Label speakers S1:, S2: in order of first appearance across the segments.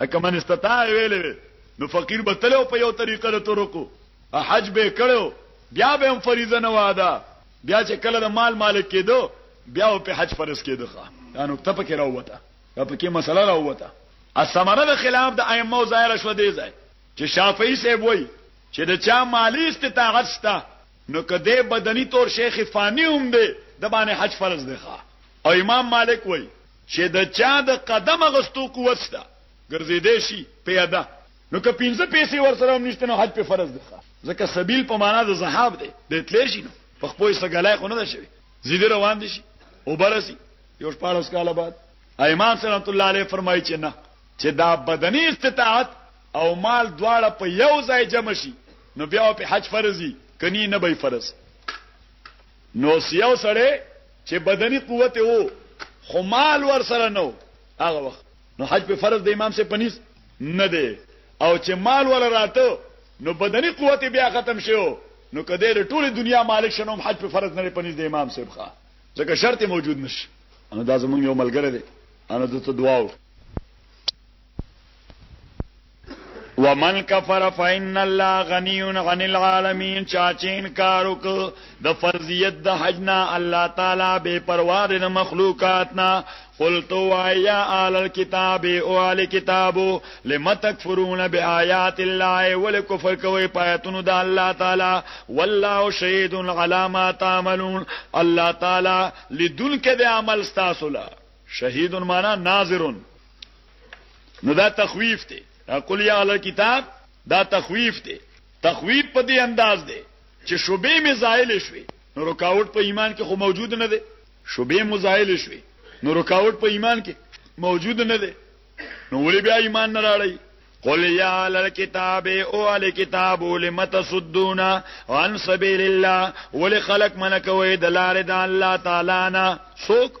S1: اکه من استطاع ویلې نو فقیر به تلو په یو طریقه له ترکو حج به کړو بیا به هم فریضه نه واده بیا چې کله د مال مالک کېدو بیا په حج فرض کېدو دا نو ته پکې راوته دا پکې مسله راوته اسمره د خلاف د ائمه ظاهر شو دی ځای چې شافعي صاحب وای چې د چا مالی استطاعت شته نو کده بدني تور شیخ فانی هم دی د باندې حج فرض دی او امام مالک وای چې د چا د قدم اغستو قوت شته ګرځیدای شي پیاده نو که پنځه پیسې ورسره هم نشته نو حج په فرض دی ځکه سبیل په معنا د زهاب دی د تلې شي نو په خپل سګلای خو نه ده شوی زیدی روان دي شي او برسي یو شپارس کاله بعد امام سنت الله علیه فرمایي چې نه چې دا بدني استطاعت او مال دواړه په یو ځای جمع شي نو بیا په حج فرضي کني نه به فرض نوس یو سړی چې بدني قوت وو خو مال ور سره نو هغه وخت نو حج په فرض د امام سي پنيز نه دی او چې مال ور راته نو بدني قوت بیا ختم شو نو کده د ټوله دنیا مالک شنو حج په فرض نه پنيز د امام سي ښه ځکه شرط موجود نشي انا دا زمونږ یو ملګری دی انا دته دعا وکړه ومن کفر فإن الله غنی عن العالمین چا چې انکار وکړ د فرضیت د حج نه الله تعالی بے پروا دی د مخلوقات نه قلت وایا آل الكتاب او آل کتابو لم تکفرون بآیات الله ولکفر کوي پایتونو د الله تعالی والله شهید علی ما تعملون الله تعالی لدن کې د عمل تاسو لا شهید معنا ناظرون نو دا تخویف دی قل یا اهل کتاب دا تخویف دی تخویف په دې انداز دی چې شوبې می زایل شوي نو رکاوټ په ایمان کې خو موجود نه دی شوبې مو زایل شوي نو رکاوټ په ایمان کې موجود نه دی نو ولې بیا ایمان نه راړی قل یا اهل کتاب او اهل کتاب لم تصدون عن سبیل الله ولخلق من کوي دلاره د الله تعالی نه سوک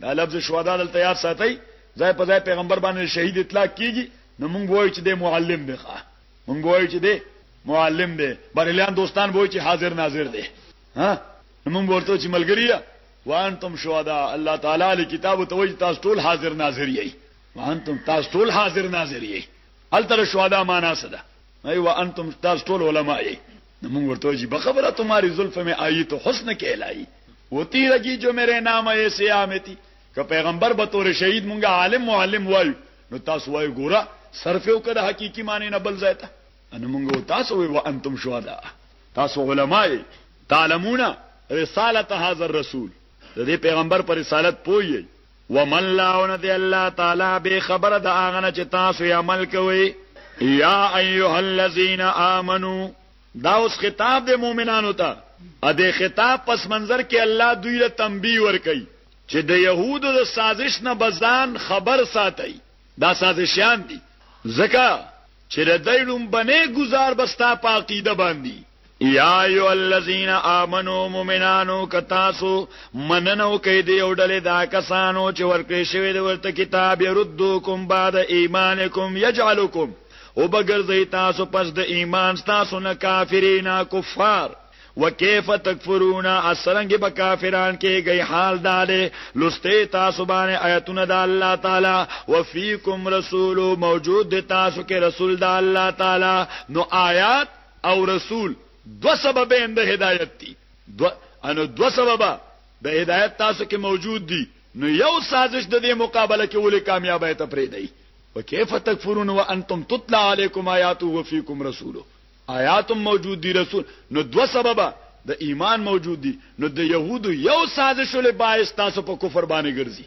S1: دا لفظ شهدا دلته یاد ساتئ ځای په ځای پیغمبر باندې شهید اطلاق کیږي نو مونږ وایو چې د معلم دی ښا مونږ وایو چې دی معلم دی بریلیان دوستان وایي چې حاضر ناظر دی ها مونږ ورته چې ملګری وانتم شهدا الله تعالی علی کتاب ته وایي تاسو ټول حاضر ناظر یی وانتم تاسو ټول حاضر ناظر یی التر شهدا معنا څه ده ای وانتم تاسو ټول علما یی نو موږ ورته وایي په خبره تمہاری زلف میں آئی تو حسن کهلائی وتی رجی جو میرے نام اے سیامتی که پیغمبر به تور شهید مونږه عالم معلم وایو نو تاسو وایو ګوره صرف یو کده حقيقي معنی نه بل ځای ته ان مونږه تاسو وی وانتم شهدا تاسو علما یې تعلمون رسالت هاذ الرسول د دې پیغمبر پر رسالت پوي وما الله او نه دی الله تعالی به خبر د هغه نه چې تاسو یې عمل کوئ یا ایها الذین آمنو دا اوس خطاب د مؤمنانو ته ا دې خطاب پس منظر کې الله دوی له تنبیه ور کوي چې د يهودو د سازش نه بزان خبر ساتي دا سازشیان دي ځکه چې د دایلوم بنې گزار بستا پاقیده باندې یا ایو الذین آمنو مومنانو کتاسو مننو کې دی او ډلې دا کسانو چې ورکړې شوی د ورته کتاب يردوکم بعد ایمانکم یجعلکم او بغرزی تاسو پس د ایمان تاسو نه کافرینا کفار وکيف تکفرون اسرنګ به کافران کېږي حال داله لسته تاسو باندې آیتونه د الله تعالی وفيکم رسول موجود تاسو کې رسول د الله تعالی نو آیات او رسول دوه سببین د هدایت دي دوه انو دوه سببه د هدایت تاسو کې موجود دي نو یو سازش د دې مقابله کې ولې کامیابه ته پرې دی وکيف تکفرون وانتم تطلع عليكم آیاته وفيكم رسوله آیاتم موجود دي رسول نو دوه سببه د ایمان موجود دي نو د يهودو یو سازش له باعث تاسو په کفر باندې ګرځي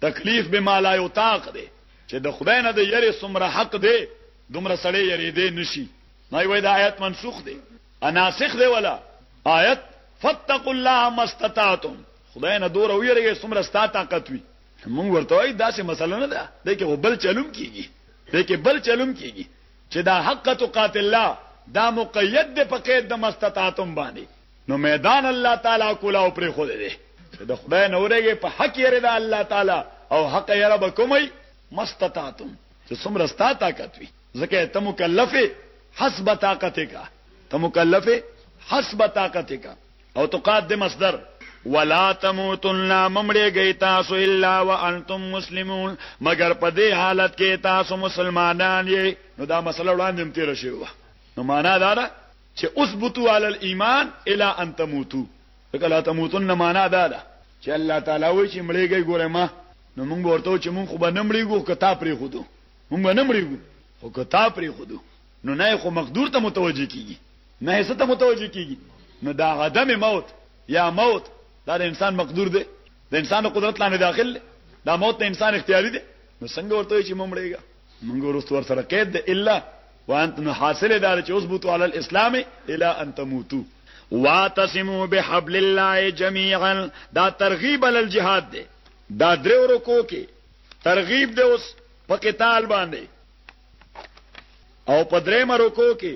S1: تکلیف به مالایطاق دی چې د خدای نه د یری څومره حق دی دومره سړی یریدې نشي نه وای دا آیت منسوخ دی اناسخ دی ولا آیت فتقوا الله ما استطعتم خدای نه دور ویریږي څومره ستا طاقت وي مونږ ورته وای داسې مسله نه ده د کې بل چلوم کیږي د کې بل چلوم کیږي چې دا حق تو قاتل الله دا مقید دی په قید د مستطاعتم باندې نو میدان الله تعالی کولاو پرېښودی دی. که د خدای نه وېرېږئ په حق یېرې د الله تعالی او حقه یېره به کومئ، ما استطعتم، چې څومره ستا طاقت وي، ځکه ته مکلف یې حسب طاقتک، ته مکلف یې حسب طاقتک، او تقات د مصدر. ولا تموتن مه مړېږئ تاسو الا وانتم مسلمون مګر په دې حالت کې تاسو مسلمانان یئ. نو دا مسئله وړاندې هم تېره شوې وه، نو مانا دا ده، چې اثبتوا علی الایمان الی ان تموتو ځکه لا تموتن معنا دا ده چې الله تعالی وایي چې مړېږئ ګوره ما نو موږ به ورته وایو چې موږ خو به نه مړېږو که تا پرېښودو موږ به نه مړېږو خو که تا پرېښودو نو نه خو مقدور ته متوجه کیږي نه یې څه ته متوجه کیږي نو دا عدم موت یا موت دا د انسان مقدور دی د انسان قدرت لاندې داخل دی دا موت د انسان اختیاري دی نو څنګه ورته وایي چې موږ مړېږو مونږ وروسته ورسره قید د الا وانت نو حاصل دا چې اثبتوا علی الاسلام الا ان تموتوا واعتصموا بحبل الله جميعا دا ترغیب علی الجهاد دی دا درو رکو کې ترغیب دی اوس په قتال باندې او په درې مرکو کې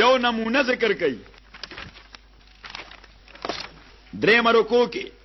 S1: یو نمونه ذکر کړي درې مرکو کې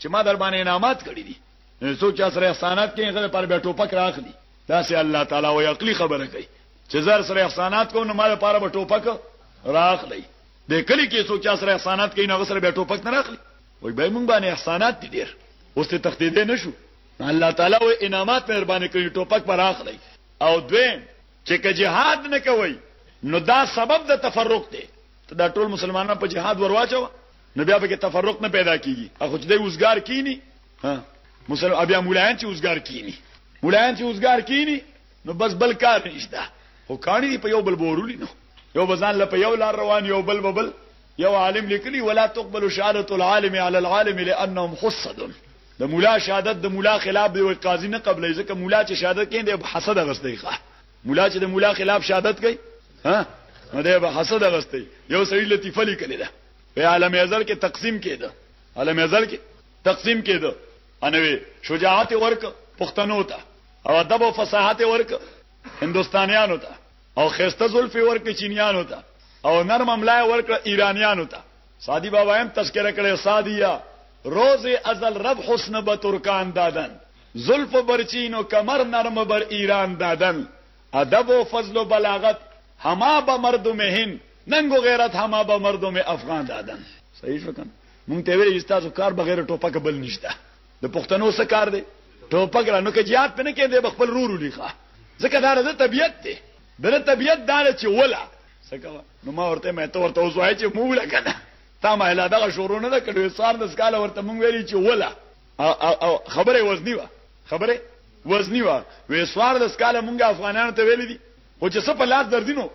S1: چې ما در باندې انعامات کړی دي نو څوک چې سره احسانات کوي هغه پر بیا ټوپک راخلي دا سه الله تعالی او عقلي خبره کوي چې زر سره احسانات کوم نو ما لپاره به ټوپک راخلي د کلی کې څوک چې سره احسانات کوي نو هغه سره بیا ټوپک نه راخلي وای به مونږ باندې احسانات دي ډیر اوس ته تخدید نه شو الله تعالی او انعامات مهرباني کوي ټوپک پر راخلي او دویم چې که جهاد نه کوي نو دا سبب د تفرق دی دا ټول مسلمانان په جهاد ورواچو نو بیا پکې تفرق نه پیدا کیږي اخو چې د وزګار کینی ها مسلمان بیا مولایان چې وزګار کینی مولایان چې وزګار کینی نو بس بل کار نشته خو کانی په یو بل بورولي نو یو بزان لپاره یو لار روان یو بل ببل یو عالم لیکلی ولا تقبل شهاده العالم على العالم لانهم حسد د مولا شهادت د مولا خلاف دی او قاضي نه قبلې ځکه مولا چې شهادت کین دی حسد غستې ښه مولا چې د مولا خلاف شهادت کوي ها نو دی به حسد غستې یو سړي لطیفه لیکلی ده په عالم ازل کې تقسیم کېده عالم ازل کې تقسیم کېده انوي شجاعت ورک پښتنو ته او ادب او فصاحت ورک هندستانیانو ته او خسته زلفي ورک چینیانو ته او نرم املای ورک ایرانیانو ته سادی بابا هم تذکرہ کړي سادیا روز ازل رب حسن به ترکان دادن زلف برچین و کمر نرم بر ایران دادن ادب و فضل و بلاغت همه به مردم هند ننګ او غیرت همه به مردم افغان دادن صحیح شو کنه مونږ ته ویل تاسو کار بغیر ټوپک بل نشته د پښتنو څه کار دی ټوپک را نو کې جهاد پنه کې دی خپل رورو لیکه ځکه دا د طبیعت دی د طبیعت دا چې ولا سکه نو ما ورته مې ته ورته وځوای چې مو ولا کنه تا ما لا دغه شروع نه کړو سار د سکاله ورته مونږ ویلي چې ولا او خبره وزنی و خبره وزنی و وې سوار د سکاله مونږ افغانانو ته ویلي دي خو چې څه په لاس درځي نو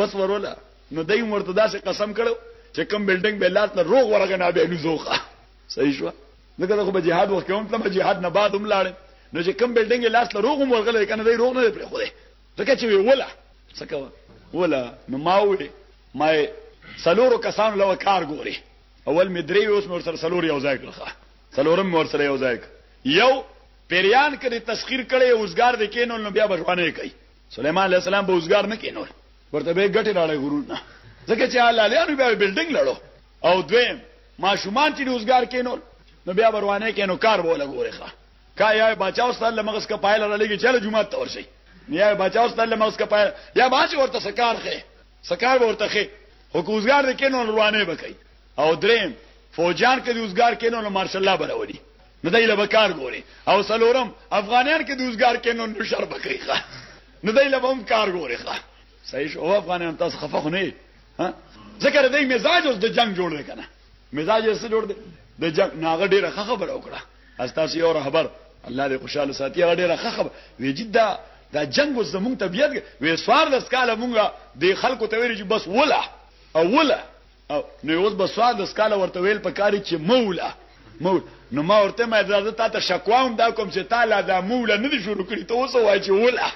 S1: بس وروله نو دای هم ورته داسې قسم کړو چې کم بلډنګ به لاس له روغ ورغه نه به لوزوخه صحیح شو دغه خو به جهاد وخت کوم تم جهاد نه بعد هم لاړ نو چې کم بلډنګ لاس له روغ ورغله کنه دای روغ نه پرې خو دې ځکه چې ولا څه کوه ولا نو ما وې ما سلورو کسان له کار ګوري اول می درې اوس مور سره سلور یو ځای کړه سلورم مور سره یو ځای یو پیریان کړي تسخير کړي اوسګار د کینول نو بیا بشوانه کوي سليمان عليه السلام به وزګار نه کینول ورته به ګټه راړې غرون نه ځکه چې حلالانو به بلډینګ لړو او دویم ماشومان چې روزګار کینول نو بیا وروانه کینو کار بوله ګوره ښا کا یا بچاو ستل مغز کا پایل را لګي چل جمعه تور شي یا بچاو ستل مغز کا پایل یا باج ورته سکار خې سکار ورته خې حکومتګار دې کینو روانه بکای او دریم فوجان کې روزګار کینو نو مارشال الله بلوري نو دای له بکار ګوري او سلورم افغانان کې دوزګار کې نو نشر بکې ښه نو دای له هم کار ګوري ښه صحیح شو افغانان تاسو خفه خو نه ها ذکر دای مزاج اوس د جنگ جوړ دی کنه مزاج یې څه جوړ دی د جنگ ناغه ډیره خبره وکړه استاسو یو خبر الله دې خوشاله ساتي هغه ډیره خبره وی جدا دا جنگ اوس زمونږ طبيعت وی سوار د سکاله مونږه د خلکو ته ویل چې بس ولا او ولا او نو یوز به سوال د سکاله ورته ویل پکاري چې مولا مول نو ما ورته ما زړه تا ته شکوا هم دا کوم چې تعالی دا مولا نه دي شروع کړی ته اوس وای چې ولا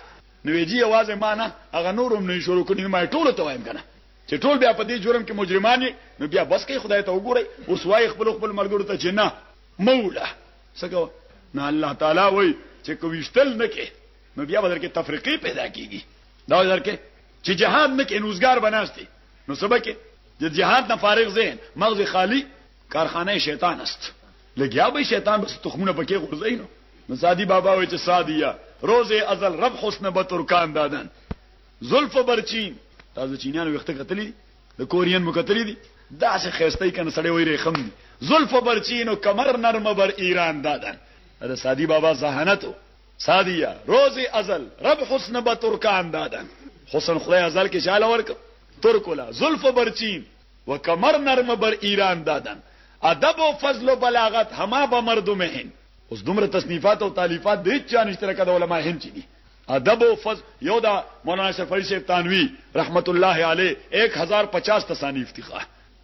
S1: نو ویجی आवाज ما نه هغه نورم نه شروع کړی ما ټول ته وایم کنه چې ټول بیا په دې جرم کې مجرمان دي نو بیا بس کې خدای ته وګورئ اوس وای خپل خپل ملګرو ته چې نه مولا سګو نو الله تعالی وای چې کويشتل نه کې نو بیا بدر کې تفریقې پیدا کیږي دا بدر کې چې جهاد نه کې نوزګار بناستي نو سبکه د جهاد نه فارغ ذهن مغز خالی کارخانه شیطان است لګیا به شیطان بس تخمونه پکې غورځي نو نو سادی بابا وای چې سادیا روز ازل رب حسن به ترکان دادن زلف برچین تاسو چینانو وخت کتلی د کورین مکتلی دي دا څه خيستای کنه سړی وای ری خم زلف برچین او کمر نرم بر ایران دادن دا سادی بابا ذهانت سعدیه روز ازل رب حسن به ترکان دادا حسن خدای ازل کې شاله ورک ترکولا زلف برچین و کمر نرم بر ایران دادن ادب و فضل و بلاغت هما به مردم هند اوس دومره تصنیفات او تالیفات د هیڅ چا نشته لکه د علما هند چې دي ادب او فضل یو دا مولانا شفیع صاحب تانوی رحمت الله علیه 1050 تصانیف دي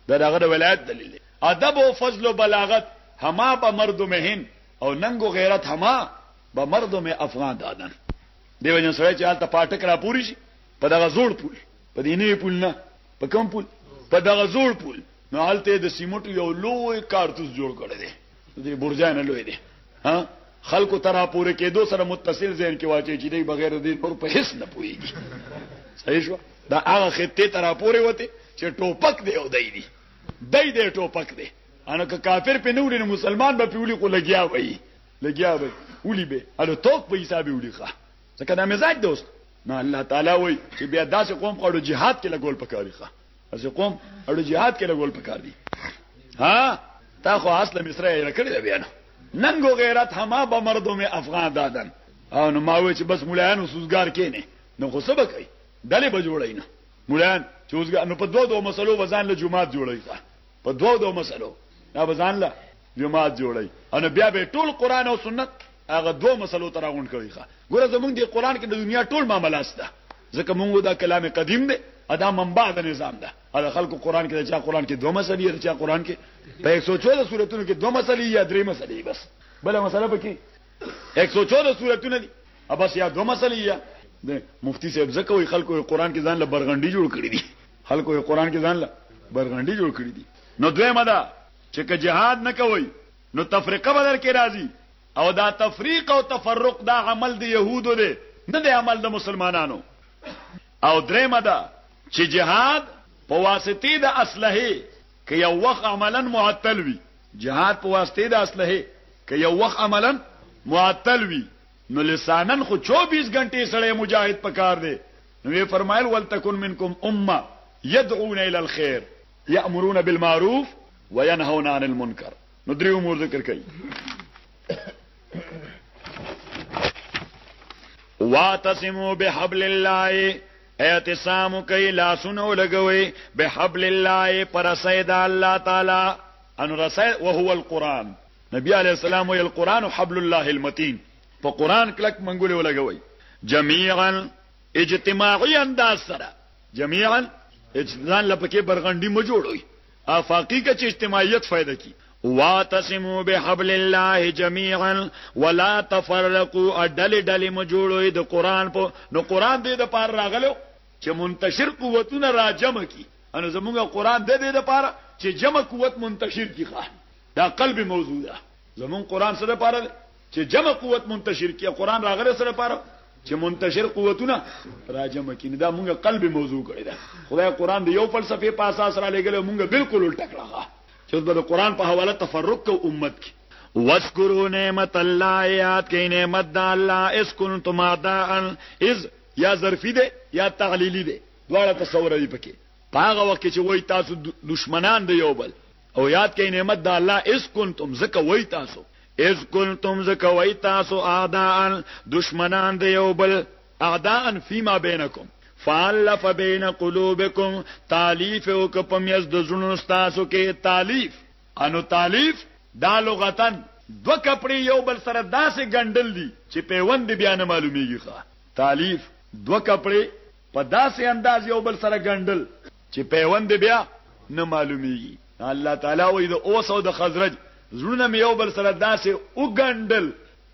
S1: دا دغه ولایت دلیل ادب او فضل او بلاغت هما په مردم هند او ننګ او غیرت هما به مردم افغان دادن دیو جن سره چې حالت پاټک را پوری شي په دغه زوړ پول په دې نه پول نه په کوم پول په دغه زوړ پول نو حالت د سیمټو یو لوی کارتوس جوړ کړی دی دې برجان لوی دی ها خلکو ترا پورې کېدو سره متصل ذهن کې واچي چې دی بغیر دې نور په هیڅ نه پويږي صحیح شو دا هغه خطه ترا پورې وته چې ټوپک دی او دی دی دی دی ټوپک دی انو که کافر په نوړي نو مسلمان به پیولي خو لګیا وي لګیا وي ولي به الو توک په حساب ولي ښه ځکه دا مزاج دوست نه الله تعالی وای چې بیا داسې قوم قړو jihad کې لګول پکاري ښه داسې قوم اړو jihad کې لګول پکار دي ها تا خو اصل مصر یې کړی دا بیا ننګ او غیرت هما به مردو می افغان دادن او نو ما وای چې بس مولایانو سوزګار کینې نو خو سبق کوي دلې به جوړای نه مولایان چې اوسګا نو په دوه دوه مسلو وزن له جمعات جوړای په دوو دوو مسلو دا به ځان له جماعت جوړي او نو بیا به ټول قران او سنت هغه دوه مسلو ته راغونډ کړي ښه ګوره زمونږ دی قران کې د دنیا ټول معاملات ده ځکه مونږ دا کلام قدیم دی ادا منبع د نظام ده دا خلکو قران کې چې قران کې دوه مسلې دي چې قران کې په 114 سوراتونو کې دوه مسلې یا درې مسلې بس بل مسله پکې 114 سوراتونه دي ابس یا دوه مسلې یا مفتی صاحب زکه وي خلکو قران کې ځان له برغنډي جوړ کړی دي خلکو یې قران کې ځان له برغنډي جوړ کړی دي نو دویمه دا چې که جهاد نه کوئ نو تفرقه به در کې راځي او دا تفریق او تفرق دا عمل د يهودو دی نه دی عمل د مسلمانانو او درېمه دا چې جهاد په واسطه د اسلحه که یو وخت عملا معطل وي جهاد په واسطه د اسلحه که یو وخت عملا معطل وي نو لسانن خو 24 غنټه سړی مجاهد پکار دی نو یې فرمایل ولتکن منکم امه یدعون الی الخیر یامرون بالمعروف وینهون عن المنکر نو درې امور ذکر کړي واتسمو بحبل الله اعتصام کوي لاسونو لګوي بحبل الله پر سید الله تعالی ان رسای وهو القران نبی علیہ السلام وی القران حبل الله المتین په قران کلک منګولې ولګوي جميعا اجتماعي انداز سره جميعا اجتماعي لپکه برغنډي مو جوړوي افاقي کچ اجتماعیت فائدہ کی واتسمو بحبل الله جميعا ولا تفرقوا ادل دل مجوړوي د قران په نو قران دې د پار راغلو چې منتشر قوتونه راجم کی انو زمونږ قران دې دې د پار چې جمع قوت منتشر کی ښه دا قلب موضوع ده زمون قران سره پاره دی چې جمع قوت منتشر کیه قران راغله سره پاره چې منتشر قوتونه راجم کینې دا مونږه قلب موضوع کړی دا خدای قران دی یو فلسفه په اساس را لګل مونږه بالکل الټه کړه چې د قران په حواله تفرق کو امت کې واشکرو نعمت الله یاد کئ نعمت د الله اس کنتم اعداء از یا ظرفی ده یا تعلیلی ده دواړه تصور دی پکې پاغه وخت چې وای تاسو دشمنان دی یو بل او یاد کړئ نعمت د الله اس کنتم زکه وای تاسو اس کنتم زکه وای تاسو اعداء دشمنان د یو بل اعداء فيما بينکم فالف بین قلوبکم تالیف او کپمیز د زړونو تاسو کې تالیف انو تالیف دا لغتن دو کپڑے یو بل سره داسې ګندل دي چې پیوند بیا نه معلومیږي ښا تالیف دو کپڑے په داسې انداز یو بل سره ګندل چې پیوند دې بیا نه معلومېږي. الله تعالی وایي، د اوس او د خزرج زړونه مې یو بل سره داسې وګنډل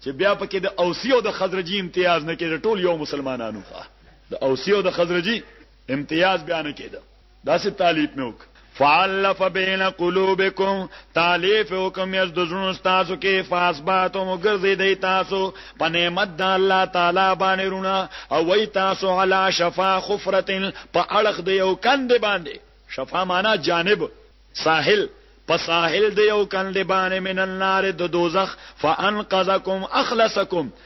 S1: چې بیا پکې د اوسي او د خزرجي امتیاز نه کېده، ټول یو مسلمانان وو، د اوسي او د خزرجي امتیاز بیا نه کېده، داسې تالیف مې وکړ. فألف بین قلوبکم، تالیف حکم یز د زړونو تاسو کې فاسباتو مګرځي دی تاسو په نعمت د الله تعالی باندې رونه او وی تاسو علا شفا خفرتن په اړخ دی او کند باندې شفا معنا جانب ساحل په ساحل دی او کند باندې من النار د دوزخ فانقذکم اخلصکم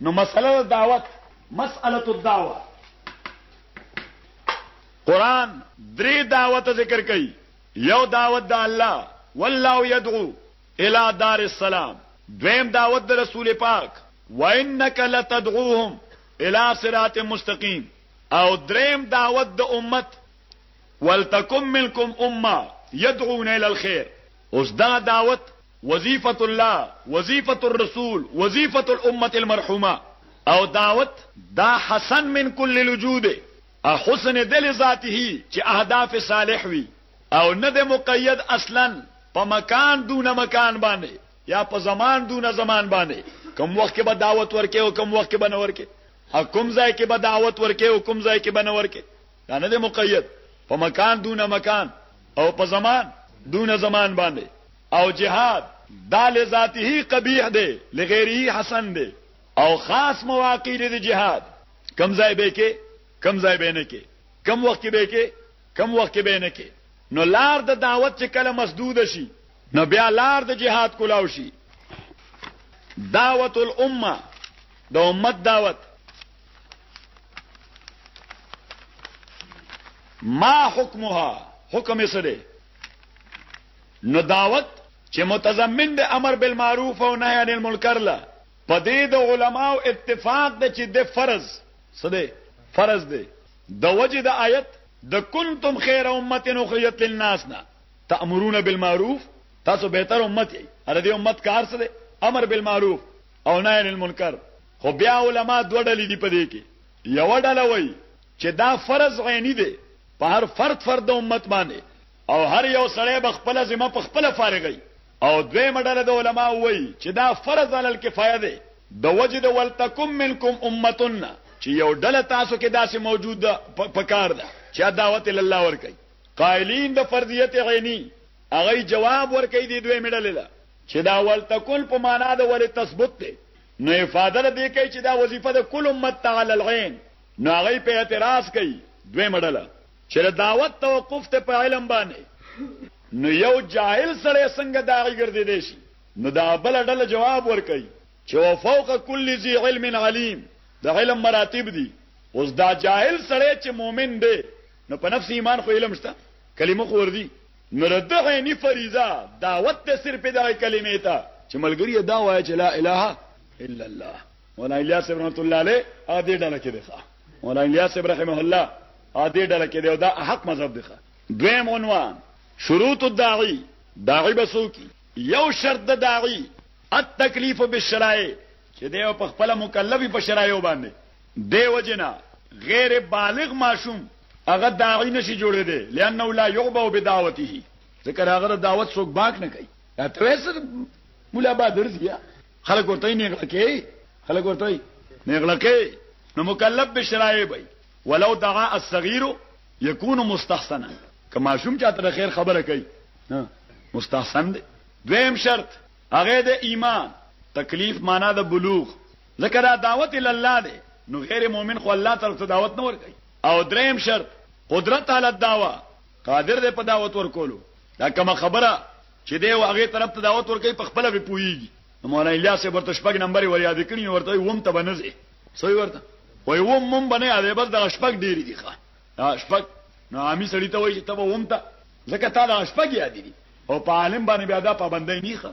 S1: نو مسئله د دعوت مسئلة الدعوة قرآن درې دعوت ذکر کوي یو دعوت د الله والله يدعو الى دار السلام دویم دعوت د رسول پاک وانك لتدعوهم الى صراط مستقيم او دریم دعوت د امت ولتکم منکم امه يدعون الى الخير اوس دا دعوت وظيفة الله، وظيفة الرسول، وظيفة الامة المرحومة او دعوت. دا حسن من کل الوجوه دی او حسن دی لذاته چې اهداف صالح وي او نه دی مقيد اصلا په مکان دون مکان باندې يا په زمان دون زمان باندې کوم وخت کې به دعوت ورکې او کوم وخت کې به نه ورکې او کوم ځای کې به دعوت ورکې او کوم ځای کې به نه ورکې دا نه دی مقيد په مکان دون مکان او په زمان دون زمان باندې. او جهاد دا لذاته قبیح دی لغیره حسن دی او خاص مواقع دی د جهاد کم ځای به کې کم ځای به نه کې کم وخت به کې کم وخت به نه کې نو لار د دعوت چې کله مسدود شي نو بیا لار د جهاد کولاو شي دعوت الامه د امت دعوت ما حکمها حکم سره نو دعوت چې متضمن د امر بالمعروف او نهی عن المنکر له په دې د علماو اتفاق ده چې د فرض سده فرض ده د وجه د آیت د کنتم خیر امه اخرجت للناس نه تأمرون بالمعروف تاسو بهتر امت یې اره دې امت کار سره امر بالمعروف او نهی عن المنکر خو بیا علما دوه ډلې دي په دې کې یو ډله وایي چې دا فرض عیني دی په هر فرد فرد امت باندې او هر یو سړی به خپله ذمه په خپله فارغوي او دویمه ډله د علماوو وایي چې دا فرض علی الکفایه دی د وجې د ولتکم منکم امة نه چې یو ډله تاسو کې داسې موجود ده پکار ده چې دعوت الله ورکړي قائلین د فرضیت عینی هغه جواب ورکړي دی دوی مډل له چې دا ولتکل په معنا د ول تثبت دی نو افاده ده دې کوي چې دا وظیفه د کل امت تعالی العين نو هغه په اعتراض کوي دوی مډل چې د دعوت توقف ته په علم باندې نو یو جاهل سړی څنګه داعي ګرځیدای شي نو دا بل ډله جواب ورکړي چې او فوق کل ذی علم علیم د علم مراتب دي اوس دا جاهل سړی چې مؤمن دی نو په نفس ایمان خو علم شته کلمه خو وردی نو رده عینی فریضه دعوت ته صرف دا کلمه ته چې ملګری دا وایي چې لا اله الا الله مولا الیاس صاحب رحمت الله علیه هغه دې ډله کې دی ښا مولا الیاس صاحب رحمه الله هغه دې ډله کې دی او دا حق مذهب دی ښا دویم عنوان شروط الداعی داعی بسو کی یو شرط د داعی التکلیف بالشرایع چې دی په خپل مکلفي په شرایع باندې دی وجنا غیر بالغ معصوم هغه داعی نشي جوړې دی لانه لا یغبو بدعوته ذکر هغه دعوت څوک باک نه کوي دا ته مولا بادر زیه خلک ورته یې نیغله کوي خلک ورته یې نیغله کوي نو مکلف به شرایع وي ولو دعا الصغير يكون مستحسنا کما شوم چاته د خیر خبره کوي مستحسن دی دویم شرط هغه د ایمان تکلیف معنا د بلوغ ذکر دا دعوت ال الله دی نو غیر مؤمن خو الله طرف ته دعوت نه ورکي او دریم شرط قدرت علی الدعوه قادر دی په دعوت ورکولو دا کوم خبره چې دی او هغې طرف ته دعوت ورکوي په خپله به پوهېږي نو مولانا الیاس صاحب ورته شپږ نمبرې ور یادې کړي نو ورته وایي اووم ته به نه ځې څه وایي ورته وایي اووم هم به نه یادې بس دغه شپږ ډېرې دي ښه شپږ نو عامي سړي ته وایي چې ته به اووم ته ځکه تا دغه شپږ یادې دي او په عالم باندې بیا دا پابندۍ نه ښه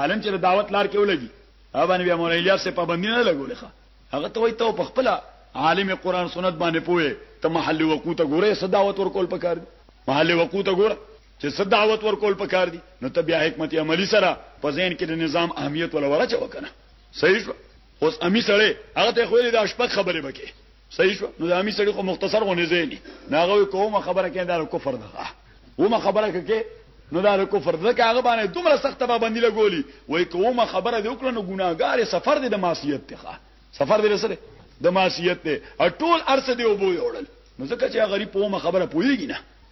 S1: عالم چې د دعوت لار کې ولګي هغه باندې بیا مولانا الیاس صاحب پابندي نه لګولې ښه هغه ته وایي ته په خپله عالم قرآن سنت باندې پوهې ته محل وقوع ته ګورې څه دعوت ورکول پکار دي محل وقوع ته ګوره چې څه دعوت ورکول پکار دي نو ته بیا حکمت عملی سره په ذهن کې د نظام اهمیت ولا ورچ وکنه صحیح شو اوس امی سره هغه ته خو دې د شپږ خبرې بکې صحیح شو نو د امی سره خو مختصر غو نه زینی ناغه کومه خبره کې دا کفر ده ومه خبره کې نو دا کفر ده که هغه باندې دومره سخت پابندی لګولی وای کومه خبره دې وکړه نو ګناګار سفر دې د معصیت ته سفر دې سره د معصیت ته ټول ارسه دې وبو یوړل نو ځکه چې غریب په خبره پوهیږي نه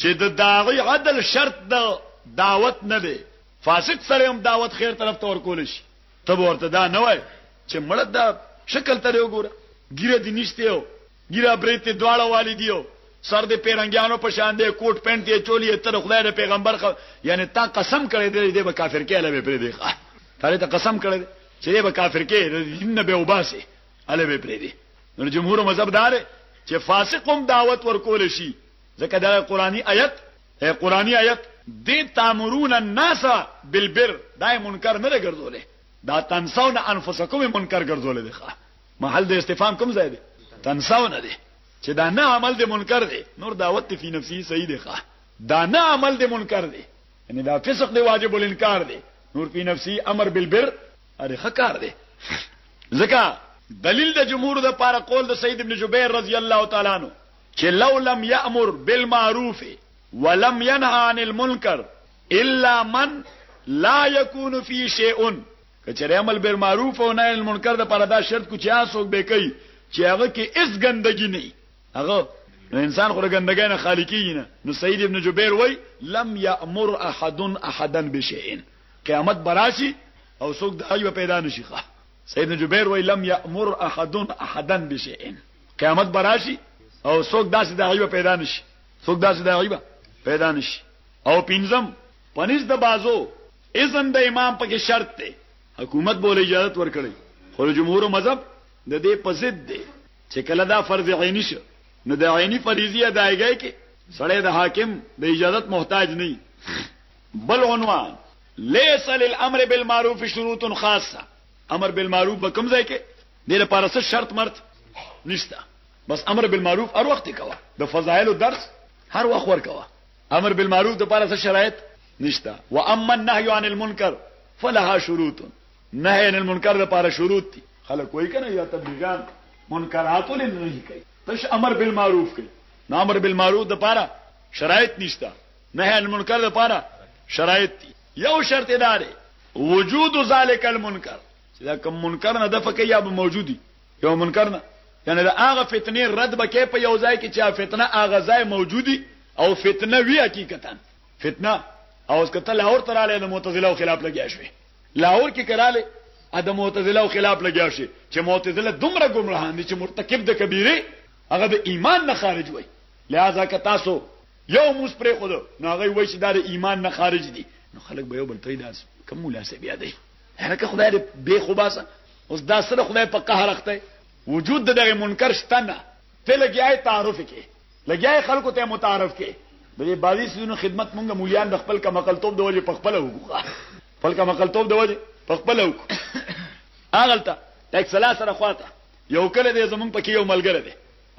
S1: چې د داعي عدل شرط د دعوت نه دی، فاسد سړی هم دعوت خیر طرف ته ورکول شي، ته به ورته دا نه وایې چې مړه دا شکل ته دې وګوره، ږیره دې نشته او ږیره برېت دې دواړه والي دي او سر دې پیرنګیانو په شان دی، کوټ پینټ یې چولی یې، ته د خدای د پیغمبر خ... یعنې تا قسم کړی دی دې به کافر کې هله به پرېږدې، تا دې ته قسم کړی دی چې دې به کافر کې د دین نه به وباسې هله به پرېږدې. نو د جمهورو مذهب دا دی چې فاسق هم دعوت ورکول شي. ځکه دغه قرآني آیت اې قرآني آیت دې تامرون الناس بالبر دا منکر نه ګرځولې دا تنسون انفسکم منکر ګرځولې دی ښا محل د استفهام کوم ځای دی تنسون دی چې دا نه عمل د منکر دی نور دعوت فی نفسی صحیح دی ښا دا نه عمل د منکر دی یعنی دا فسق دی واجب الانکار دی نور فی نفسی امر بالبر اره خکار دی ځکه دلیل د جمهور د پاره قول د سید ابن جبیر رضی الله تعالی عنہ چې لو لم یأمر بالمعروف ولم ینه عن المنکر الا من لا یکون فی شیء که چېرې عمل بالمعروف او نهی عن المنکر د پاره دا شرط کو چې اسوک به کوي چې هغه کې اس ګندګي نه هغه نو انسان خو ګندګۍ نه خالی کیږي نه نو سید ابن جبیر وای لم یامر احد احدا بشیء قیامت براشي او څوک دایو پیدا نشي ښه سید ابن جبیر وای لم یامر احد احدا بشیء قیامت به راشي او څوک داسې داعي به پیدا نه شي څوک داسې داعي به پیدا نه شي او پنځم پنځ د بازو اذن د امام پکې شرط دی حکومت بوله اجازه ورکړي خو جمهور مذهب د دې په ضد دی چې کله دا فرض عیني شي نو د عیني فریضه ادایګي کې سړی د حاکم د اجازت محتاج نه بل عنوان ليس للامر بالمعروف شروط خاصه امر بالمعروف بکم ځای کې دې لپاره څه شرط مرت نشته بس امر بالمعروف هر وخت کوه د فضایل درس هر وخت ور کوه امر بالمعروف د لپاره څه شرایط نشته و اما النهي عن المنکر فلها شروط نهي عن المنکر د لپاره شروط دي خلک وایي کنه یا تبلیغان منکرات ولې نه هی کوي تش امر بالمعروف کوي نو امر بالمعروف د لپاره شرایط نشته نهي عن المنکر د لپاره شرایط دي یو شرط دار وجود ذالک المنکر چې دا کوم منکر نه دفع کوي یا به موجودي یو منکر نه یعنی دا هغه فتنه رد بکې په یو ځای کې چې فتنه هغه ځای موجودي او فتنه وی حقیقتا فتنه او اس کته لاهور تراله د معتزله خلاف لګیا شوی لاهور کې کراله د معتزله خلاف لګیا شي چې معتزله دومره ګمراهان دي چې مرتکب د کبیره هغه د ایمان نه خارج وای لہذا که تاسو یو موس پرې خود نو هغه وای چې دا د ایمان نه خارج دي نو خلک به یو بل ته داس کوم مولا سي بیا دی هرکه خدای دې به خو باسه اوس دا سره خدای په قهر اخته وجود دغه منکر شته نه ته لګیای تعارف کې لګیای خلکو ته متعارف کې د دې بازي سونو خدمت مونږه مولیان د خپل کم عقل توپ د وجه په خپل وګوخه خپل کم عقل توپ د وجه په خپل وګ اغلتا تک سلا سره خواته یو کله دې زمونږ پکې یو ملګری دی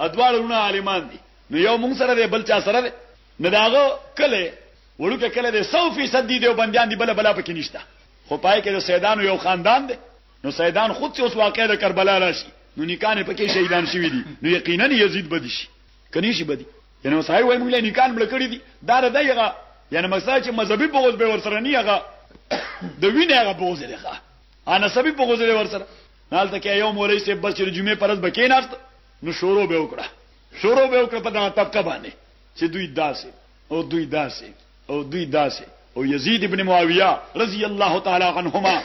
S1: ادوالونه عالمان دي نو یو مونږ سره دی بل چا سره دی نه داغه کله وړو کې کله دې 100% دی او بندیان دی بل بل پکې نشته خو پای کې د سیدانو یو خاندان دی نو سیدان خود چې اوس واقع د کربلا راشي نو نکانه پکې شهیدان شوی دي نو یقینا یزید بدی شي کني شي بدی یعنی وسای وای موږ له نکان بل کړی دي دا ردایغه یعنی مقصد چې مذهبي بغض به ورسره نه هغه د وینې هغه بغض دی ښا انا سبي بغض دی ورسره نال تک یو مولوی سه بس چې جمعه پرز بکیناست نو شروع به وکړه شروع به وکړه په دغه طبقه باندې چې دوی داسې او دوی داسې او دوی داسې او یزید ابن معاویه رضی الله تعالی عنهما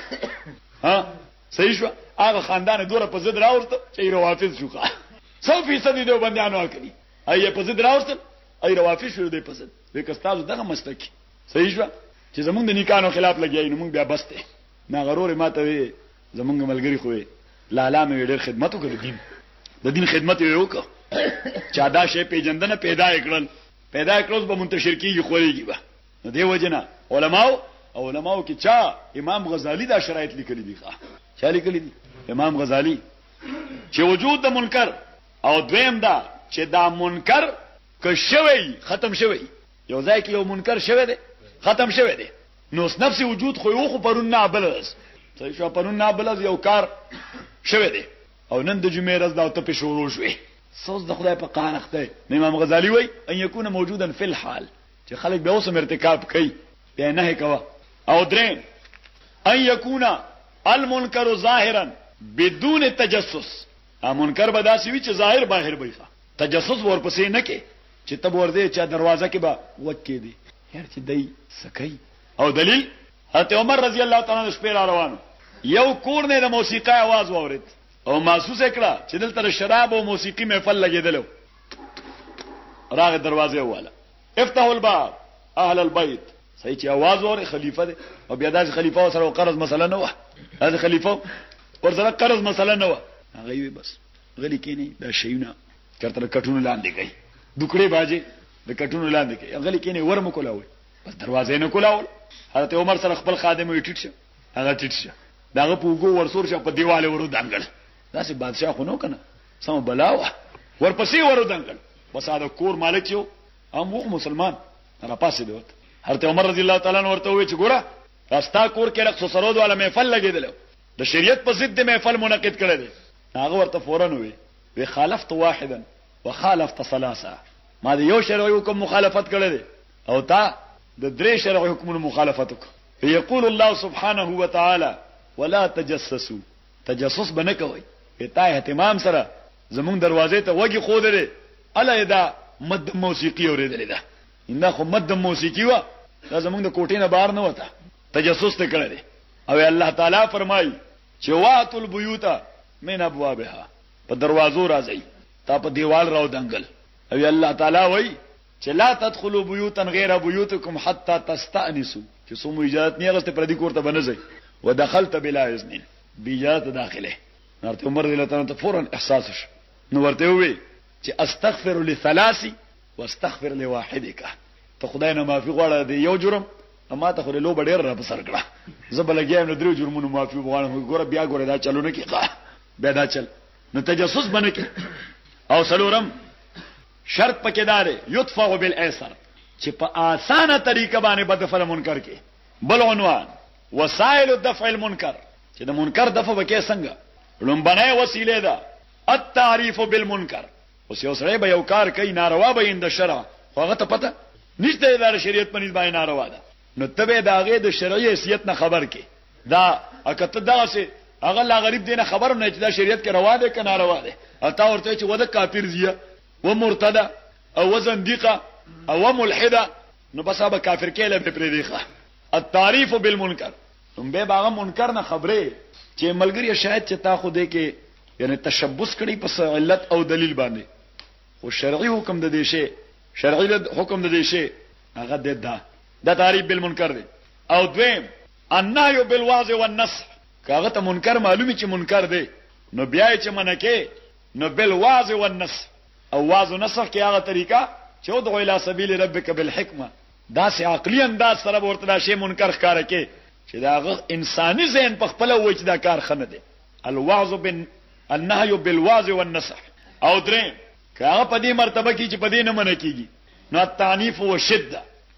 S1: ها صحیح شو هغه خاندان دوره په زد راورته چې روافض شو ښه سو فیصد دی بندیانو کړی اي په زد راورته اي روافض شو دی په زد د کستاز دغه مسلکی صحیح شو چې زمونږ د نکانو خلاف لګیای نو موږ بیا بسته نا غرور ماته وي زمونږ ملګری خو لالا مې ډېر خدمت وکړ دین د دین خدمت یې وکړ چا دا شی پیجندنه پیدا کړل پیدا کړوس به منتشر کیږي خوريږي به نو دی وجنه علماو او علماو کې چا امام غزالی دا شرایط لیکلي دي ښا چا لیکلي دي امام غزالی چې وجود د منکر او دویم دا چې دا منکر که شوی ختم شوی یو ځای کې یو منکر شوی دی ختم شوی دی نو اس نفس وجود خو یو خو پرون نه بلز صحیح شو پرون نه بلز یو کار شوی دی او نن د جمعې ورځ دا ته په شروع شوی سوز د خدای په قهر اخته دی امام غزالی وای ان یکون موجودا فی الحال چې خلک به اوس مرتکاب کوي به نه کوي او درې ان یکون المنکر ظاهرا بدون تجسس ا منکر به داسې وي چې ظاهر باهر به تجسس ورپسې نه کې چې تب ورده چې دروازه کې به وکې دي هر چې دی سکی او دلیل حضرت عمر رضی الله تعالی عنہ شپې روانو یو کور نه د موسیقا आवाज واورید او محسوس یې کړه چې دلته د شراب او موسیقي محفل لګېدلو راغې دروازه واله افتحوا الباب اهل البيت صحیح چې आवाज وره خلیفہ دی او بیا داس خلیفہ سره قرض مسله نه و داس خلیفہ پر سره قرض مسله نه و هغه وی بس غلی کینی دا شیونه چرته کټونو لاندې گئی دکړې باجه د کټونو لاندې گئی غلی کینی ورم کولاوي بس دروازه نه کولاول حضرت عمر سره خپل خادم وی ټیټ شه هغه ټیټ شه داغه په وګو ورسور شه په دیواله ورو دنګل داسې بادشاہ خو نو کنه سم بلاوه ورپسې ورو دنګل بس دا کور مالک یو هم وو مسلمان را پاسې دی ورته حضرت عمر رضی الله تعالی عنہ ورته وی چې ګوره راستا کور کې رقص سرود والا محفل لګیدل د شریعت په ضد محفل منعقد کړی دی هغه ورته فورا وی وی خالفت واحدا وخالفت ثلاثه ما د یو شرعي حکم مخالفت کړی دی او تا د درې شرعي حکمونو مخالفت وکړ یقول الله سبحانه وتعالی ولا تجسسوا تجسس به نه کوئ تا اهتمام سره زمونږ دروازې ته وږي ښودلې اله دا مد موسیقي اورېدلې ده دا خو مد موسیقي وه دا زمونږ د کوټې نه بهر نه وته تجسس ته کړی او الله تعالی فرمایي چې وات البیوت من ابوابها په دروازو راځي تا په دیوال راو دنګل او الله تعالی وایي چې لا تدخلوا بيوتا غير بيوتكم حتى تستأنسوا چې څو مو اجازه نه اغسته پردي کور ته بنځي ودخلت بلا اذن بی اجازه داخله نارته عمر رضی الله تعالی ته فورا احساس شو نو ورته وی چې استغفر لثلاث واستغفر لواحدک ته خدای نه معافي غواړه دی یو جرم اما ته خو له لوب ډیر را په سر کړه زبل ګیم نو درو جرمونو معافي غواړم ګوره بیا ګوره دا چلونه کې ښه بیا دا چل نو تجسس باندې کې او سلورم شرط په کې دا دی یدفع بالایسر چې په آسانه طریقه باندې به دفع منکر کې بل عنوان وسائل الدفع المنکر چې د منکر دفع وکې څنګه لومبنه وسیله ده التعریف بالمنکر اوس یو سره به یو کار کوي ناروا به اند شرع هغه ته پته نشته د شریعت په نسبت ناروا ده نو تبه داغه د شرعي حیثیت نه خبر کې دا اکه ته دا سه هغه لا غریب دینه خبر نه چې دا شریعت کې روا ده کنه روا ده او تا ورته چې ودا کافر زیه و مرتد او وزندیقه او ملحده نو بس هغه کافر کېله په پرې دیخه التعریف بالمنکر هم به باغه منکر نه خبره چې ملګری شاید چې تا خو دې کې یعنی تشبث کړي پس علت او دلیل باندې خو شرعي حکم د دې شی شرعي حکم د دې شی هغه د دا د تعریف بالمنکر دی او دویم، النهی بالوعظ والنصح، که هغه ته منکر معلوم وي چې منکر دی، نو بیا یې چې منع کړې، نو بالوعظ والنصح، او وعظ او نصح کې هغه طریقه چې ادع الی سبیل ربک بالحکمة، داسې عقلي انداز سره به ورته دا شی منکر ښکاره کړې چې د هغه انساني ذهن په خپله ووایي چې دا کار ښه نه دی، الوعظ بن، النهی بالوعظ والنصح، او دریم، که هغه په دې مرتبه کې وي چې په دې نه منع کېږي، نو التعنیف والشدة،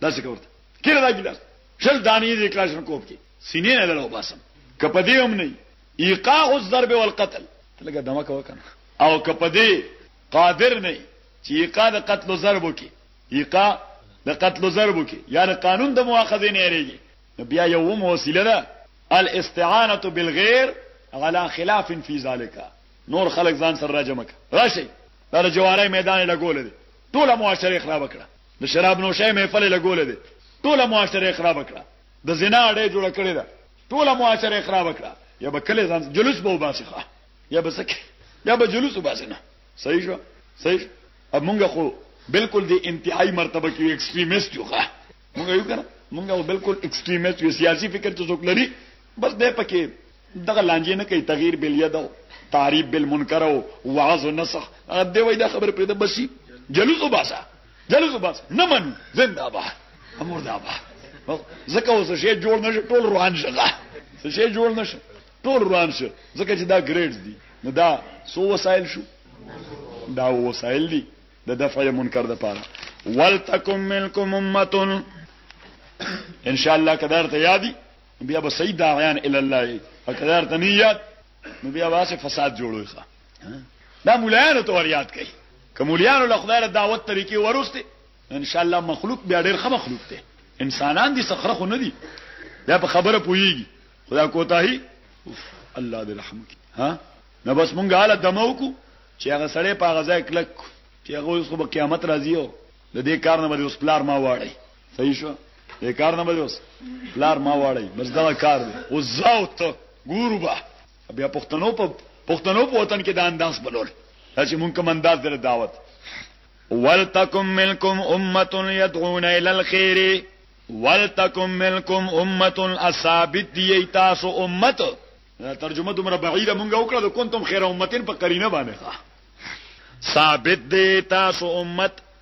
S1: دا څه کوته کله دا ګلاس شل دانی دې کلاشن کوپ کې سینې نه درو باسم کپدې هم نه ایقاع الضرب والقتل لکه دما کو کنه او کپدې قادر نه چې ایقاع د قتل او ضرب کې ایقاع د قتل او ضرب کې یا د قانون د مؤاخذه نه لري بیا یو وسیله ده الاستعانه بالغیر على خلاف فی ذلک نور خلق ځان سره راجمک راشي دا جواره میدان لګول دي ټول معاشره خراب کړه د شراب نوشۍ محفل یې لګولی دی، ټوله معاشره یې خرابه کړه، د زنا اډه یې جوړه کړې ده، ټوله معاشره یې خرابه کړه، یا به کلی ځان جلوس به وباسي ښه یا به څه کوي یا به جلوس وباسي نه صحیح شو صحیح شو اب مونږ خو بالکل دی انتهایی مرتبه کې ایکستریمیست یو ښه مونږ یو کنه مونږ بالکل ایکستریمیست یو سیاسي فکر ته څوک لري بس دې پکې دغه لانجې نه کوي تغییر بالید او تعریف بالمنکر او وعظ او نصح هغه دی وای دا خبره پرې د بسی جلوس وباسه جلوس وباسه نه منو زنده باد امر دا باد زکه اوس شی جوړ نشه ټول روان شغه شی جوړ نشه ټول روان شه زکه چې دا ګریډز دي نو دا سو وسایل شو دا وسایل دي د دفع منکر د پاره ولتکم منکم امه ان شاء الله کدار ته یادی نو بیا به سید داعیان الی الله او کدار ته نیت نو بیا واسه فساد جوړوي ښا دا مولایانو ته وریاد کوي که مولایانو له خدای دعوت طریقې ورسته ان شاء الله مخلوق بیا ډېر ښه مخلوق دی انسانان دي سخره خو نه دي دا په خبره پويږي خدا کوتاهي الله دې رحم وکړي ها نو بس مونږه اله دمو کو چې هغه سړی په غزا کلک چې هغه اوس په قیامت راځي او د دې کار نه باندې اوس پلار ما واړی صحیح شو دې کار نه بده اوس پلار ما واړی بس دا کار دی او زاو ته ګورو با بیا پښتنو په پښتنو په وطن کې دا انداز بلول چې مونږ کوم انداز در دعوت ولتکم ملکم امه يدعون الى الخير ولتکم ملکم امه اصابت دی تاسو امه ترجمه دومره بعیده مونږ وکړه د کنتم خیر امتین په قرینه باندې ثابت دی تاسو امت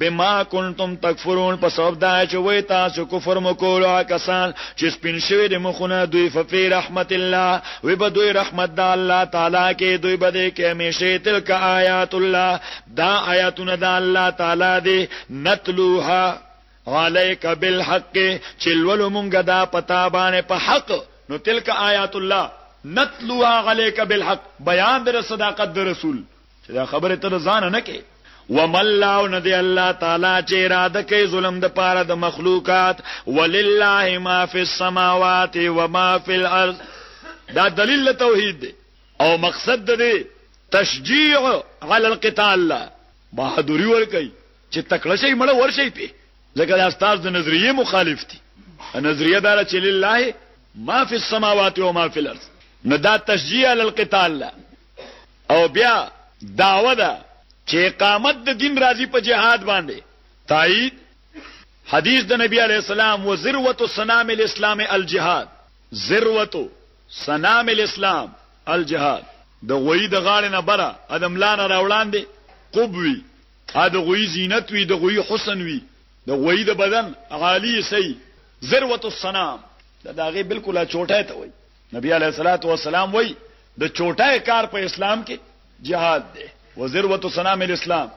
S1: بما کنتم تکفرون په سبب دا چې وای تاسو کفر مکول کسان چې سپین شوی د مخونه دوی ففی رحمت الله وی به دوی رحمت د الله تعالی کې دوی به دې کې همیشه تلک آیات الله دا آیاتونه د الله تعالی دی نتلوها علیک بالحق چلول مونږه دا پتا باندې په حق نو تلک آیات الله نتلوها علیک بالحق بیان در صداقت در رسول چې دا خبره ته ځان نه کې وملاو نه دی الله تعالی چې اراده کوي ظلم د پاره د مخلوقات ولله ما فی السماوات و ما فی الارض دا دلیل توحید دی او مقصد دی تشجیع علی القتال لا بہادری ور کوي چې تکړه شي مړ ور شي په ځکه دا استاد د نظریه مخالف دي نظریه دار چې لله ما فی السماوات و ما فی الارض نه دا تشجیع علی القتال لا او بیا دعوه ده چې اقامت د دین راځي په جهاد باندې تایید حدیث د نبی علی السلام و ذروه صنام الاسلام الجهاد ذروه صنام الاسلام الجهاد د غوی د غاړې نه بره ادم لانه راوړان دي قبوي ا د غوی زینت وي د غوی حسن وي د غوی د بدن عالی سي ذروه الصنام دا داغه بالکل چوټه ته وي نبی علیه الصلاۃ والسلام وای د چوټای کار په اسلام کې جهاد دی وزروت سنام الاسلام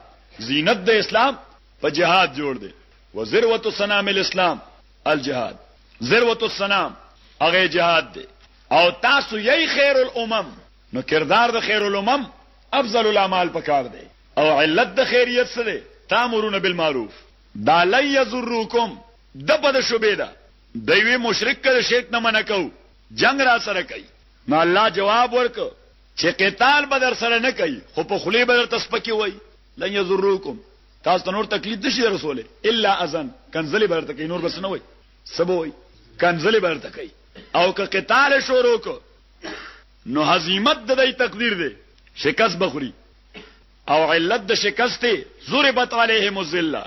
S1: زینت د اسلام په جهاد جوړ دی وزروت سنام الاسلام الجهاد زروت السلام هغه جهاد دی او تاسو یی خیر الامم نو کردار د خیر الامم افضل الاعمال پکار دی او علت د خیریت سره تامرون بالمعروف دا لای یزرکم د بد شوبې ده دوی وی مشرک که د شرک نه منع کوو جنګ راسره کوي نو الله جواب ورکړ چې قتال به درسره نه کوي خو په خلی به درته سپکې وایي لن یضروکم تاسو ته نور تکلیف نشي رسوله الا اذن کنزلی به درته کوي نور بس نه وایي سبوي کنزلی به درته کوي او که قتال شروع کو نو هزیمت د دې تقدیر دی شکست بخوري او علت د شکست ضربت علیهم الذله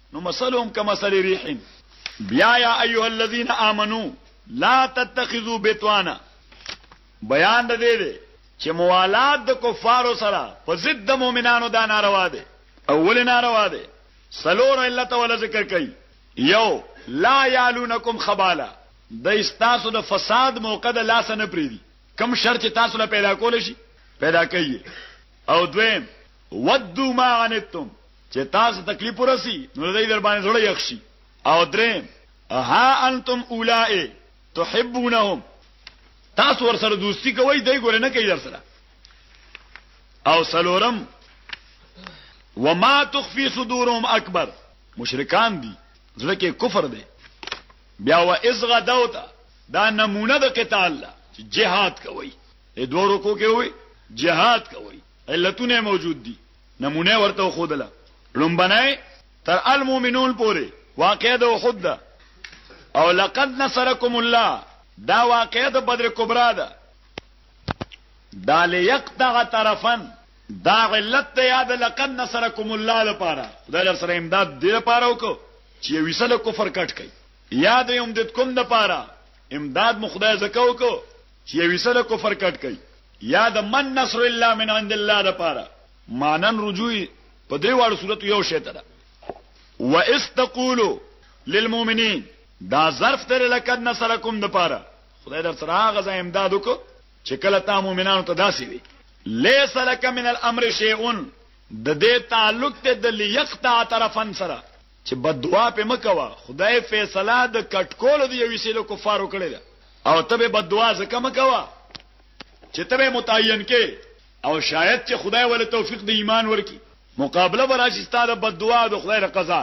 S1: نو مسلو هم که مسلې ریحین بیا یا ایها الذین آمنو لا تتخذوا بتوانا بیان د دې دی چې موالات د کفارو سره په ضد د مؤمنانو دا ناروا دی اول ناروا دی سلور علت ول ذکر کوي یو لا یالونکم خبالا د استاسو د فساد موقع د لاس نه پریدي کم شرط تاسو له پیدا کول شي پیدا کوي او دویم ودو ما عنتم چې تاسو تکلیف ورسی نو دوی در باندې زړه یخ شي او دریم ها انتم اولائے تحبونهم تاسو ور سره دوستی کوئ دوی ګور نه کوي در سره او سلورم وما تخفي صدورهم اکبر مشرکان دي زړه کې کفر دی بیا و از غدوتا دا نمونه د قتال لا جهاد کوي دوه رکو کې وي جهاد کوي علتونه یې موجود دي، نمونه یې ورته وښودله. لومبنی، تر المومنون پورې، واقعه د احد ده او لقد نصرکم الله دا واقعه د بدر کبری ده. دا لیقطع طرفا دا علت دی یا د لقد نصرکم الله لپاره خدای درسره امداد دې لپاره وکړو چې یو حصه له کفر کټ کړي یا د امدادکم لپاره امداد مو خدای زکه وکړو چې یو حصه له کفر کټ کړي یا د من نصر الا من عند الله د پاره مانن رجوع په دې واړو صورت یو شی ته و استقولو للمؤمنین دا ظرف تر لکد نصرکم د پاره خدای در سره هغه ځای امداد وکړو چې کله تا مؤمنانو ته داسې وي ليس لك من الامر شيء د دې تعلق ته د ليقطع طرفن سره چې بدوا په مکوا خدای فیصله د کټکول دی یو سیلو کفارو کړی او ته به بدوا زکه مکوا چې ته به متعین کې او شاید چې خدای ول توفیق د ایمان ورکی مقابله براشي ستاره بد دعا د خدای رقضا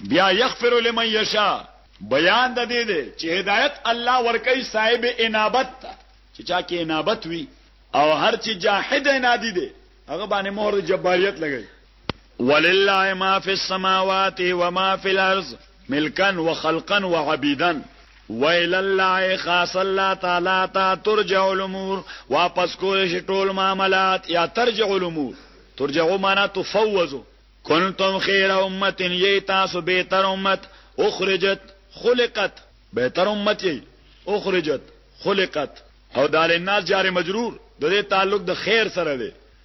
S1: بیا یغفر لمن یشا بیان د دې دی چې هدایت الله ورکی صاحب انابت ته چې چا کې انابت وي او هر چې جاهد نه دي دي هغه باندې مهر جباریت لګي ولله ما فی السماوات و ما فی الارض ملکا و خلقا و عبیدا ویل الله خاص الله تعالی تا ترجع الامور واپس کول شي ټول معاملات یا ترجع الامور ترجع معنا تفوز کنتم خیر امه یی تاسو به تر امت اخرجت خلقت به تر امت یی اخرجت خلقت او دال الناس جار مجرور د دې تعلق د خیر سره دی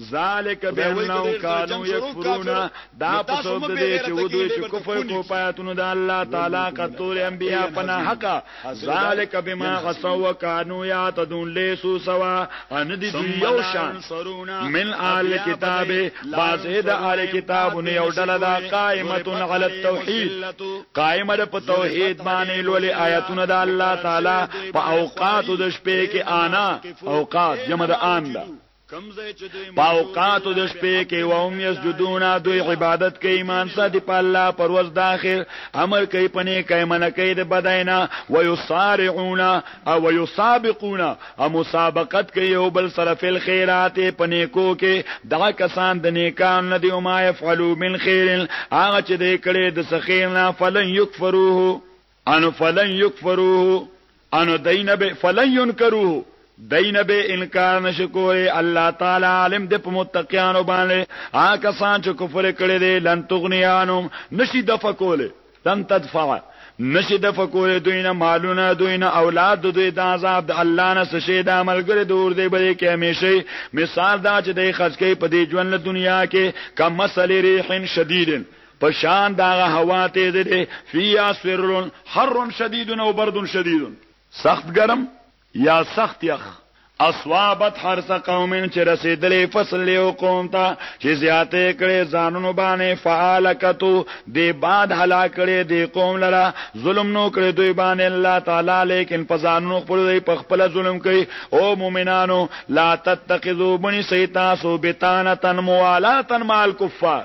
S1: ذالک بانهم كانوا يكفرون دا په سبب د دې چې ودوی چې کفر کو پاتونو د الله تعالی قتل انبیاء پنا حق ذالک بما غسوا وكانوا يعتدون ليسوا سوا ان دي یو شان من آل کتاب بعض د آل کتاب نه یو ډله دا قائمه علی التوحید قائمه په توحید باندې لولې آیاتونه د الله تعالی په اوقات د شپې کې انا اوقات جمع د ان ده په اوقاتو د شپې کې و هم یسجدون دوی عبادت کوي ایمان ساتي په الله پر ورځ د اخر امر کوي پنه کوي من کوي د بداینا و یسارعون او یسابقون او مسابقت کوي او بل سره فل خیرات پنه کو کې دا کسان د نیکان نه دی او ما يفعلوا من خیر هغه چې دې کړي د سخیر نه فلن یکفروه انو فلن یکفروه انو دین به فلن ينکروه دین به انکار نشکوي الله تعالی عالم د په متقینو باندې آ کسان چې کفر کړي دي لن تغنیانم نشي د فکول لن تدفع نشي د فکول دوی نه مالونه دوی نه اولاد دوی د عذاب د الله نه سشي د عملګری دور دی بلې کې همیشه مثال دا چې د خرج کوي په دې ژوند له دنیا کې کم مسلې ریحن شدیدن پشان داغه هوا تیز دی فیا سرون حر شدید او برد شدید سخت گرم یا سخت یخ اصوابت حرس قوم چې رسیدلې فصل له قوم ته چې زیاتې کړي ځانونو باندې فعالکتو دی بعد هلاک کړي دی قوم لرا ظلم نو کړي دوی باندې الله تعالی لیکن په ځانونو خپل دی په خپل ظلم کوي او مؤمنانو لا تتخذوا بني سیتاسو بتانتن موالاتن مال کفار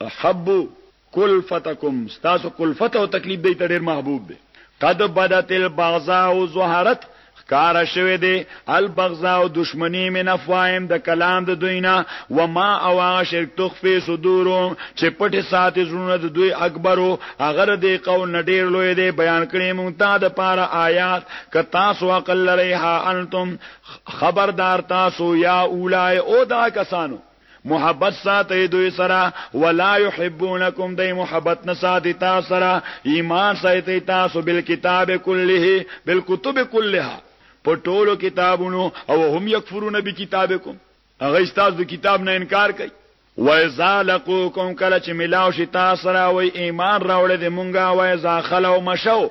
S1: احب کلفتکم ستاسو کلفت او تکلیف دی ته ډیر محبوب دی قد بدت البغضاء ظهرت کار شوه دی البغضاء دشمنی من افواهم د کلام د دوینا و ما او هغه شی تخفي صدورهم چې پټ ساتي زړونه د دوی اکبرو اگر دی قول نډیر لوی دی بیان کړی مونږ ته د پاره آیات ک تاسو عقل لري ها انتم خبردار تاسو یا اولای او دا کسانو محبت ساتی دوی سره ولا يحبونکم دی محبت نساتی تاسو سره ایمان ساتی تاسو بالکتاب کله بالکتب کلها په ټولو کتابونو او هم یکفرون بکتابکم هغه تاسو د کتاب نه انکار کوي وایزا لقوکم کله چې ملاو شي تاسو راوي ایمان راوړې د مونږه وایزا خلو مشو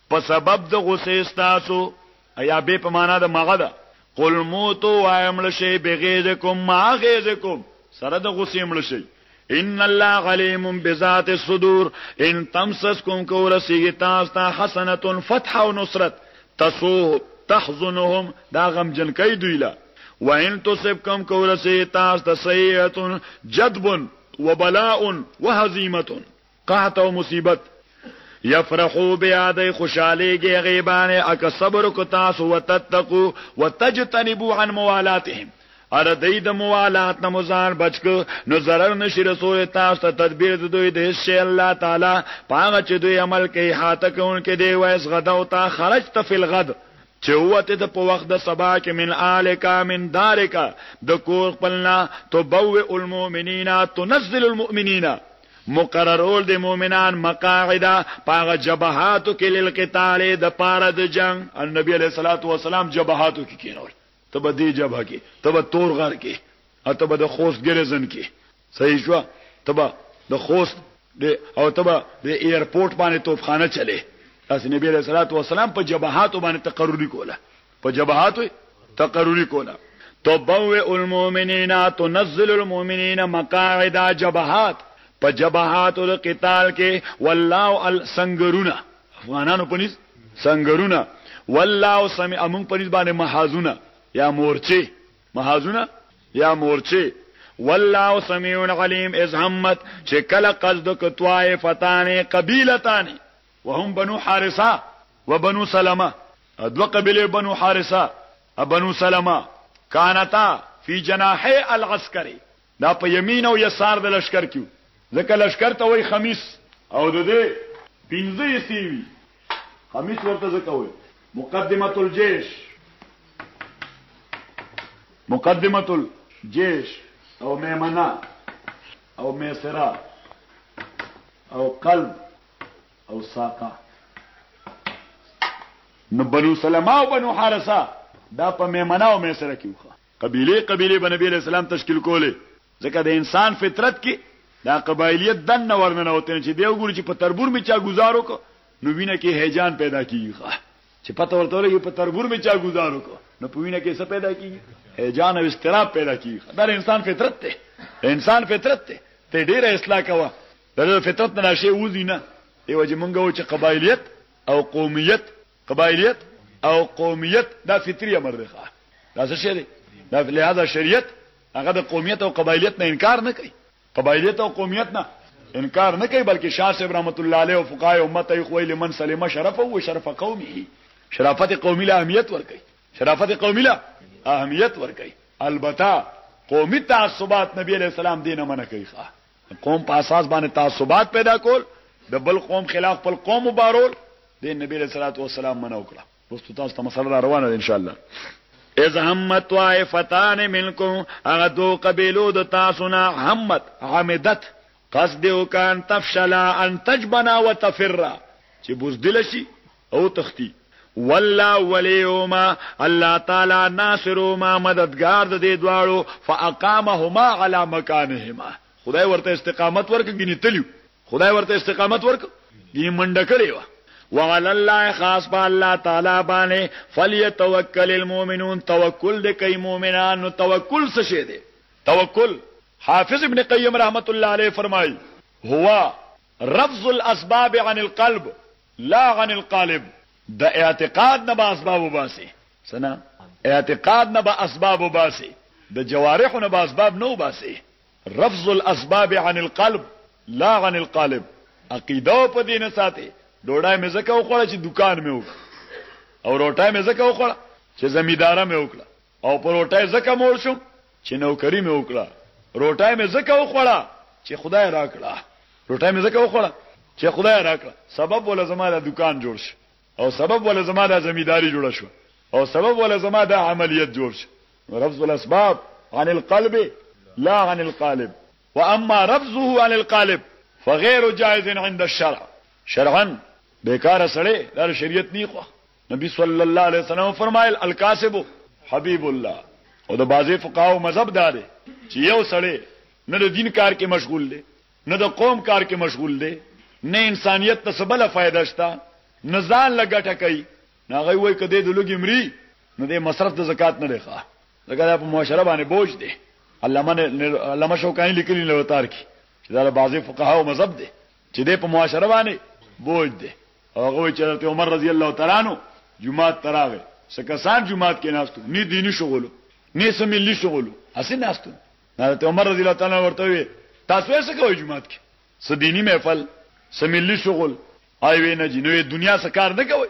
S1: په سبب د غصې ستاسو. ایا بې په مانا د مغه ده. قل موتو وایه مړه شئ بغیظکم مع غیظکم سره د غصې مړه شئ. ان الله علیم بذات الصدور ان تمسسکم که ورسیږي تاسو ته حسنة فتح او نصرت تسوهم تحزنهم دا غمجن کوي دوی له وان تصبکم که ورسیږي تاسو ته سیئة جدب وبلاء وهزیمة قحط او مصیبت یفرحو بیا دی خوشالیږي هغه باندې اک صبر کو تاسو وتتقو وتجتنبو عن موالاتهم ار دای د موالات نه مزان بچک نو zarar نشي رسول تاسو ته تدبیر د دوی د شی الله تعالی پاغه چې دوی عمل کوي حاته کون کې دی وایس غدا او تا خرج تفل غد چې وته د په وخت د سبا کې من الکا من دارکا د کور خپلنا تو بو المؤمنین تنزل المؤمنین مقررول د مؤمنان مقاعده پاغه جبهاتو کې للقتال د پاره د جنگ النبي عليه الصلاه والسلام جبهاتو کې کینول تب دې جبهه کې تب تور غر کې اتب د خوست ګرزن کې صحیح شو تب د خوست او تب د ایرپورټ باندې توپخانه چلے تاسو نبی عليه الصلاه والسلام په جبهاتو باندې تقرری کوله په جبهاتو یې تقرري کوله. تبوئ المؤمنین تنزل المؤمنین مقاعد جبهات په جبهاتو د قتال کې والله ال سنګرونه افغانانو په نس سنګرونه والله سمع امون په نس باندې محاذونه یا مورچه محاذونه یا مورچه والله سميع عليم اذ همت چې کله قصد کتوای فتانه قبيلتان وهم بنو حارثه و بنو سلمه او دوه قبیلې بنو حارثه او بنو سلمه کانتا فی جناحی العسکر دا په یمین او یسار د لشکر کیو ځکه لشکر ته وای خمیس او د دې پنځه حصې وي خمیس ورته ځکه وای مقدمه الجيش مقدمه الجيش او میمنه او میسره او قلب او ساقه نو بنو سلمہ او بنو حارثه دا په میمنه او میسره کې وخه قبيله قبيله بنبي عليه السلام تشکیل کوله ځکه د انسان فطرت کې دا قبایلیت دن نه ورننه وته چې دی وګوري چې په تربور می چا گزارو کو نو وینه کې هیجان پیدا کیږي چې پته ورته لګي په تربور می چا گزارو کو نو په وینه کې څه پیدا کیږي هیجان او استراب پیدا کیږي دا انسان فطرت ته انسان فطرت ته ته ډیره اصلاح کوه دا د فطرت نه ناشې وځي نه دیو چې مونږ و چې قبایلیت او قومیت قبایلیت او قومیت دا فطری امر دی ښا دا څه شی دی دا لهدا شریعت هغه د قومیت او قبایلیت نه انکار نه کوي قبایلیت او قومیت نه انکار نه کوي بلکې شاه صاحب رحمت الله علیه او فقهای امت یې خوې لمن سلمہ شرف او شرف قومه شرافت قومی له اهمیت ور کوي شرافت قومی له اهمیت ور کوي البته قومي تعصبات نبی علیہ السلام دینه منع کوي ښا د قوم په اساس باندې تعصبات پیدا کول د بل قوم خلاف خپل قوم وبارول د نبی صلی الله علیه وسلم منو کړه وروسته تاسو ته مسله را روانه ده ان شاء الله از همت طائفتان منکم هغه دو قبیلو د تاسو نه همت حمدت قصد وکان تفشلا ان تجبنا وتفر چې بوزدل شي او تختی والله وليهما الله تعالی ناصرهما مددګار د دې دواړو فاقامهما على مکانهما خدای ورته استقامت ورک غني تلیو خدای ورته استقامت ورک غني منډه کړی و وعلى الله خاص په الله تعالی باندې فليتوکل المؤمنون توکل د کوي مؤمنانو توکل څه شه دي توکل حافظ ابن قیم رحمت الله علیه فرمایي هو رفض الاسباب عن القلب لا عن القالب د اعتقاد نه به اسباب وباسي څه نه اعتقاد نه به اسباب وباسي د جوارحو نه به اسباب نه وباسي رفض الاسباب عن القلب لا عن القالب عقیده په دې نه ساتي ډوډۍ مې زکه وخوړه چې دکان مې وکړ او روټه مې زکه وخوړه چې زمیداره مې وکړه او په روټۍ ځکه موړ شوم چې نوکري مې وکړه، روټۍ مې ځکه وخوړه چې خدای راکړه، روټۍ مې ځکه وخوړه چې خدای راکړه، سبب ولا زما دا دوکان جوړ شو او سبب ولا زما دا زمینداري جوړه شوه او سبب ولا زما دا عملیت جوړ شو. نو رفض الاسباب عن القلب لا عن القالب واما رفضه عن القالب فغیر جائز عند الشرع شرعا بیکاره سړی دا شریعت نه خوښ نبی صلی الله علیه وسلم فرمایل الکاسب حبیب الله او د بازي فقاو مذهب دار چې یو سړی نه د دین کار کې مشغول دی نه د قوم کار کې مشغول دی نه انسانیت ته سبله فائدہ شته نه ځان لګټه کوي نه غوي وای کده د لوګي مري نو د مصرف د زکات نه دی ښه لکه په معاشره باندې بوج دی علامه علامه شوکانی لیکلی لوتار کې چې دا بازي فقها او مذهب دی چې دې په معاشره باندې بوج دی او هغه وی چې حضرت عمر رضی الله تعالی عنہ جمعات تراغه سکسان جمعات کې ناستو نه دینی شغلو نه سملی شغلو اسی ناستو حضرت عمر رضی الله تعالی ورته وی تاسو یې څه کوئ جمعات کې سدینی محفل سملی شغل آی وی نه جنوې دنیا سکار نه کوي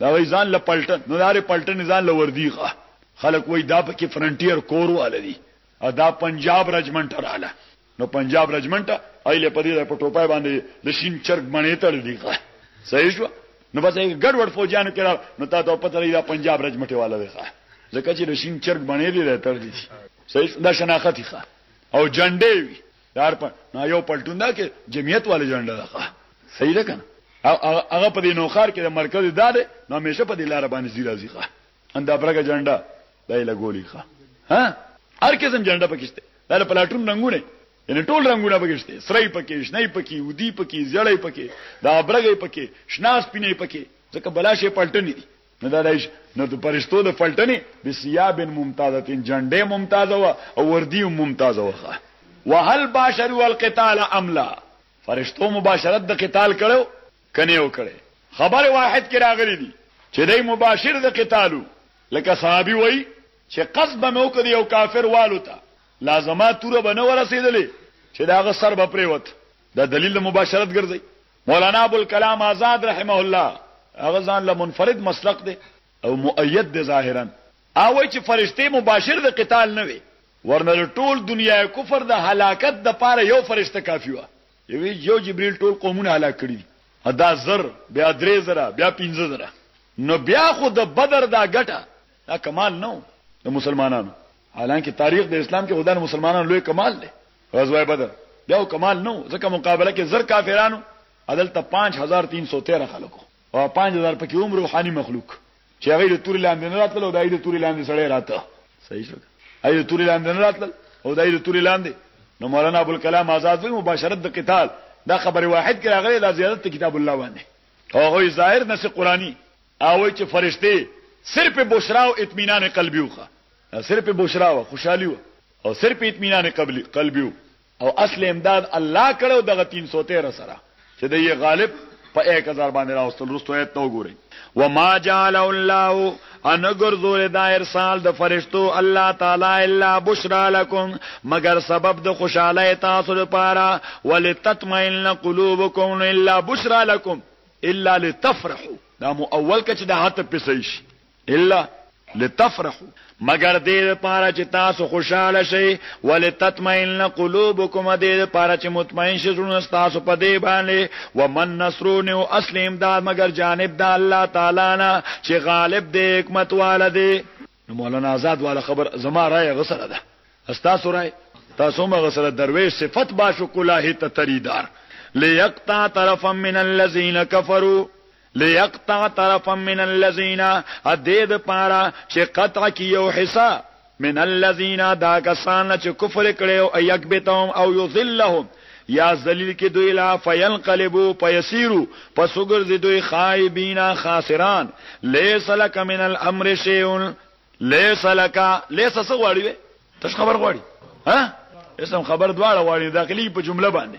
S1: د هغوی ځان له پلټن نو د هرې پلټنې ځان له وردي غه خلک وایي دا پکې فرنټیر کور واله دي او دا پنجاب رجمنټ راله نو پنجاب رجمنټ ایله په دې په ټوپای باندې د شین چرګ باندې تړل دي غه صحیح شو نو بس یې ګډ وډ فوجانو کې نو تا ته پته لري دا پنجاب رجمټي والا دی ښه ځکه چې د شین چرګ باندې دی تر دي صحیح دا شناخت ښه او جنډې وي دار په نا یو پلټون دا کې جمعیت والے جنډه ده صحیح ده کنه او هغه په دې نوخار کې د مرکز دا ده نو همیشه په دې لار باندې زی راځي ښه اندا برګه جنډه دای لګولې ښه ها هر قسم جنډه پکشته دا په لاټون رنگونه یعنی ټول رنگونه پکشته سرای پکې شنای پکې ودی پکې زړای پکې دا برګې پکې شناس پینې پکې ځکه بلاشه پلټنې دي نو دا دایش نو د پرشتو د فلټنې بسیاب ممتازه تین جنډه ممتازه و او وردی ممتازه وخه وهل باشر والقتال املا فرشتو مباشرت د قتال کړو کنه یو کړي خبر واحد کې راغلي دي چې دای مباشر د قتالو لکه صحابي وای چې قصب مې وکړ یو کافر والو ته لازمه تور بنور رسیدلې چې داغه سر به پریوت دا دلیل مباشرت ګرځي مولانا ابوالکلام آزاد رحمه الله هغه ځان له منفرد مسلک دی او مؤید دی ظاهرا هغه وایي چې فرشتې مباشر د قتال نه وي ورنه د ټول دنیا کفر د هلاکت د پاره یو فرشته کافی و یوی یو جبرئیل ټول قومونه هلاک کړی دا زر بیا درې زره بیا پنځه زره نو بیا خو د بدر دا ګټه دا کمال نو د مسلمانانو حالانکه تاریخ د اسلام کې خدای مسلمانانو لوی کمال دی غزوه بدر یو کمال نه و ځکه مقابله کې زر کافرانو عدالت 5313 خلکو او 5000 پکې هم روحاني مخلوق چې هغه د توري لاندې نه راتل او دای د توري لاندې سړی راته صحیح شو هغه د توري لاندې نه راتل او دای د توري لاندې نو مولانا ابو الکلام آزاد وی مباشرت د قتال دا خبر واحد کې راغلی دا زیادت کتاب الله باندې هغه ظاهر نس قرآنی او چې فرشته صرف بشرا او اطمینان قلبی وخه صرف بشرا او خوشحالي و او صرف اطمینان قلبی وو او اصل امداد الله کړی وو دغه تین سو تیره سره چې دی یې غالب په ایک هزار باندې راوستل وروسته ایت ته وګورئ وما جعله الله ان ګرځول دا ارسال د فرشتو الله تعالی الا بشرا لكم مگر سبب د خوشاله تاسو لپاره ولتطمئن قلوبكم الا بشرا لكم الا لتفرحوا دا مو اول کچ د هات پسیش الا لتفرحوا مگر دې لپاره چې تاسو خوشاله شئ ولتطمئن قلوبکم دې لپاره چې مطمئن شئ زړه تاسو په دې باندې ومن نصرون او اسلم دا مگر جانب د الله تعالی نه چې غالب دې حکمت والده نو مولانا آزاد والا خبر زما رائے غسره ده استاسو رائے تاسو ما غسره درویش صفت باشو کلاه ته تریدار ليقطع طرفا من الذين كفروا ليقطع طرفا من الذين ادې د پاره چې قطع کی یو حصہ من الذين دا کسان چې کفر کړي او يكبتهم او يذلهم یا ذلیل کې دوی لا فینقلبو پیسیرو پس وګرځي دوی خائبینا خاسران لیس لک من الامر شیئون لیس لک لیس څه غواړي تاسو خبر غواړي ها اسم خبر دواړه غواړي داخلي په جمله باندې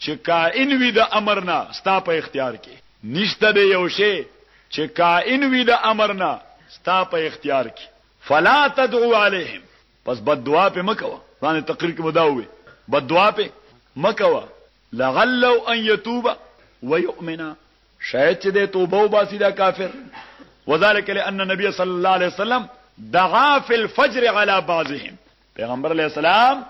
S1: چې کائن وي د امر نه ستا په اختیار کې. نشته دی یو شی چې کائن وي د امر نه ستا په اختیار کې. فلا تدعو علیهم پس بد دعا پې مه کوه، ځان تقریر کې مو دا وویل، بد دعا پې مه کوه، لعلو ان یتوب ویؤمنا شاید چې دی توبه وباسي دا کافر، وذلک لأن النبی صلی الله علیه وسلم دعا فی الفجر علی بعضهم. پیغمبر علیه السلام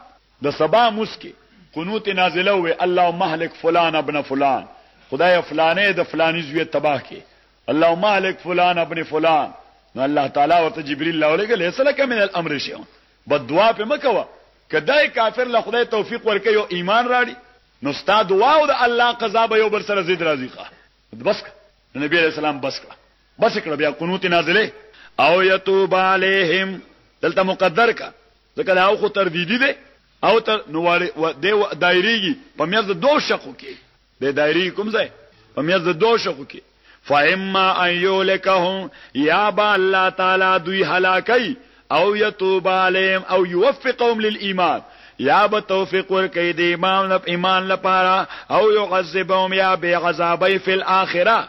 S1: د سبا موس کې قنوت نازله وې اللهم اهلك فلان ابن فلان خدای فلانه د فلانی زوی تباه کې اللهم اهلك فلان ابن فلان نو الله تعالی ورته جبريل لولګل اسلک من الامر شي بد دعا په مکوا کدای کافر له خدای توفیق ورکې یو ایمان راړي نو ستا دعا او د الله قضا به یو بر سره زید راضی ښه بس نبی رسول الله بس کړه بس کړه بیا قنوت نازله او یتوب علیهم دلته مقدر کا ځکه دا خو تردیدی دی او تر نواله و د دایریږي په میز دوه شقو کې د دایری کوم ځای په میز دوه شقو کې فاما ان یولکهم یا با الله تعالی دوی هلاکای او یتوب علیهم او یوفقهم للایمان یا به توفیق ورکړي د ایمان لپاره ایمان لپاره او یعذبهم یا به عذابای فی الاخره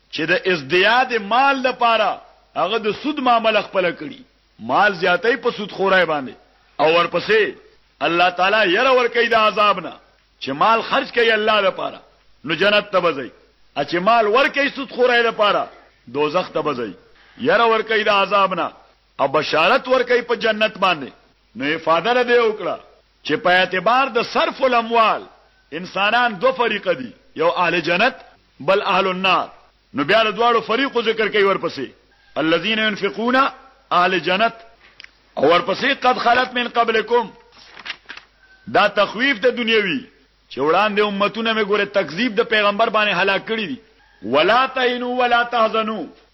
S1: چې د ازدیاد مال لپاره هغه د سود معامله خپله کړي، مال زیاتوي په سود خورۍ باندې او ورپسې الله تعالی یره ورکوي د عذاب نه، چې مال خرج کوي الله لپاره نو جنت ته به ځئ او چې مال ورکوي سود خورۍ لپاره دوزخ ته به ځئ، یره ورکوي د عذاب نه او بشارت ورکوي په جنت باندې نو افاده له دې وکړه چې په اعتبار د صرف الاموال انسانان دوه فریقه دي، یو اهل جنت بل اهل النار، نو بیا د دواړو فریقو ذکر کوي ورپسې، الذین ينفقون اهل جنت او ورپسې قد خلت من قبلکم دا تخویف د دنیوي چې وړاندې امتونه مې ګوره تکذیب د پیغمبر باندې هلاک کړی دي ولا تهنوا ولا تحزنوا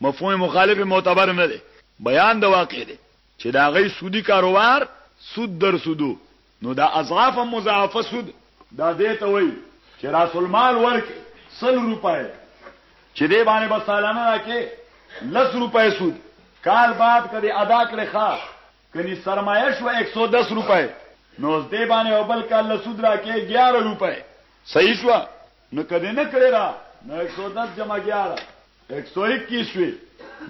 S1: مفهوم مخالف معتبر نه دی، بیان د واقع دی، چې د هغوی سودي کاروبار سود در سود و، نو دا اضعافا مضاعفه سود دا دې ته وايي، چې راس المال ورکړې سل روپۍ، چې دې باندې به سالانه راکې لس روپۍ سود، کال بعد که دې ادا کړې ښه، کني سرمایه شوه ایک سو دس روپۍ، نو اوس دې باندې به بل کال له سود راکې ګیاره روپۍ، صحیح شوه؟ نو که دې نه کړې دا نو ایک سو دس جمع ګیاره ایک سو اکیس وي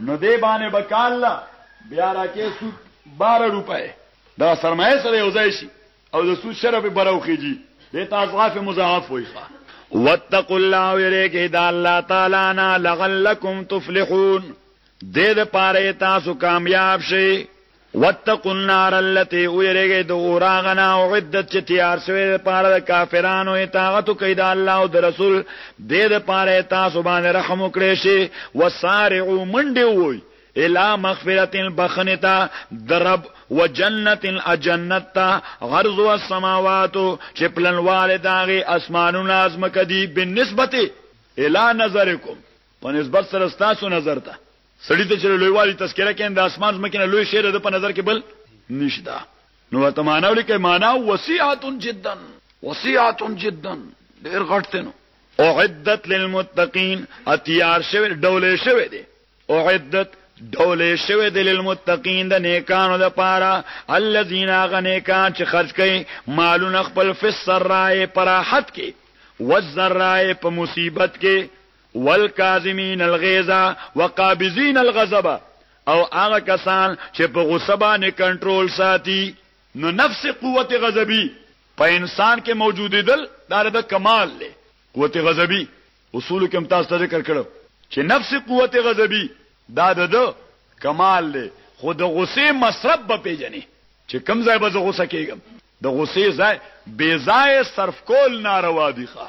S1: نو دې باندې به کال له بیا راکې سود باره روپۍ دا سرمایه سره یو ځای شي او د سود شرف به راوخیږي دې ته اضعاف مضاعف وایي واتقوا الله ويرګه د الله تعالی نه لغلکم تفلحون دې د پاره تاسو کامیاب شئ واتقوا النار التي ويريږئ د اور هغه نه اعدت چې تیار شوی د پاره د کافرانو اطاعت وکړئ د الله او د رسول د دې لپاره تاسو باندې رحم وکړئ شي وسارعوا منډه ووي الا مغفرت بخنتا درب و جنت اجنت تا غرض و السماوات چې پلنواله داغه اسمانونه ازمکه دي بالنسبه الا نظرکم په نسبت سره تاسو نظر ته سړي ته چې له لویوالي تذکره کوي، د اسمان ځمکې نه لوی شی د ده په نظر کې بل نشته، نو ورته مانا ولیکئ، مانا، وسیعة جدا، وسیعة جدا، ډېر غټ دی نو. اعدت للمتقین، تیار شوی، ډولې شوی دی، اعدت، ډولې شوی دی، للمتقین، د نېکانو لپاره، الذین، هغه نېکان چې خرڅ کوي مالونه خپل، فی السراء، په راحت کې، والضراء، په مصیبت کې. والکاظمین الغیظ وقابضین الغضب او هغه کسان چې په غصه باندې کنټرول ساتي نو نفس قوت غضبی په انسان کې موجودیدل دا د کمال له قوت غضبی اصول کې هم تاسو ته ذکر کړو چې نفس قوت غضبی دا د کمال له خود غصه مصرف به پیژني چې کم ځای به غصه کیږم د غصه ځای بے ځای صرف کول ناروا دي ښه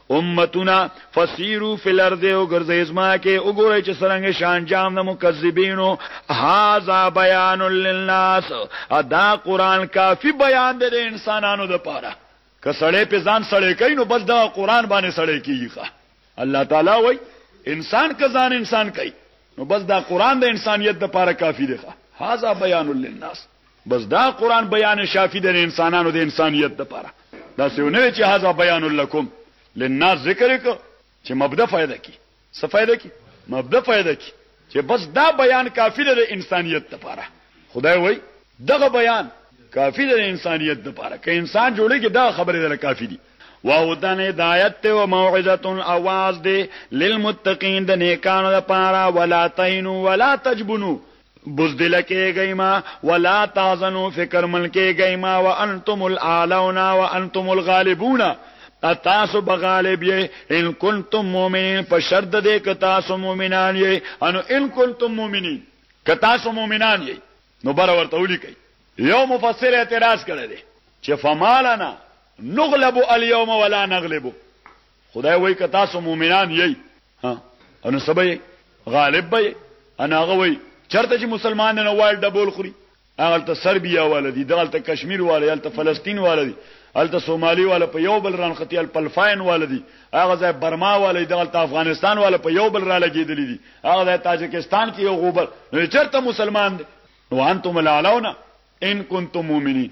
S1: امتنا فسیرو فی الارض او ګرځي ازما کې وګورئ چې څنګه شان جام د مکذبینو هاذا بیان للناس ادا قران کافی بیان دی د انسانانو د پاره که سړی په ځان سړی کوي نو بس دا قران باندې سړی کیږي الله تعالی وای انسان که ځان انسان کوي نو بس دا قران د انسانیت د پاره کافی دی هاذا بیان للناس بس دا قران بیان شافی د انسانانو د انسانیت د پاره دا څه نه چې هاذا بیان لکم للناس ذکر کو چې مبدا فائدہ کی څه فائدہ کی مبدا فائدہ کی چې بس دا بیان کافی د انسانیت د پاره خدای وای دغه بیان کافی د انسانیت د پاره که انسان جوړیږي دا خبره ده کافی دي وهدن هدایت ته او موعظه اواز دی للمتقین د نیکانو لپاره ولا تینو ولا تجبنو بزدل کېږئ مه، ولا تحزنوا فکر من کېږئ مه، وانتم الاعلون وانتم الغالبون او تاسو به غالب یئ، ان کنتم مؤمنین په شرط د دې که تاسو مؤمنان یئ، انو ان کنتم مؤمنین که تاسو مؤمنان یئ نو بره ورته ولیکئ. یو مفسر اعتراض کړی دی چې فما لنا نغلب الیوم ولا نغلب، خدای وای که تاسو مؤمنان یی ها انو سبې غالب به انا هغه وای چرته چې مسلمان نه وایل ډبول خوري هغه ته سربیا والدي دالته کشمیر والي هلته فلسطین والدي هلته سومالي والا په یو بل رانختی ال پلفاین والدي هغه ځای برما والي دالته افغانستان والا په یو بل را لګیدلی دي هغه ځای تاجکستان کې یو غوبل چرته مسلمان دي وانتم العلون ان کنتم مؤمنین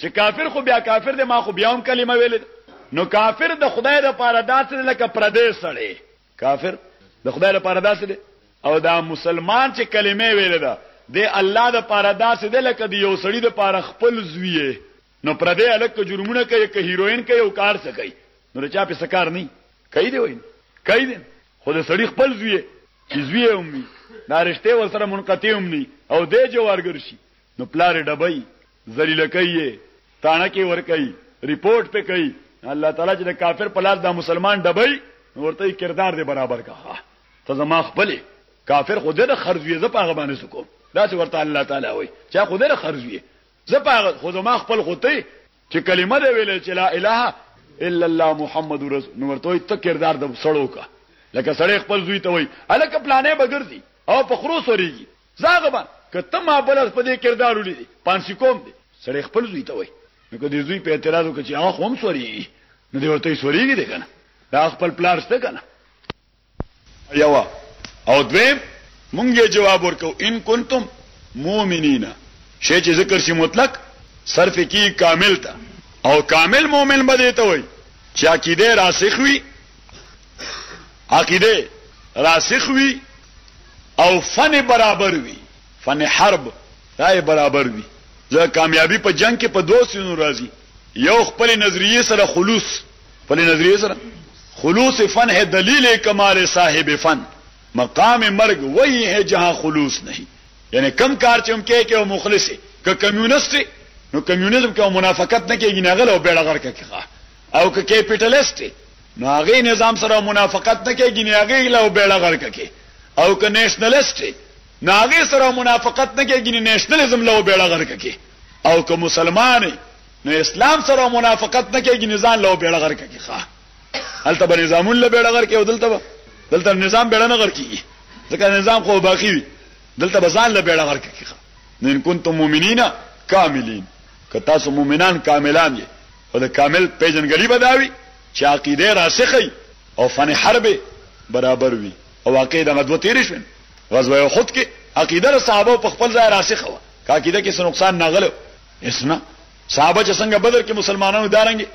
S1: چې کافر خو بیا کافر دی ما خو بیا هم کلمه ویلې ده نو کافر د خدای لپاره داسې دی لکه پردی سړی کافر د خدای لپاره داسې دی او دا مسلمان چې کلمه ویلې ده د الله لپاره داسې دی لکه د یو سړي لپاره خپل زوی نو پردی الک که جرمونه کوي که هیروین کوي او کار څه کوي نو چا په سکار نه کوي دی وای کوي دی خو د سړي خپل زوی چې زوی هم دا رشته ور سره منقطع هم نه او د جوارګر شي نو پلار ډبای ذلیل کوي یې تاڼکې ورکوي رپورټ پې کوي الله تعالی چې د کافر په لاس د مسلمان ډبوي ورته یې کردار دې برابر کړه ته زما خپلې کافر خو دې نه خرځوي زه په هغه باندې څه کوم داسې ورته الله تعالی وایي چا خو دې نه خرځوي زه په هغه خو زما خپل خو ته چې کلمه دې ویلې چې لا اله الا الله محمد رسول نو ورته ته کردار د سړو کا لکه سړی خپل زوی ته وای الکه پلانې بغرځي او په خرو سوريږي زاغبان که ته ما بل ځل په دې کردار ولیدې پانسي کوم دې. سړی خپل زوی ته وایي نو که دې زوی په اعتراض وکړ چې هغه خو هم سورېږي نو دې ورته وایي سورېږي دې که نه دا خپل پلار شته که نه. یوه او دویم مونږ یې جواب ورکوو ان کنتم مؤمنین شی چې ذکر شي مطلق صرف کېږي کامل ته او کامل مؤمن به دې ته وایي چې عقیده یې راسخ وي عقیده راسخ وي او فن برابر وي فن حرب راي برابر وي زه کامیابی په جنگ کې په دوه سينو راځي یو خپل نظریه سره خلوص خپل نظریه سره خلوص فن ہے دلیل کمال صاحب فن مقام مرگ وہی ہے جہاں خلوص نہیں یعنی کم کار چې هم کې کې او مخلص که کمیونست نو کمیونزم کې منافقت نه کېږي نه غل او بیړغر کې کېږي او که کیپیټلیست نو هغه نظام سره منافقت نه کوي ګنې هغه له بیړه غرق کوي او که نېشنلیست نو هغه سره منافقت نه کوي ګنې نېشنلیزم له بیړه غرق کوي او که مسلمان نو اسلام سره منافقت نه کوي ګنې ځان له بیړه غرق کوي ښا هلته به نظامون له بیړه غرق کوي دلته به دلته نظام بیړه نه غرق کوي ځکه نظام خو باقی وي دلته به ځان له بیړه غرق کوي نن کنتم مؤمنین کاملین که تاسو مؤمنان کاملان یې او د کامل پېژندګلوي به دا وي چې عقيده يې راسخه وي او فن حرب يې برابر وي او واقعي دغه دوه تېرې شوې غزوه احد کې عقيده د صحابه په خپل ځای راسخه وه که عقيده کې څه نقصان نغلو اسنه صحابه چې څنګه بدر کې مسلمانانو دارنګي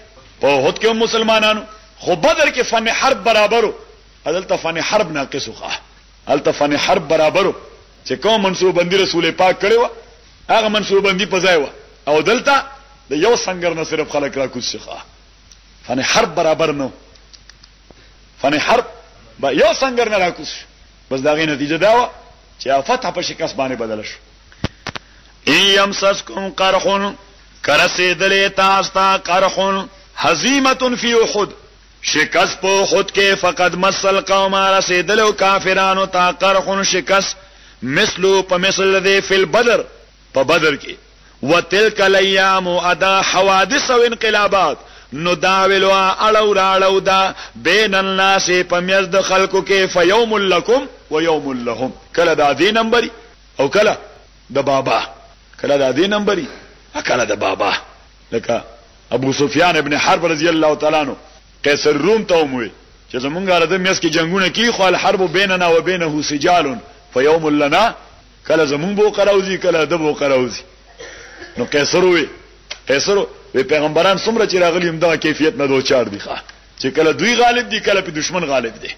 S1: په احد کې هم مسلمانانو خو بدر کې فن حرب برابرو دلته فن حرب ناقص وخه دلته فن حرب برابرو چې کوم منصوبندي رسول پاک کړو هغه منصوبه بندي په ځای وه او دلته د یو سنګر نه صرف خلک راکوز شي ښه فن حرب برابر نه فن حرب به یو سنگر نه راکوس بس دا غي نتیجه دا و چې فتح په شکست باندې بدل شو ایم سسکم قرحون کرسیدلې تاسو ته قرحون هزیمه فی احد شکست په احد کې فقط مسل قوم رسیدلو کافرانو تا قرخون شکست مثلو په مثل دی فل بدر په بدر کې وتلک الايام ادا حوادث او انقلابات نو داولو اړو راړو دا بین الناس په میز د خلکو کې فیوم لکم و یوم لهم کله دا دی نمبر او کله د بابا کله دا دی نمبر کله د بابا لکه ابو سفیان ابن حرب رضی الله تعالی عنه قیصر روم ته هم ویل چې زمونږ له ده میس کې جنګونه کیږي خو الحرب بیننا و بینه سجال فیوم لنا کله زمونږ بوقه راوځي کله ده بوقه راوځي نو قیصر وی قیصر وی پیغمبران څومره چې راغلي همدغه کیفیت نه دوچار دي ښه چې کله دوی غالب دي کله په دشمن غالب دي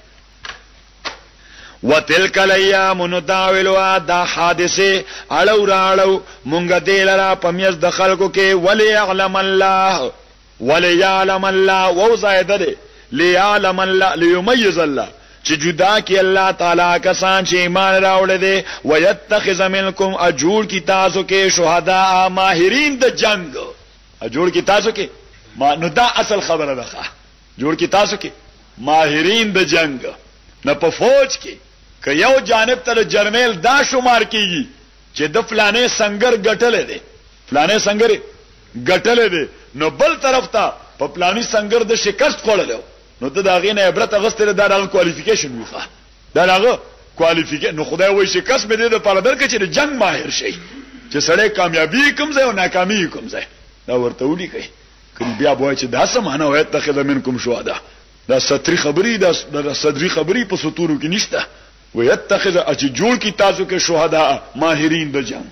S1: وتلک الیام نداولوا دا حادثه اړو راړو مونږ دې لرا پمیز د خلکو کې ولی علم الله ولی علم الله او زائده دې لیعلم الله لیمیز الله چې جدا کی الله تعالی کسان چې ایمان راوړل دي ويتخذ منکم اجور کی تاسو کې شهدا ماهرین د جنگ اجور کی تاسو کې ما نو دا اصل خبره ده جوړ کړي تاسو کې ماهرین د جنګ نه په فوج کې که یو جانب ته د جرنیل دا شمار کیږي چې د فلانې سنگر ګټلې دی فلانې سنگر ګټلې دی نو بل طرف ته په پلاني سنگر د شکست خوړلو نو ته دا غینه عبرت غستره دا دغه کوالیفیکیشن ویخه دا دغه کوالیفیکیشن نو خدای وایي چې کس به دې د پاره درکې چې جنگ ماهر شي چې سړی کامیابی کوم ځای او ناکامي کوم ځای دا ورته ولي کوي کړي بيا به وايي چې دا څه معنی وه يتخذ منکم شهدا دا سطري خبري دا دا صدري خبري په سطورو کې نشته و يتخذ چې جوړ کی تاسو کې شهدا ماهرین د جنگ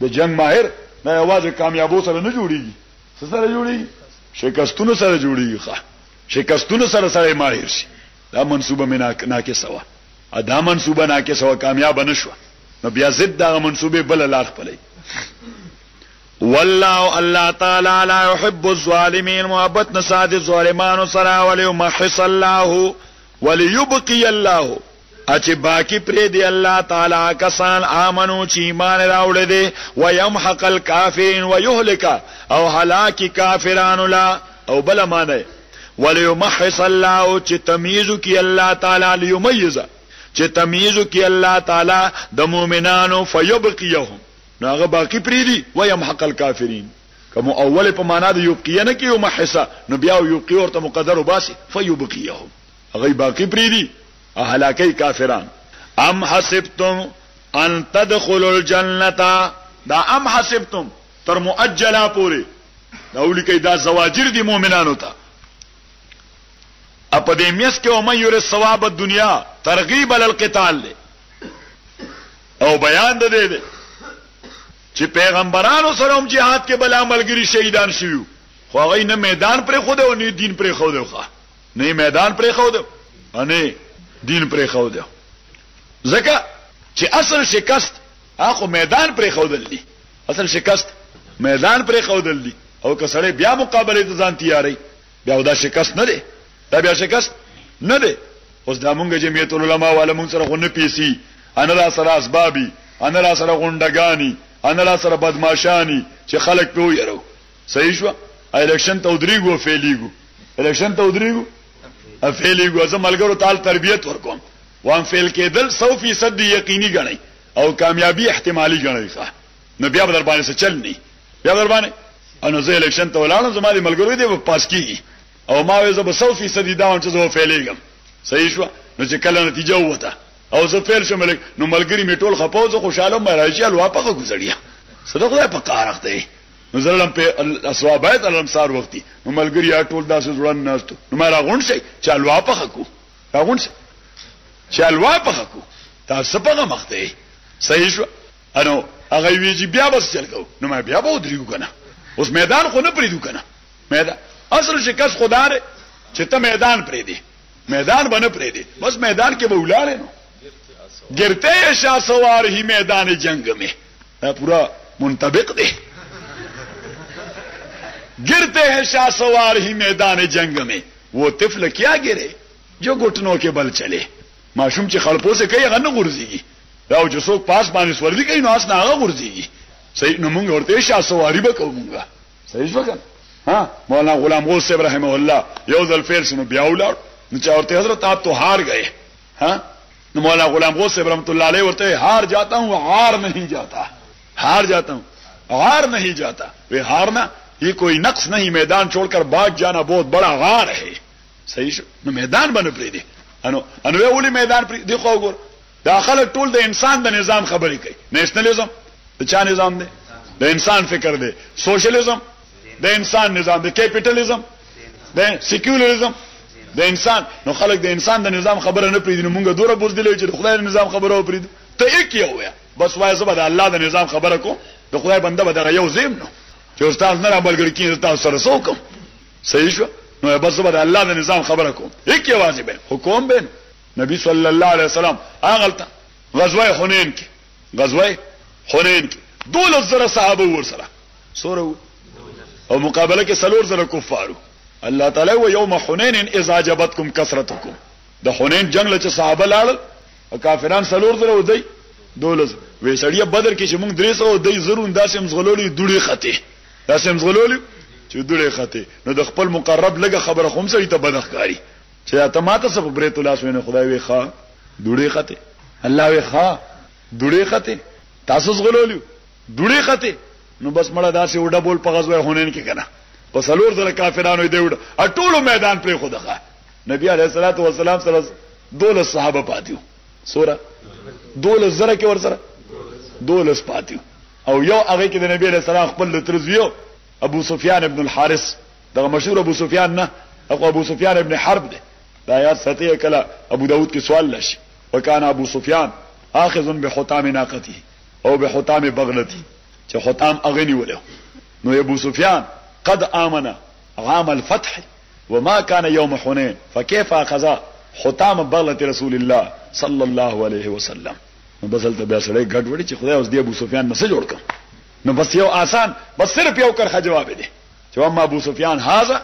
S1: د جنگ ماهر نه یوازې کامیابو سره نه جوړیږي سره جوړي شکستونو سره جوړي ښه شکستونو سره سره ماهر شي دا منسوبه مې ناقصه وه دا منسوبه ناقصه وه کامیاب نه شوه نو بیا ضد دغه منسوبې بله لار خپلوي والله الله تعالی لا يحب الظالمين محبت نه ساده ظالمانو سره ولي محص الله وليبقي الله اچ باقی پرې دی الله تعالی کسان امنو چې ایمان راوړل دي ويمحق الكافرين ويهلك او هلاك کافرانو لا او بل معنی وليمحص الله چې تمييز کی الله تعالی ليميز چې تمييز کی الله تعالی د مؤمنانو فيبقيهم نو هغه باقی پریږدي، ویمحق الکافرین، که مؤول په مانا د یبقیه نه کې یمحص نو بیا یبقیه ورته مقدر وباسي، فیبقیهم، هغه یې باقی پریږدي او هلاکه یې کافران. ام حسبتم ان تدخلوا الجنة دا ام حسبتم تر مؤجلا پورې دا ولیکئ دا زواجر دي مؤمنانو ته او په دې میس کې ومن یرد ثواب الدنیا ترغیب علی القتال دی. او بیان د دې دی چې پیغمبرانو سره هم جهاد کې بلا ملګری شهیدان شویو خو هغه نه میدان پر خو ده نه دین پر خو ده خو نه میدان پر خو ده نه دین پر خو ده ځکه چې اصل شکست هغه میدان پر خو دل دي اصل شکست میدان پر خو دل دي او کسړې بیا مقابله ته ځان تیارې بیا دا شکست نه دی دا بیا شکست نه دی اوس دا مونږ جمعیت العلماء والا مونږ سره غو نه پیسي ان را سره اسبابي ان را سره غونډګانی ان را سره بدمعشانی چې خلک په ویرو صحیح شو الیکشن ته ودریګو فعلیګو الیکشن ته ودریګو افعلیګو زه ملګرو تعال تربیت ورکوم وان فعل کېدل 100% یقیني غنئ او کامیابی احتمالي غنئ ښه نو بیا به در باندې څه چل نه بیا در باندې انو زه الیکشن ته ولاړم زما دي ملګرو دي پاس کیږي او ما وې زه به 100% دا چې زه فعلیږم صحیح شو نو چې کله نتیجه وته او زه فعل شم نو ملګری می ټول خپاو زه خوشاله مې راځي الوا پخه گزړیا صدق خدای په کار اخته نو زلم په اسوابات الم سار وختي نو ملګری ټول داسې ځوړن نهستو نو ما راغون شي چې الوا پخه کو راغون شي چې الوا پخه کو تاسو په مخته صحیح شو انو هغه وی چې بیا بس چل کو نو ما بیا به ودریو کنه اوس میدان خو نه پریدو کنه میدان اصل چې کس خدار چې ته میدان پرې دی میدان باندې پرې دی بس میدان کې به ولاړ نو ګرته شا سوار هی میدان جنگ می دا پورا منطبق دی ګرته ہے شا سوار هی میدان جنگ می وہ طفل کیا گرے جو گھٹنوں کے بل چلے معشوم چې خلپو سے کوي غنه غورځيږي دا او چې څوک پاس باندې سورلي کوي نو اس نه هغه ورځي صحیح نو موږ ورته شاه سواری به کوو موږ صحیح شو کنه ها مولانا غلام غوث صاحب رحمه الله یو ځل فیر سم بیا ولاړ نو چې ورته حضرت اپ تو هار گئے ها نو مولانا غلام غوث صاحب رحمت الله علیه ورته هار جاتا ہوں هار نہیں جاتا هار جاتا ہوں هار نہیں جاتا وی هارنا یہ کوئی نقص نہیں میدان چھوڑ کر باغ جانا بہت بڑا غار ہے صحیح شو نو میدان باندې پری دی انو انو وی اولی میدان پری دی خو وګور دا خلک ټول د انسان د نظام خبرې کوي نېشنلزم د چا نظام دی د انسان فکر دی سوشلزم د انسان نظام دی کیپټلزم د سیکولرزم د انسان نو خلک د انسان د نظام خبره نه پریدي نو موږ دوره بوزدلې چې د خدای د نظام خبره و پریدو ته یې کیو یا بس وای زبر الله د نظام خبره کو د خدای بنده به دغه یو زم نو چې استاد نه رابلګل کین تاسو سره سو کوم صحیح شو نو بس زبر الله د نظام خبره کو یې کی واجب حکم به نبی صلی الله علیه وسلم هغلته غزوه حنین کې غزوه حنین کې دولس زره صحابه ورسره سوره او مقابله کې سلور زره کفارو الله تعالی و یوم حنین اذا جبتکم کثرتکم د حنین جنگ لچ صحابه لاړ او کافران سلور زره ودی دولس وې سړی بدر کې چې موږ درې سو دی زرون داسې مزغلولې دوړي خته داسې مزغلولې چې دوړي خته نو د خپل مقرب لګه خبره هم سړی ته بدخکاری چې دا ته ماته څه په برېتو لاس وینې خدای وې ښا دوړې خته الله وې ښا دوړې خته تاسو زغلولیو دوړې خته نو بس مړه داسې وډه بول په غزوه هونین کې کنه په سلور زره کافرانو دې وډه اټولو میدان پرې خو دغه نبی علیه الصلاۃ والسلام سره دوله صحابه پاتیو سوره دوله زره کې ور سره دوله پاتیو او یو هغه کې د نبی علیه السلام خپل ترزیو ابو سفیان ابن الحارث دغه مشهور ابو سفیان نه اخو ابو سفیان ابن حرب دی دا یاد ساتي کله ابو داود کې سوال لشي وکانه ابو سفیان اخذ بحطام ناقته او بحطام بغلته چې حطام اغنی وله نو ابو سفیان قد امن عام الفتح وما كان يوم حنين فكيف اخذ حطام بغله رسول الله صلى الله عليه وسلم نو بسل ته بیا سړی ګډ وړي چې خدای اوس دی ابو سفیان نه څه جوړ کړ نو بس یو آسان بس صرف یو کرخه جواب دی چې واما ابو سفیان هذا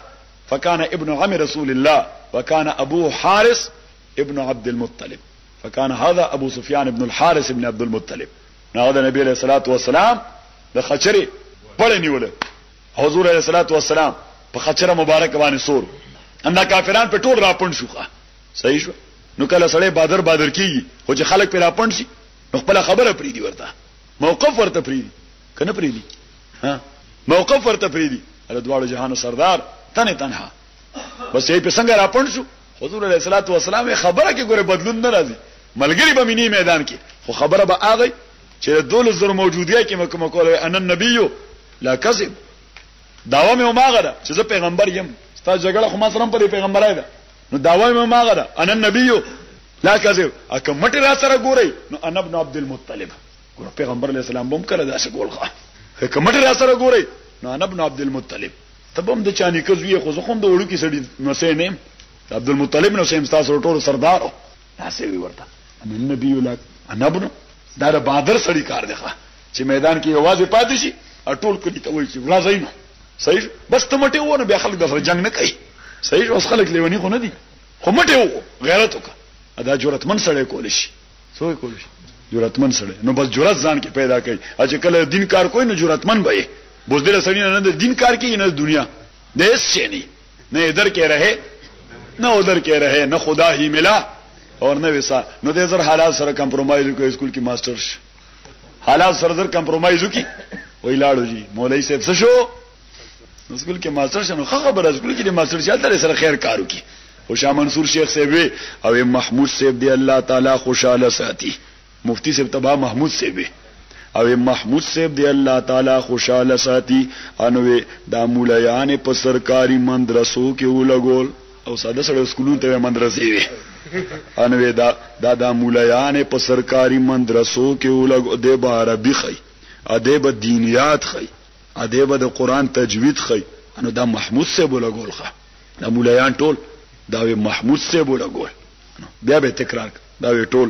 S1: فکان ابن عم رسول الله وکان ابو حارث ابن عبد المطلب فکان هذا ابو سفیان ابن الحارث ابن عبد المطلب نو دا نبی علیہ الصلوۃ والسلام د خچری بل نیول حضور علیہ الصلوۃ والسلام په خچره مبارک باندې سور ان کافران په ټول راپند شوخه صحیح شو نو کله سړی بادر بادر کیږي خو چې خلک په راپند شي نو خپل خبره پری دی ورته موقف ورته پری کنه پری دی ها موقف ورته پریدي له دواړو جهانو سردار تنه تنها بس یې په څنګه راپند شو حضور علیه الصلاۃ والسلام خبره کې ګوره بدلون نه راځي ملګری به مینی میدان کې خو خبره به آغی چې د دول زر موجودیه کې مکه مکول ان النبی لا کذب داوا مې ماغه ده چې زه پیغمبر یم ستا جګړه خو ما سره په پیغمبرای ده نو داوا مې ماغه ده ان النبی لا کذب اکه مټ را سره ګوري نو انا ابن عبد المطلب ګور پیغمبر علیه السلام بم کړه داسې ګول خان کمټ را سره ګوري نو انا ابن عبد المطلب تبم د چانی کزوی خو زخم د وړو کې سړی نو سه نیم عبد المطلب نو سیم تاسو ټول سردار ناسه وی ورته ان النبی لک انا ابن دا د بادر سړی کار دی چې میدان کې आवाज پاتې شي ټول کلی ته وایي چې راځي نو صحیح بس ته مټه ونه بیا خلک د سره جنگ نه کوي صحیح اوس خلک لیونی خو نه دي خو مټه غیرت وکړه دا جرأت من سره کول شي څه وې کول شي جرأتمن سره نو بس جرأت ځان کې پیدا کړي چې کله دین کار کوی نو جرأتمن به یې بوزدل سړی نه د دین کار کوي نه د دنیا د هیڅ شي نه نه ادھر کې رہے نه ادھر کې رہے نه خدا هی ملا اور نه وسا نو د زر حالات سره کمپرمایز کوي سکول کې ماستر شي حالات سره زر کمپرمایز کوي وای لاړو جی مولوی صاحب څه شو نو سکول کې ماستر شنو خه خبره سکول کې ماستر شي تل سره خیر کارو کې او شاه منصور شیخ صاحب او محمود صاحب دی الله تعالی خوشاله ساتي مفتی صاحب تبا محمود صاحب او محمود صاحب دی الله تعالی خوشاله ساتي انو دا مولایان په سرکاري مدرسو کې ولګول او ساده سره سکولونو ته مدرسې وي انو دا دا د مولایان په سرکاري مدرسو کې ولګ د عربي خي ادب دینیات خي ادې به د قران تجوید خی نو دا محمود صاحب لګول ښه دا مولایان ټول دا وی محمود صاحب لګول بیا به تکرار دا وی ټول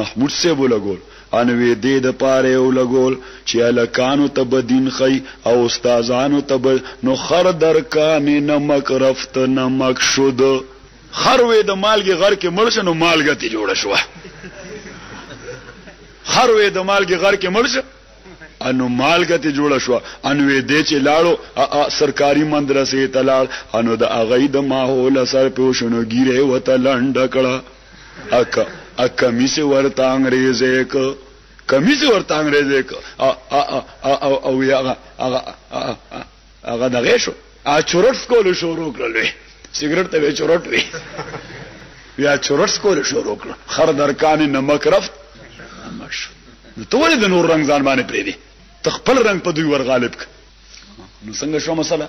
S1: محمود صاحب لګول ان وی دې د پاره یو لګول چې الکانو ته بدین خی او استادانو ته بل نو خر درکان نمک رفت نمک شود خر وې د مالګي غر کې مړ شنو مالګه ته جوړ شو خر وې د مالګي غر کې مړ شو انو مالګه ته جوړه شو انو دې چې لاړو سرکاري مدرسې ته لاړ انو د هغه د ماحول اثر په شنو ګیره وته لنډ کړه اک اک میسه ورته انګريزه ک کمیسه ورته انګريزه ک او او هغه هغه هغه دغه شو ا چورټ سکول شروع کړل وی سیګریټ ته وی چورټ وی بیا چورټ سکول شروع کړل خر درکان نمک رفت مش نو ته ولې د نور رنگ ځان باندې پرې دی ته خپل رنگ په دوی ور غالب ک نو څنګه شو مسله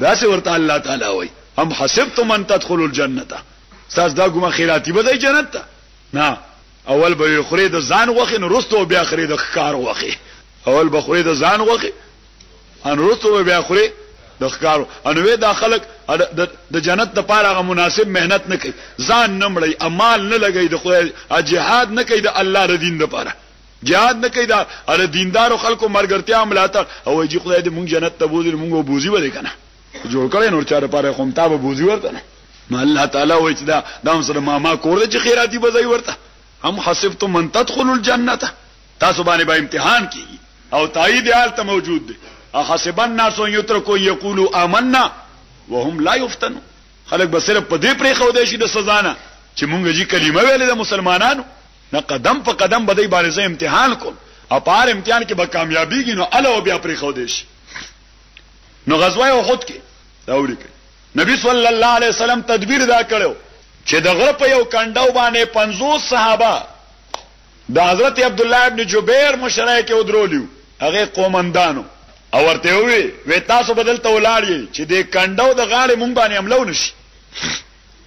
S1: داسې ورته الله تعالی وایي، ام حسبتم ان تدخلوا الجنة، ستاسو دا ګومان ښيي راتلي به ځئ جنت ته؟ نه، اول به وي خورئ د ځان غوښې نو وروسته به بیا خورئ د ښکار غوښې، اول به خورئ د ځان غوښې ان وروسته به بیا خورئ د ښکار، ان وې دا خلک د جنت لپاره هغه مناسب محنت نه کوي، ځان نه مړوي، مال نه لګوي، د خدای جهاد نه کوي د الله د دین لپاره. جهاد نه کوي دا ال دیندارو خلکو مرګرتیا ملاتړ او وایي چې خدای دې مونږ جنت ته بوزي مونږ او بوزي ولې کنه جوړ کړي نور چاره پاره کوم تا به بوزي ورته نه نو الله تعالی وایي چې دا دا هم سره ما ما کور دې چې خیراتي بځای ورته هم حسبتم من تدخل الجنه تاسو باندې به امتحان کیږي او تایید حال ته موجود دی احسب الناس ان يتركوا يقولوا آمنا وهم لا يفتنون خلک به صرف په دې پرې خو دې شي د سزا نه چې مونږ جی کلمه ویلې د مسلمانانو نه قدم په قدم به دوی باندې زه امتحان کوم او په هر امتحان کې به کامیابیږي نو اله او بیا پرېښودې شي نو غزوه احد کې دا ولیکل نبی صلی الله علیه وسلم تدبیر دا کړو چې د غره په یو کنډو باندې 50 صحابه د حضرت عبد الله ابن جبیر مشرای کې ودرولیو هغه قومندانو او ورته وی وی تاسو بدل ته ولاړی چې د کنډو د غاړې مونږ باندې عملو نشي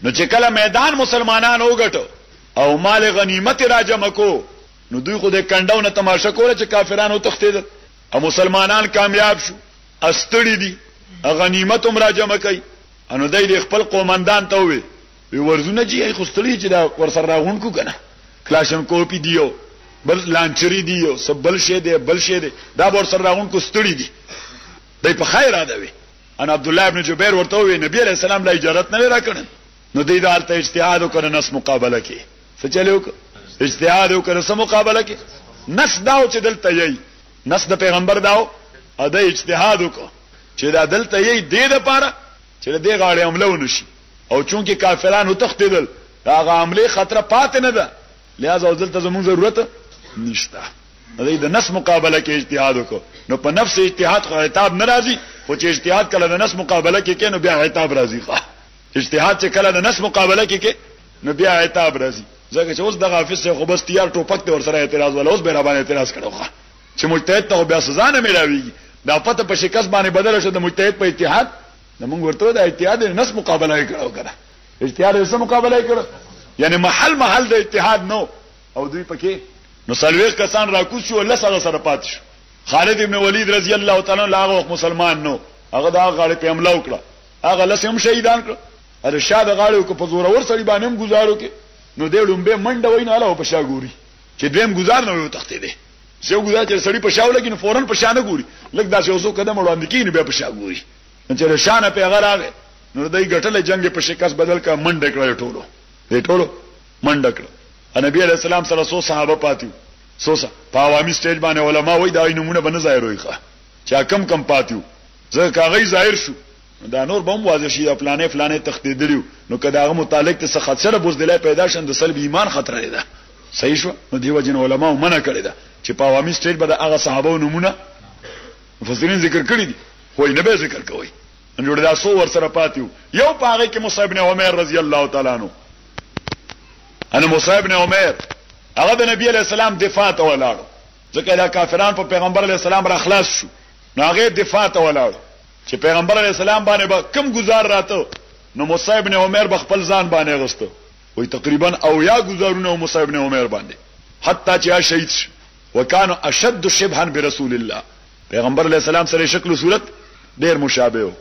S1: نو چې کله میدان مسلمانانو وګټو او مال غنیمت یې راجمع کو، نو دوی خو د کنډو نه تماشه کوله چې کافران وتښتېدل او مسلمانان کامیاب شو، ستړي دي، غنیمت هم راجمع کوي، نو دی دې خپل قومندان ته وویل، وی ورځو نه جي خو ستړي یو چې دا ورسره راغونډ کړو کنه، کلاشنکوپ یې دي او بل لانچري دي او څه بل شی دی بل شی دی، دا به ورسره راغونډ کړو ستړي دي، دی په ښه اراده وي، ان عبدالله ابن جبیر ورته وویل، نبي علیه السلام لا اجازت نه دی راکړی. نو دی دا هلته اجتهاد وکړ نس مقابله کې څه چلی وکړ اجتهاد وکړ سم مقابله کې نس داو چې دلته یی نس د پیغمبر داو ا د اجتهاد وکړ چې دا دلته یی دی د پاره چې د غاړې عمله ونشي او چونکه کافران وتختیدل دا غا عمله خطر پات نه ده لہذا دلته زموږ ضرورت نشته دی د نس مقابله کې اجتهاد وکړ نو په نفس اجتهاد خو عتاب ناراضي خو چې اجتهاد کله د نس مقابله کې کینو بیا عتاب راضي ښه اجتهاد چې کله د نس مقابله کې کې نو بیا عتاب راځي ځکه چې اوس دغه حافظ صاحب خو بس تیار ټوپک ته ور سره اعتراض ولا اوس به را باندې اعتراض کړو ښه چې مجتهد ته بیا سزا نه ملاويږي دا پته په شکست باندې بدل شو د مجتهد په اتحاد نو موږ ورته د اتحاد نس مقابله کړو کنه اتحاد سره مقابله کړو یعنی محل محل د اتحاد نو او دوی پکې نو سلويخ کسان راکوس شو الله سره سره پات شو خالد ابن ولید رضی الله تعالی عنہ هغه مسلمان نو هغه دا غاړه په حمله وکړه هغه لس هم شهیدان کړ د شاه د غاړې که په زورور سړي باندې هم ګزار وکړي نو دی ړومبی منډه وایي نو هله په شا ګوري چې دویم ګزار نه وي وتښتېدی سیو ګزار چې سړي په شا ولګي نو فورا په شا نه ګوري لږ داسې یو څو قدم وړاندې کېږي نو بیا په شا ګوري چې د شاه نه پې هغه راغی نو دی ګټلی جنګ په شکست بدل کړه منډه کړه ټولو دی ټولو منډه کړه نبی علیه السلام سره څو صحابه پاتې څو په عوامي سټېج باندې علما وایي دا یې نمونه به نه ظاهروي ښه چې کم کم پاتې ځکه که هغه ظاهر شو نو دا نور به هم واضح شي چې دا فلانی فلانی تښتېدلی و، نو که د هغه متعلق ته څه خدشهده بزدلي پیدا شي نو د سلب ایمان خطره یې ده، صحیح شوه، نو دې وجې نه علماوو منع کړې ده چې په عوامي سټېج به د هغه صحابه وو نومونه مفسرین ذکر کړي دي خو یې نه به ذکر کوی، نو جوړ دا څو ورسره پاتې وو، یو په هغه کې مصعب بن عمیر رضی الله تعالی عنه ان مصعب بن عمیر هغه د نبي علیه السلام دفاع ته ولاړ و. ځکه دا کافران په پیغمبر علیه السلام را خلاص شو نو هغه دفاع ته ولاړ چې پیغمبر علیه السلام باندې به کم گزار راته نو موسی ابن عمر به خپل ځان باندې غستو وي تقریبا او یا گزارونه موسی ابن عمر باندې حتی چې شهید شو وکانو اشد شبها برسول الله پیغمبر علیه السلام سره شکل او صورت ډیر مشابه وو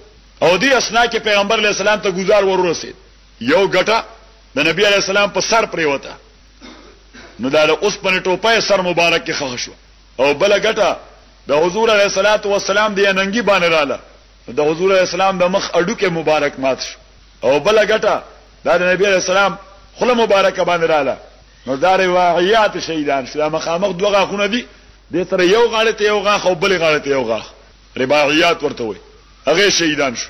S1: او دې اسنا کې پیغمبر علیه السلام ته گزار ورورسید یو ګټه د نبی علیه السلام په سر پریوته نو دا د اوسپنې ټوپه یې سر مبارک کې ښخ شوه او بله ګټه د حضور علیه صلات وسلام د اننګي باندې راله د حضور علیه السلام د مخ اډوکې مبارک مات شو او بله ګټه دا د نبی علیه السلام خوله مبارکه باندې راله نو دا روایات شهیدان شو دا مخامخ دوه غاښونه دي دې سره یو غاړې ته یو غاښ او بلې غاړې ته یو غاښ رباعیات ورته وایي هغه شهیدان شو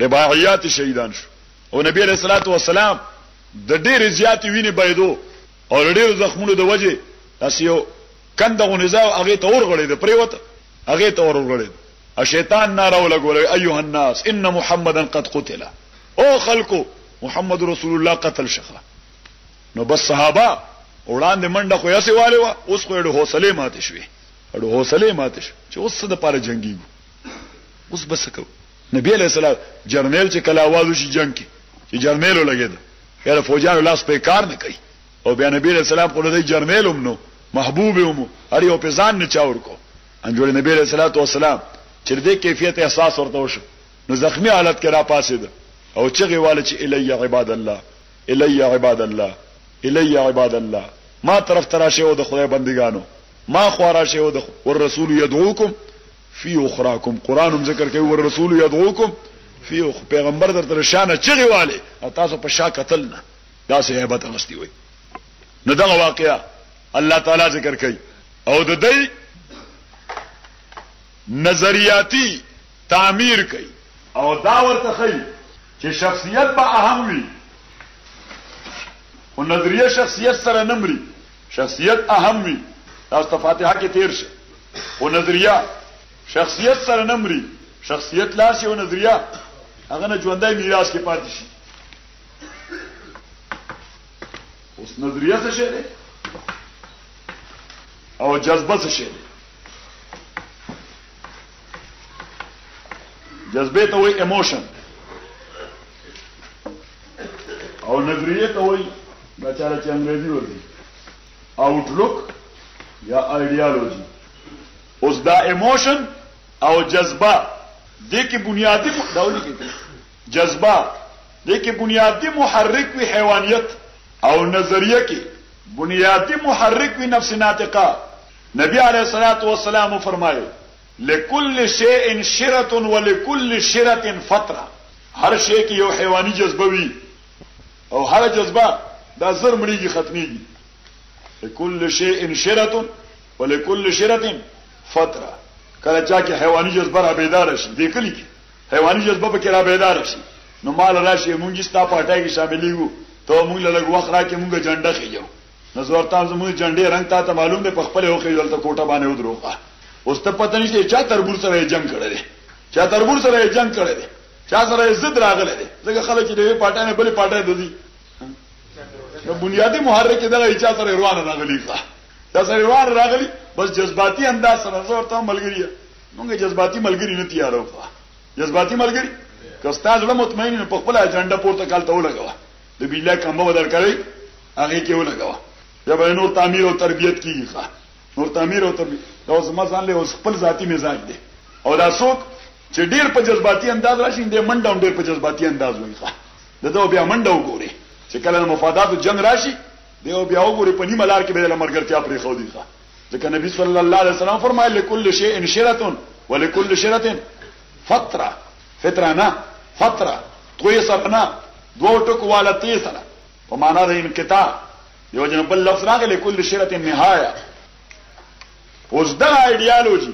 S1: رباعیات شهیدان شو او نبی علیه السلام د ډېرې زیاتې وینې بهېدو او له ډېرو زخمونو د وجې داسې یو کنده غوندې ځای و، هغې ته ورغړېده، پرېوته، هغې ته ورورغړېد او شیطان ناره ولګوله، ویې، ایها الناس ان محمدا قد قتل، او خلکو! محمد رسول الله قتل شو. نو بس صحابه وړاندې منډه خو یې هسې والې وه، اوس خو یې ډو حوصلې ماتې شوې، ډو حوصلې ماتې شوې چې اوس څه دپاره جنګېږو، اوس به څه کوو؟ نبي علیه السلام جرنیل چې کله اواز وشي جنگ کې چې جرنیل ولګید یاره فوجانو لاس په کار نه کوي او بیا نبی علیه السلام خو د جرنیل هم نو محبوب هم هر یو په ځان نه چاور کو ان جوړ نبی علیه السلام چې دې کیفیت احساس ورته وشو نو زخمی حالت کې را پاسې ده او چغه واله چې الی عباد الله الی عباد الله الی عباد الله ما طرف تراشه او د خدای بندگانو ما خو راشه او د رسول یدعوکم فی اخراکم قران هم ذکر کوي ور رسول يدعوکم فی اخ پیغمبر در تر شانه چغي والي او تاسو په شا قتل نه دا سه hebat غستی وي نو دا واقعا الله تعالی ذکر کوي او د دې نظریاتی تعمیر کوي او دا ورته کوي چې شخصیت به اهم وي او نظریه شخصیت سره نمري شخصیت اهم وي تاسو ته فاتحه کې تیر شي خو نظریه شخصیت سره نه مري شخصیت لاړ شي او نظریه هغه نه ژوندی میراث کې پاتې شي اوس نظریه څه شي او جذبه څه شي جذبه ته وایي ایموشن او نګریه ته وایي دا چاره چې انګریزي ورځي آوټلوک یا ایډیالوژي اوس دا ایموشن او جذبه د کې بنیادی ډول کې جذبه د کې بنیادی محرک وی حیوانیت او نظریه کې بنیادی محرک وی نفس ناطقه نبی علیه الصلاۃ والسلام فرمایي لکل شیء شرة ولکل شرة فترة، هر شی کې یو حیواني جذبه وي او هره جذبه دا زر مړیږي ختمیږي، لکل شیء شرة ولکل شرة فترة، کله چا کې حیواني جذبه را بیداره شي، دې کلي کې حیواني جذبه پکې را بیداره شي نو ماله راشې مونږ ستا په هټۍ کې شاملیږو، ته مونږ له لږ وخت راکې مونږ جنډه خیژو. نه زور تان زموږ جنډې رنګ تا ته معلوم دی په خپل هوخې دلته کوټه باندې ودروغه اوس ته پته نشته چا تربور سره جنگ کړی دی چا تربور سره جنگ کړی دی چا سره ضد راغلی دی ځکه خلک چې دی پټه نه بلې پټه دي نو بنیادی محرک دغه چا سره روان راغلی ښه دا سره روان راغلی بس جذباتي انداز سره زور ته ملګری مونږه جذباتي ملګری نه تیارو ښه جذباتي ملګری که ستاسو له مطمئن په خپل اجنډا پورته کال ته ولګوا د بجلی کمبه به درکوي هغه کې ولګوا یا به نور تعمیر او تربیت کیږي ښه نور تعمیر او تربیت دا اوس مزان له اوس خپل ذاتی مزاج دی او دا څوک چې ډیر په جذباتي انداز راشي د منډه ډیر په جذباتي انداز وایي ښه د دوه بیا منډه وګوري چې کله مفادات جنگ راشي دیو بیا وګوري په نیمه لار کې به لمرګرتیا پرې خو دی ښه ځکه نبی صلی الله علیه وسلم فرمایلی لكل شیء شرتون ولكل شرتن فتره فتره نه، فتره، توی سره نه، دوو ټکو واله تې سره په مانا د انقطاع دیو جن بل لفظ راغی لکل شرط نهایه اوس دغه ایډیالوژي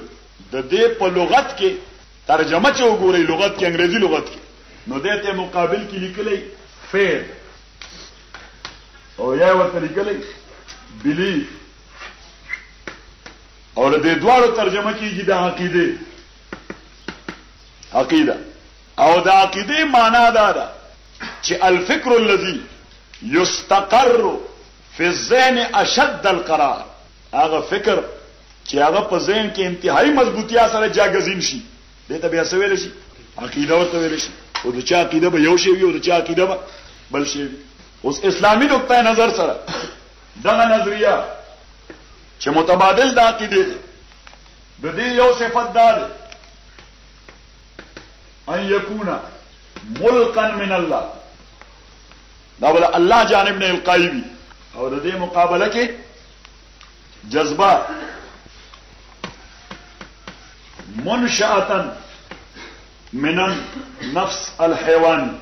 S1: د دې په لغت کې ترجمه چې وګورئ لغت کې انګریزي لغت کې نو د ته مقابل کې لیکلی فعل او یا ورته لیکلی بلیف او د دې دواړو ترجمه کیږي د عقیده عقیده او د عقیده معنا دا ده چې الفکر الذي یستقر فی الذهن اشد القرار هغه فکر چې هغه په ذهن کې انتهایی مضبوطیا سره جاګزین شي دې ته بیا سویل شي عقیده ورته ویل شي او د چا عقیده به یو شی وي او د چا عقیده به بل شی وي اوس اسلامی نقطه نظر سره دغه نظریه چې متبادل د عقیده د دې یو صفت دا دی ان یکون ملکا من الله دا بل الله جانب نه القای وی او د دې مقابله کې جذبه منشأتا من نفس الحيوان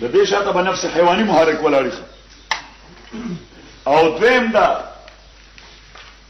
S1: د دې شاته به نفس حیواني محرک ولاړ او دویم دا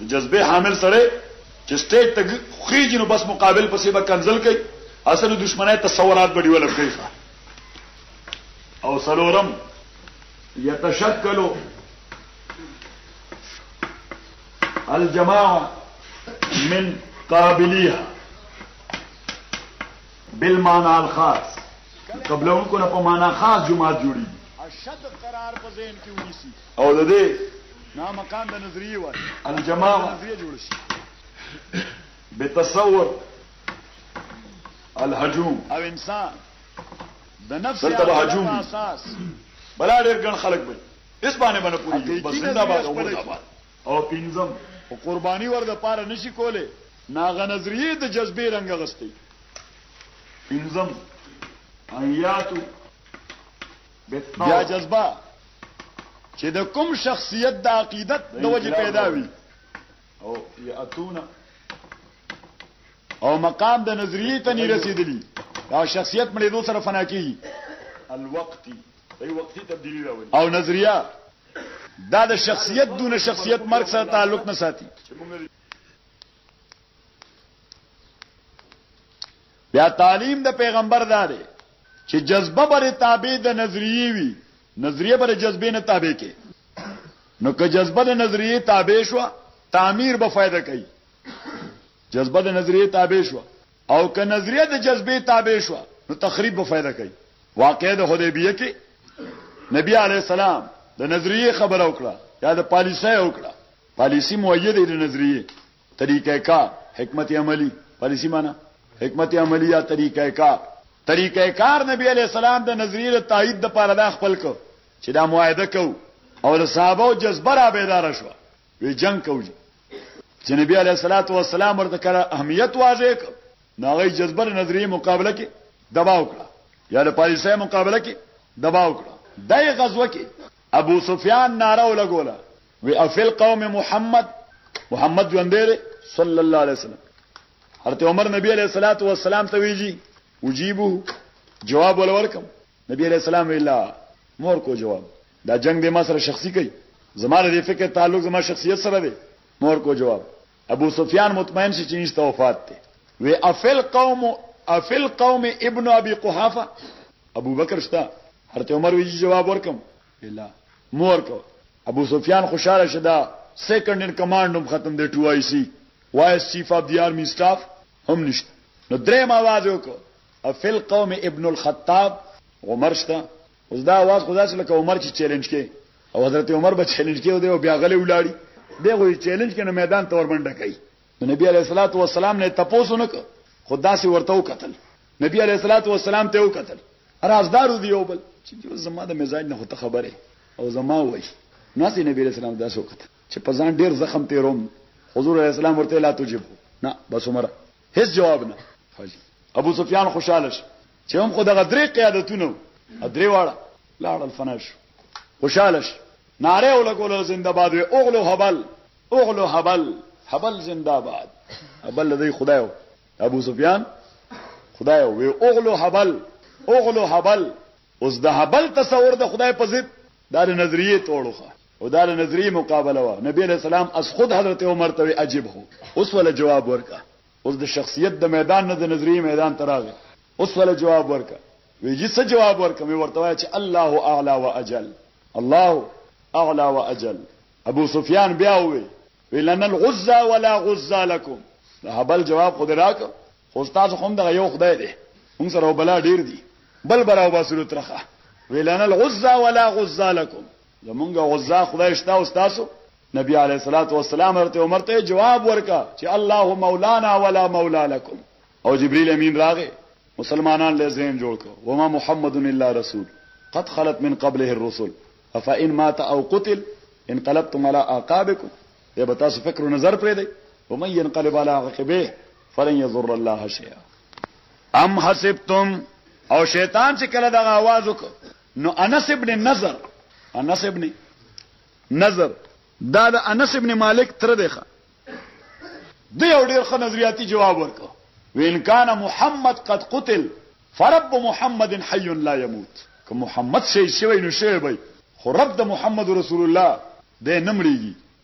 S1: د جذبې حامل سړی چې سټیج ته خېږي نو بس مقابل پسې به کنزل کوي اصل دشمنه تصورات به ډیولپ کوي او سلورم يتشكل الجماعة من قابليها بالمعنى الخاص قبل ان کو نه په معنا خاص جماعت جوړي
S2: اشد قرار په ذهن کې ونیسي
S1: او د دې
S2: نا مکان د نظریه وای
S1: الجماع
S2: نظریه جوړ شي
S1: بتصور الهجوم
S2: او انسان د نفس د
S1: هجوم
S2: اساس
S1: بلا ډېر ګڼ خلک به اس باندې باندې پوری بس زنده باد او
S2: مرده
S1: باد او پینځم
S2: او قرباني ور د پاره نشي کوله
S1: ناغه نظریه د جذبې رنگ غستې
S3: پینځم آیاتو
S1: بیا جذبه چې د کوم شخصیت د عقیدت د وجې پیدا وي
S3: او یاتون
S1: او مقام د نظریه ته نه رسیدلی دا شخصیت مړې دوه سره فنا کی
S3: الوقتی ای وقتی تبدیلی راوړي
S1: او نظریه دا د شخصیت دون شخصیت مرګ سره تعلق نه ساتي بیا تعلیم د پیغمبر دا دی چې جذبه بر تابع د نظریه وي نظریه بر جذبه نه تابع کې نو که جذبه د نظریه تابع شو تعمیر به فائدہ کوي جذبه د نظریه تابع شو او که نظریه د جذبه تابع شو نو تخریب به فائدہ کوي واقع د حدیبیه کې نبی علی السلام د نظریه خبر او کړه یا د پالیسۍ او کړه پالیسی مؤیده د نظریه طریقه کار، حکمت عملی، پالیسی مانا، حکمت عملی یا طریقه کار، طریقه کار نبی علیه السلام د نظریې د تائید لپاره دا خپل کړ چې دا معاهده کوو او د صحابو جذبه را بیداره شوه وې جنګ کوو جی چې نبی علیه الصلاة والسلام ورته کړه اهمیت واضح کړ نو هغه جذبه د نظریې مقابله کې دباو کړه یا د پالیسۍ مقابله کې دباو کړه دای غزوه کې ابوسفیان ناره ولګوله، وی افی القوم محمد، محمد ژوندی دی صلی الله علیه وسلم. حضرت عمر نبی علیه الصلاة والسلام ته وی جی اجیبه جواب ول ورکم؟ نبی علیه السلام وی لا مور کو جواب دا جنگ دی ما سره شخصی کوي زما له فکر تعلق زما شخصیت سره دی مور کو جواب ابو سفیان مطمئن شي چې نشته وفات دی وی افل قوم افل قوم ابن ابي قحافه ابو بکر شته حضرت عمر وی جواب ورکم الا مور کو ابو سفیان خوشاله شدا سیکنډ ان کمانډ هم ختم دی 2 آی سی وایس چیف اف دی آرمی سټاف هم نشته نو درې ما आवाज وکړ افل قوم ابن الخطاب عمر شته اوس دا आवाज خدا چې لکه عمر چې چیلنج کې او حضرت عمر به چیلنج کې او بیا غلې ولاړی دغه چیلنج کې نو میدان تور منډه کوي نبی علیہ الصلوۃ والسلام نه تپوس نک خدا سي ورته وکتل نبی علیہ الصلوۃ والسلام ته وکتل رازدار دی یو بل چې جو زما د مزاج نه هوته خبره او زما وای نو سي نبی علیہ السلام دا سو کتل چې په ځان ډیر زخم تیروم حضور علیہ السلام ورته لا تجب نه بس عمر هیڅ جواب نه حاجی ابو سفیان خوشاله شو چې هم خو دغه درې قیادتونه درې واړه لاړل فنا شو خوشاله شو ناره ولګول زنده باد وی اوغلو هبل اوغلو هبل هبل زنده باد هبل دې خدایو ابو سفیان خدای وی اوغلو هبل اوغلو هبل اوس د هبل تصور د خدای په ضد دا نظریه توړوخه او دا له نظریی مقابله وه نبی علیه السلام از خود حضرت عمر ته وی اجبه اوس وله جواب ورکه اوس د شخصیت د میدان نه د نظریی میدان ته راغی اوس وله جواب ورکه وی جی څه جواب ورکم وی ورته وایه چی الله اعلی و اجل الله اعلی و اجل ابو سفیان بیا وی وی لن الغزا ولا غزا لكم د هبل جواب خو دراک خو تاسو هم دغه یو خدای دی موږ سره بلا ډیر دی بل براو باسلو ترخه وی لن الغزا ولا غزا لكم زمونږ غزا خدای شته او تاسو نبی علیه الصلاۃ والسلام ورته عمر ته جواب ورکا چې الله مولانا ولا مولا لكم او جبريل امين راغې مسلمانان له زین جوړ کو وما محمد الا رسول قد خلت من قبله الرسل افان مات او قتل انقلبتم على اعقابكم یا به تاسو فکر نظر پرې دی ومن ينقلب على عقبه فلن يضر الله شيئا ام حسبتم او شیطان چې کله دغه आवाज وکړ نو انس ابن نظر انس ابن نظر دا د انس ابن مالک تر دی ښه دی او ډیر ښه نظریاتي جواب ورکړ وین کان محمد قد قتل فرب محمد حي لا يموت که محمد شي شوی نو شوی وي خو رب د محمد رسول الله د نمړيږي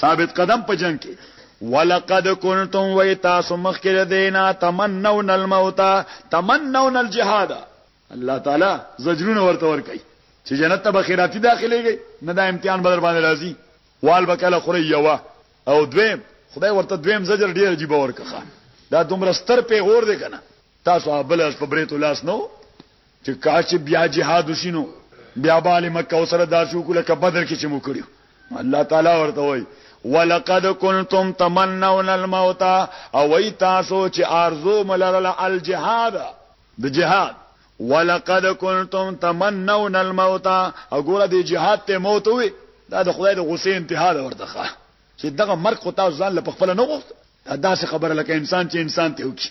S1: ثابت قدم په جنگ کې ولقد كنتم ويتاسو مخکره دینا تمنون الموت تمنون الجهاد الله تعالی زجرونه ورته ور کوي چې جنت ته بخیراتی داخليږي نه دا امتحان بدر باندې راځي وال بکله خوري یوا او دویم خدای ورته دویم زجر ډیر عجیب ورکخه دا دومره ستر پیغور دی کنه تاسو بل اس په بریتو لاس نو چې کاش چې بیا جهاد وشي نو بیا به اهل مکه ورسره داسې وکړو لکه بدر کې چې مو کړي الله تعالی ورته وایي ولقد كنتم تمنون الموت او وای تاسو چې ارزو ملرله الجهاد د جهاد ولقد كنتم تمنون الموت او ګوره د جهاد ته موت وي دا د خدای د غصې انتها ده ورته چې دغه مرګ خو تاسو ځان له خپل نه غوښت دا څه خبره لکه انسان چې انسان ته وکړي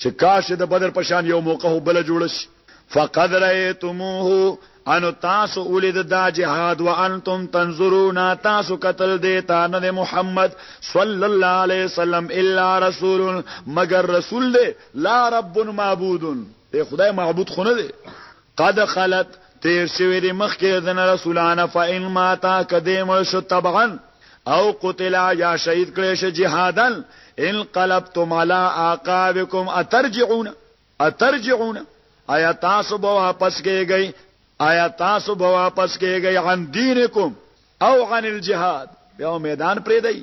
S1: چې کاش چې د بدر په شان یو موقع هم بله جوړه شي، فقد رأیتموه، ان تاسو ولید دا جهاد، وانتم تنظرون، تاسو کتل دې ته، نه دی محمد صلی الله علیه وسلم الا رسول، مګر رسول دی، لا رب معبود، دی خدای معبود خو نه دی. قد خلت، تیر شوی دی مخکې د ده نه رسولان، فإن مات، که دی مړ شو طبعا، او قتل، یا شهید کړی شو جهادا، انقلبتم علی اعقابکم اترجعون، اترجعون، ایا تاسو به واپس کیږئ، ایا تاسو به واپس کیږئ، عن دینکم او عن الجهاد، بیا میدان پریږدئ؟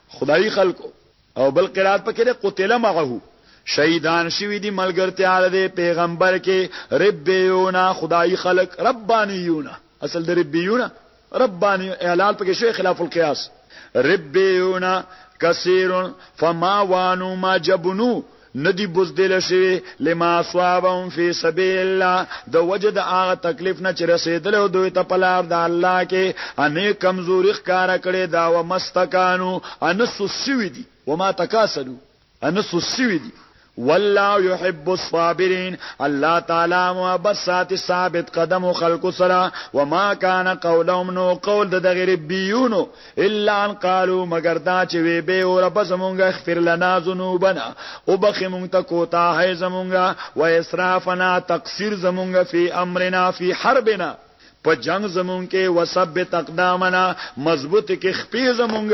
S1: خدايي خلکو او بل قرات پکې ده قتل معه شهیدان شوی دی ملګرتیا ده پیغمبر کې ربیونا خدای خلق ربانیونا اصل د ربیونا ربانی اعلان پکې شوی خلاف القياس ربیونا کثیر فما وانو ما جبنو ندی بزدل شوی لما اصابهم فی سبیل الله د وجه د هغه تکلیف نه چې رسیدل او دوی ته په لار د الله کې انې کمزوري ښکارا کړي دا و مستکانو ان سوسوي دي وما تکاسلو ان سوسوي دي والله يحب الصابرين الله تعالی محبت ساتي ثابت قدم خلق سره وما كان قولهم نو قول د غیر بیونو الا ان قالو مگر دا چې وی به او رب زمونږ اغفر لنا ذنوبنا او بخې مونږ ته کوتا هي زمونږ و اسرافنا تقصير زمونږ فی امرنا فی حربنا په جنگ زمونږ کې وسب تقدامنا مضبوط کې خپې زمونږ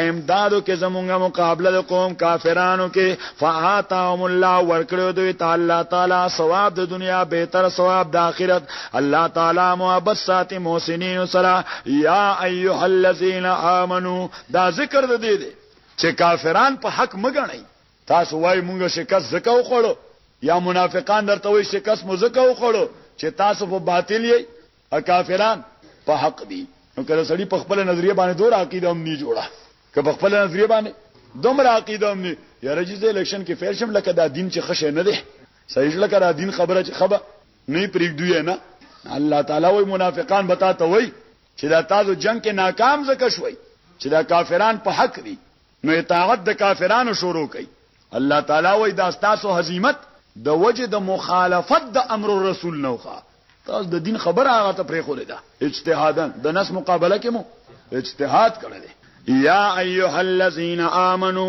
S1: امدادو کې زمونږ مقابله د قوم کافرانو کې فآتاهم الله ورکړو دوی تعالی تعالی ثواب د دنیا به تر ثواب د آخرت الله تعالی محبت ساتي محسنین سره یا ایها الذین آمنو دا ذکر د دې دی چې کافران په حق مګنئ تاسو وای مونږه شکست زکاو خړو یا منافقان درته وای شکست مو زکاو خړو چې تاسو په باطل یې او کافران په حق دي نو کله سړی په خپل نظریه باندې دوه عقیده هم نه جوړه که په خپل نظریه باندې دومره عقیده هم نه یاره چې الیکشن کې فیل شم لکه دا دین چې خشه نه دی صحیح لکه دا دین خبره چې خبره نه پریږدو یې نه الله تعالی وای منافقان به تا ته وای چې دا تاسو جنگ کې ناکام زکه شوي چې دا کافران په حق دي نو اطاعت د کافرانو شروع کړي الله تعالی وای دا تاسو هزیمت د وجه د مخالفت د امر الرسول نوخه تاسو د دین خبره هغه ته پرې خورې ده اجتهادا د نس مقابله کې مو اجتهاد کړل یا ایها الذین آمنو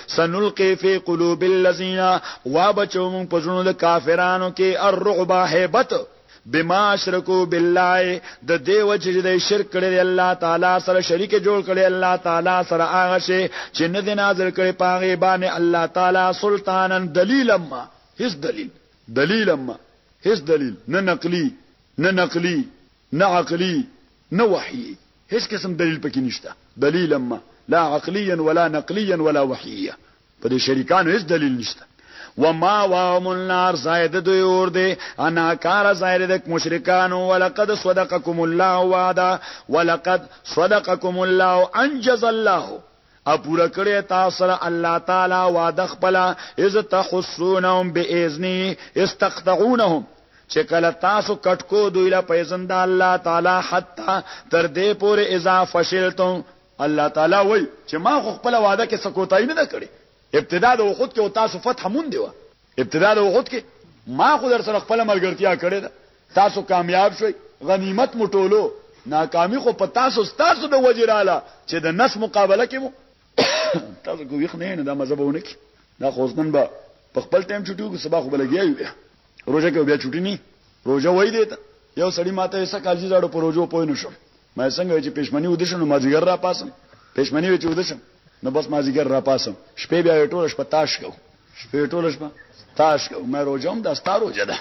S1: سنلقي في قلوب الذين وابچو مون پزړو د کافرانو کې الرعب هيبت بما اشرکو بالله د دیو چې د شرک کړي الله تعالی سره شریک جوړ کړي الله تعالی سره هغه شي چې نه دی نازل کړي پاغه باندې الله تعالی سلطانن دلیل ما هیڅ دلیل دلیل ما هیڅ دلیل نه نقلی نه نقلی نه عقلی نه وحی هیڅ قسم دلیل پکې نشته دلیل اما لا عقليا ولا نقليا ولا وحييا په دې شریکانو هیڅ دلیل نشته وما واهم النار زائد دوی اور دی انا کار زائد دک مشرکان ولقد صدقكم الله وعدا ولقد صدقكم الله انجز الله او پوره کړی تاسو سره الله تعالی وعده خپل اذ تحسونهم باذنی استقطعونهم چې کله تاسو کټکو دوی له پیزند الله تعالی حتا تر دې پورې اذا فشلتم الله تعالی وای چې ما خو خپل وعده کې سکوتای نه کړی ابتدا د وخت کې او تاسو فتح مون دیوه ابتدا د احد کې ما خو در سره خپل ملګرتیا کړې ده تاسو کامیاب شوي غنیمت مو ټولو ناکامي خو په تاسو تاسو د وجراله چې د نس مقابله کې مو تاسو کو ویخ نه نه دا مزه بونه کې دا خو ځنن به په خپل ټایم چټي وګ سبا خو بلګیایو بیا روزه کې بیا چټي نه روزه وای دی ته یو سړی ماته ایسا کاجی زړه پروجو پوینو شو ما څنګه وی چې پښمنی ود شنو مازیګر را پاسم پښمنی وی چې ود شم نو بس مازیګر را پاسم شپې بیا ټول شپه تاش کو شپې ټول شپه تاش کو مې روزم دا ستارو جده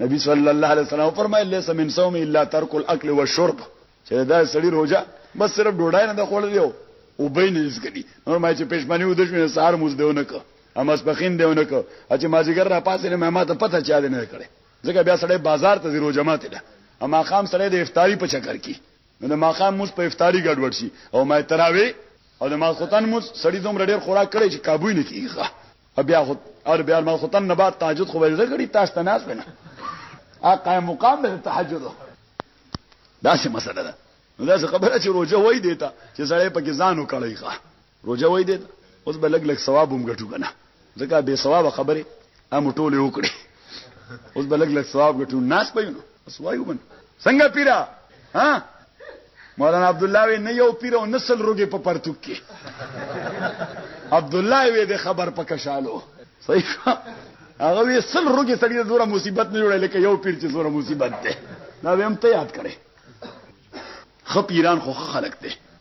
S1: نبی صلی الله علیه وسلم فرمایل لیس من صوم الا ترک الاكل والشرب چې دا سړی روزه بس صرف ډوډۍ نه خوړل یو او بین هیڅ کړي نور ما چې پښمنی ود شنو سار مز دیونه کو امس پخین دیونه کو چې مازیګر را پاسې نه ما ته پته چا دی نه کړي ځکه بیا سړی بازار ته ځي روژه ماتې ده او ماښام سړی د افطاری په چکر کې نو د ماښام موس په افطاری ګډوډ شي او ما تراوی او د ماخوتن موس سړی دوم ډیر خوراک کړي چې قابو نه کیږي او بیا خو او بیا ماخوتن نه بعد تهجد خو ورزه کړي تاسو ته ناس بنه ا قائم مقام به تهجد دا څه مسله ده نو دا څه خبره چې روزه وای دیتا چې سړی پکې ځان وکړي ښه روژه وای دې ده اوس به لګ لګ ثواب هم ګټو کنه ځکه بے ثواب خبره امو ټوله وکړي اوس به لګ لګ ثواب ګټو ناس پيو نو اوس وایو بن څنګه پیرا ها مولانا عبد الله وی نه یو پیر او نسل روګي په پرتوک کې عبد الله وی د خبر په کشالو صحیح هغه وی سل روګي سړي د دوره مصیبت نه جوړه لکه یو پیر چې دوره مصیبت ده دا به هم ته یاد کړې خپ ایران خو خلک ده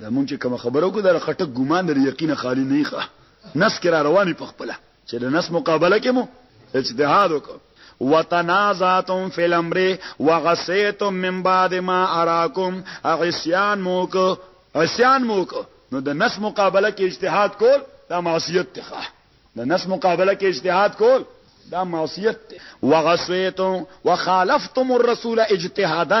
S1: دا مونږ چې کومه خبره وکړو دا له خټک ګمان نه له یقینه خالي نه یي نس کې را روان وي په خپله چې د نس مقابله کې مو اجتهاد وکړو وتنازعتم فی الامر وغسیتم من بعد ما اراکم عصیان موک عصیان موک نو د نس مقابله کې اجتهاد کول دا معصیت دی د نس مقابله کې اجتهاد کول دا معصیت دی وغسیتم وخالفتم الرسول اجتهادا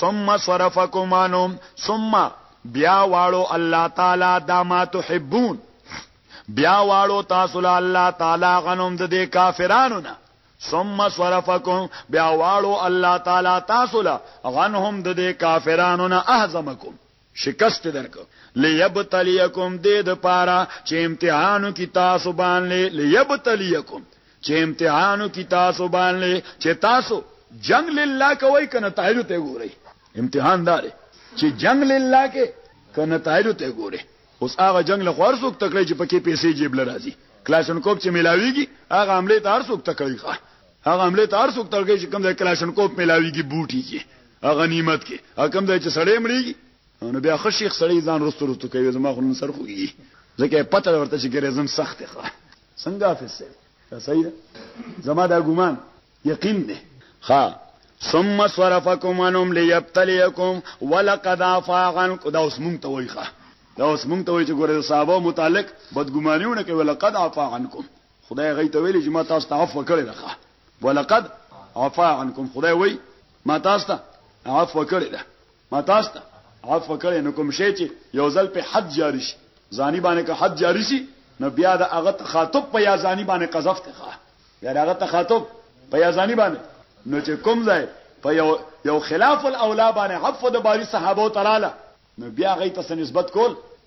S1: ثم صرفکم عنهم ثم بیا واړو الله تعالی دا ما تحبون بیا واړو تاسو له الله تعالی غنوم د دې کافرانو نه ثم صرفکم بیا واړو الله تعالی تاسو له غنهم د دې کافرانو نه احزمکم شکست یې درکړ. لیبتلیکم، دې دپاره چې امتحان وکړي تاسو باندې، لیبتلیکم، چې امتحان وکړي تاسو باندې چې تاسو جنګ لله کوئ که نتایجو ته ګورئ. امتحان دا دی چې جنګ لله کې که نتایجو ته ګورئ. اوس هغه جنګ له خو هر څوک تکړه چې پکې پیسې جیب له راځي، کلاشنکوف چې میلاویږي هغه حملې ته هر څوک تکړه وي. هغه حملې ته هر څوک تکړه چې کوم ځای کلاشنکوف میلاویږي، بوټي چې غنیمت کې کوم ځای چې سړی مړیږي نو بیا ښه شیخ سړی ځان رستو رستو کوي زما خو نن سر خوږي ځکه پته ورته چې ګره زم سخت ښه څنګه حافظ صاحب دا صحیح ده زما دا ګومان یقین دی ها ثم صرفكم انهم ليبتليكم ولقد عفا عنكم دا اوس مونږ ته وایي ښه دا اوس مونږ ته وایي چې ګوره صحابه متعلق بدګمانیونه کوي ولقد عفا عنكم خدای غي ته ویلي چې ما تاسو ته عفو کړی ده ولقد
S2: عفا عنکم خدای وای ما تاسو ته عفو کړی ده ما تاسو ته عفو کړی نو کوم شی چې یو ځل په حد جاری شي ځاني باندې که حد جاری شي نو بیا د هغه تخاطب په یا ځاني باندې قذف ته ښه بیا د هغه تخاطب په یا ځاني باندې نو چې کوم ځای په یو یو خلاف الاولا باندې عفو د باری صحابه تعالی نو بیا غي ته نسبت کول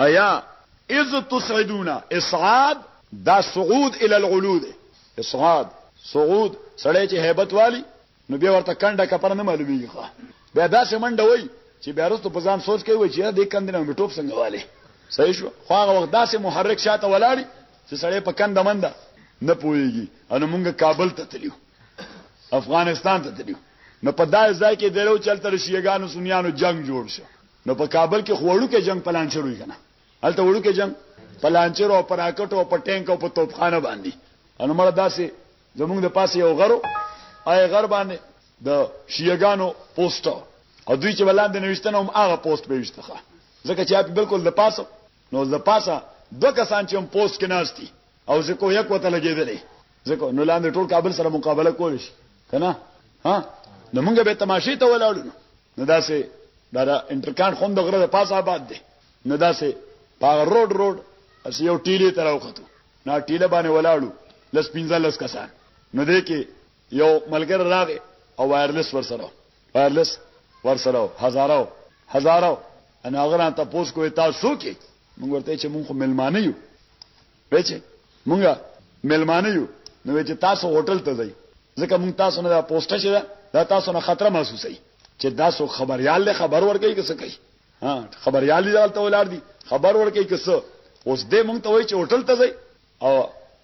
S1: ايا اذ تصعدون اصعاد دا صعود الى العلو ده اصعاد صعود سړی چې هیبت والی نو بیا ورته کنده کپره نه معلومیږي خو بیا داسې منډه وای چې بیا رسته په ځان سوچ کوي چې دې کندې نه ټوپ څنګه والی صحیح شو خو هغه وخت داسې محرک شاته ولاړی چې سړی په کنده منده نه پويږي ان موږ کابل ته تلیو افغانستان ته تلیو نو په دای ځای کې درو چلته شیګانو سنیانو جنگ جوړ شو نو په کابل کې خو وړوکی جنګ په لانچرو وي که نه؟ هلته وړوکی جنګ په لانچرو او په راکټو او په ټانک او په توپخانه باندې نو مړه داسې زمونږ د پاسه یو غرو آی غر باندې د شیعګانو پوسټ او دوی چې ولاندې نوښتنه هم هغه پوسټ به وشتخه ځکه چې اپ بالکل د پاسه نو د پاسه دوه کسان چې هم پوسټ کې ناشتي او زکو یک وته لګېدلې زکو نو لاندې ټول کابل سره مقابله کول شي کنه ها نو موږ به تماشې ته ولاړو نو داسې دا د انټرکان خوند د غره د پاسه آباد دی نو داسې په روډ روډ اس یو ټیلې تر وختو نا ټیله باندې ولاړو لس پنځه لس کسان نو دې کې یو ملګر راغی او وایرلس ورسره وایرلس ورسره هزارو هزارو انا غره ته پوس کوې تاسو کې موږ ورته چې موږ ملمانه یو وایي چې موږ مېلمانه یو، نو وایي چې تاسو هوټل ته ځئ، ځکه موږ تاسو نه دا پوسټ چې ده، دا تاسو نه خطر محسوسوي چې دا څوک خبریال دی، خبر ورکوي که څه کوي؟ ها، خبریال دي دلته ولاړ دي، خبر ورکوي که څه؟ اوس دی موږ ته وایي چې هوټل ته ځئ او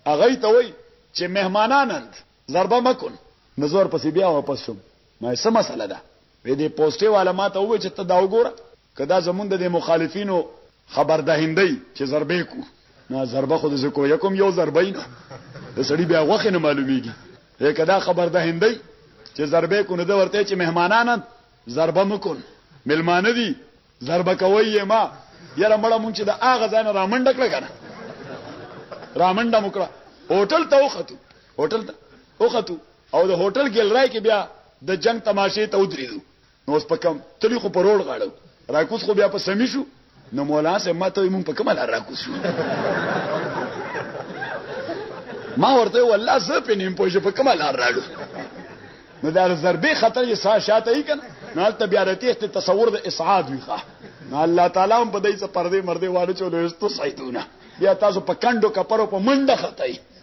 S1: هغه یې ته وایي چې مهمانانند ضربه مه کن. نو زه ورپسې بیا واپس شوم، ما وایي څه مسله ده؟ وایي دې پوسټې والا ما ته وویل چې ته دا وګوره، که دا زمونږ د دې مخالفینو خبردهندۍ چې ضربه کو نه ضربه خو د زکو یکم یو ضربه نه د سړی بیا غوخه نه معلومیږي که دا خبردهندۍ چې ضربه کو نه د ورته چې مهمانان ضربه مکون ملمانه دي ضربه کوي ما یره مړه مونږ چې د اغه ځان را منډه کړه کنه را منډه مکړه هوټل ته وختو هوټل ته وختو او د هوټل ګلرای کې بیا د جنگ تماشې ته ودرېدو نو اوس په کم تلی خو په روړ غاړو راکوس خو بیا په سمی شو نو مولا سه ما ته مون په کومه لار راکوس شو ما ورته والله زه په نیم پوه په کومه لار راړو نو دا ضربې خطر یې سا شاته یې کنه نو هلته بیا د تیښتې تصور د اسعاد وي ښه نو الله تعالی هم په دې څه پردې مردې واړو چولو استو سایتونه بیا تاسو په کندو کپرو په منډه خطای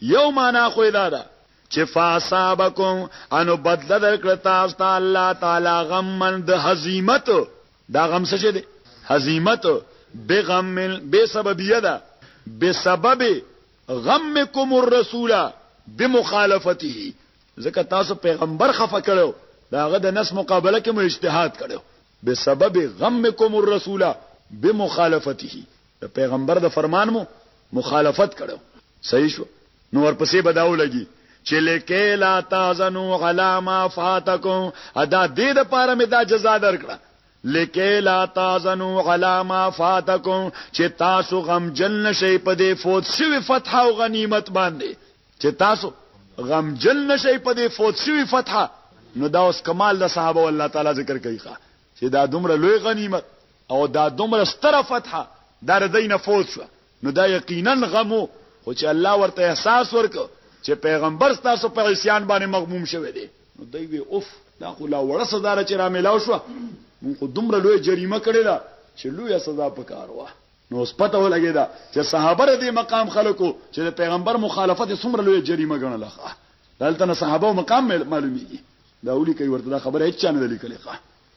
S1: یو مانا خو یې دا ده چې فاصابکم انو بدله درکړه تاسو ته الله تعالی غمن د هزیمت دا غم څه شه دی هزیمت بغم به سببیه ده بسبب غمکم الرسول بمخالفته ځکه تاسو پیغمبر خفه کړو داغه د نس مقابله کې مو اجتهاد کړو بسبب غمکم الرسول بمخالفته د پیغمبر د فرمان مو مخالفت کړو صحیح شو نو ورپسې بداو لګي چې لکه لا تازنو علا ما فاتکم ادا دې د پاره مې دا جزا درکړه لکه لا تازنو علا ما فاتکم چې تاسو غم جن نشي په دې فوت شوی فتح او غنیمت باندې چې تاسو غم جن نشي په دې فوت شوی فتح نو دا اوس کمال د صحابه الله تعالی ذکر کوي چې دا دومره لوی غنیمت او دا دومره ستره فتح دا ردی نه فوت شو نو دا یقینا غمو خو چې الله ورته احساس ورک چې پیغمبر تاسو په عصيان باندې مغموم شوه دی نو دوی وی اوف دا خو لا وړه سزا را چې را ملاو شو مونږ خو دومره لوی جریمه کړې ده چې لوی سزا پکار وه نو اوس پته ولګی دا چې صحابه دې مقام خلکو چې د پیغمبر مخالفت څومره لوی جریمه ګڼله دلته نه صحابه مقام معلومیږي دا ولیکئ ورته دا خبره هیڅ چا نه ده لیکلې ښه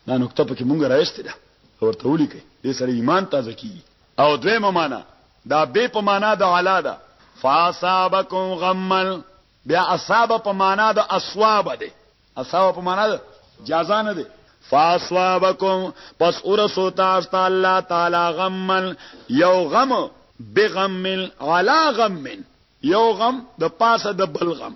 S1: دا نکته پکې مونږ راایستې ده ورته ولیکئ دې سره ایمان تازه کیږي او دویمه معنا دا بې په معنا د علا ده فاصابکم غمل بیا اصاب په معنا د اسواب ده اصاب په معنا د جزا نه ده فاصابکم پس ورسو تاسو ته الله تعالی غمل یو غم بغمل علا غمل یو غم د پاسه د بلغم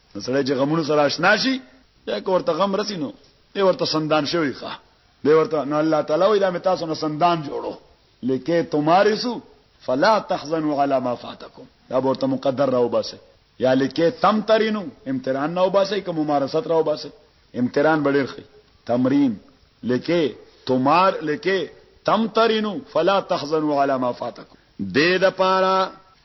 S1: نو سړی چې غمونو سره آشنا شي یا که ورته غم رسی نو دی ورته سندان شوی ښه دی ورته نو الله تعالی وی دا مې تاسو نه سندان جوړو لکه تمارسو فلا تحزنوا على ما فاتكم دا ورته مقدر راو باسه یا لکه تم ترینو امتحان نه وباسه کوم ممارست راو باسه امتحان بډیر خي تمرین لکه تمار لکه تم ترینو فلا تحزنوا على ما فاتكم دې د پاره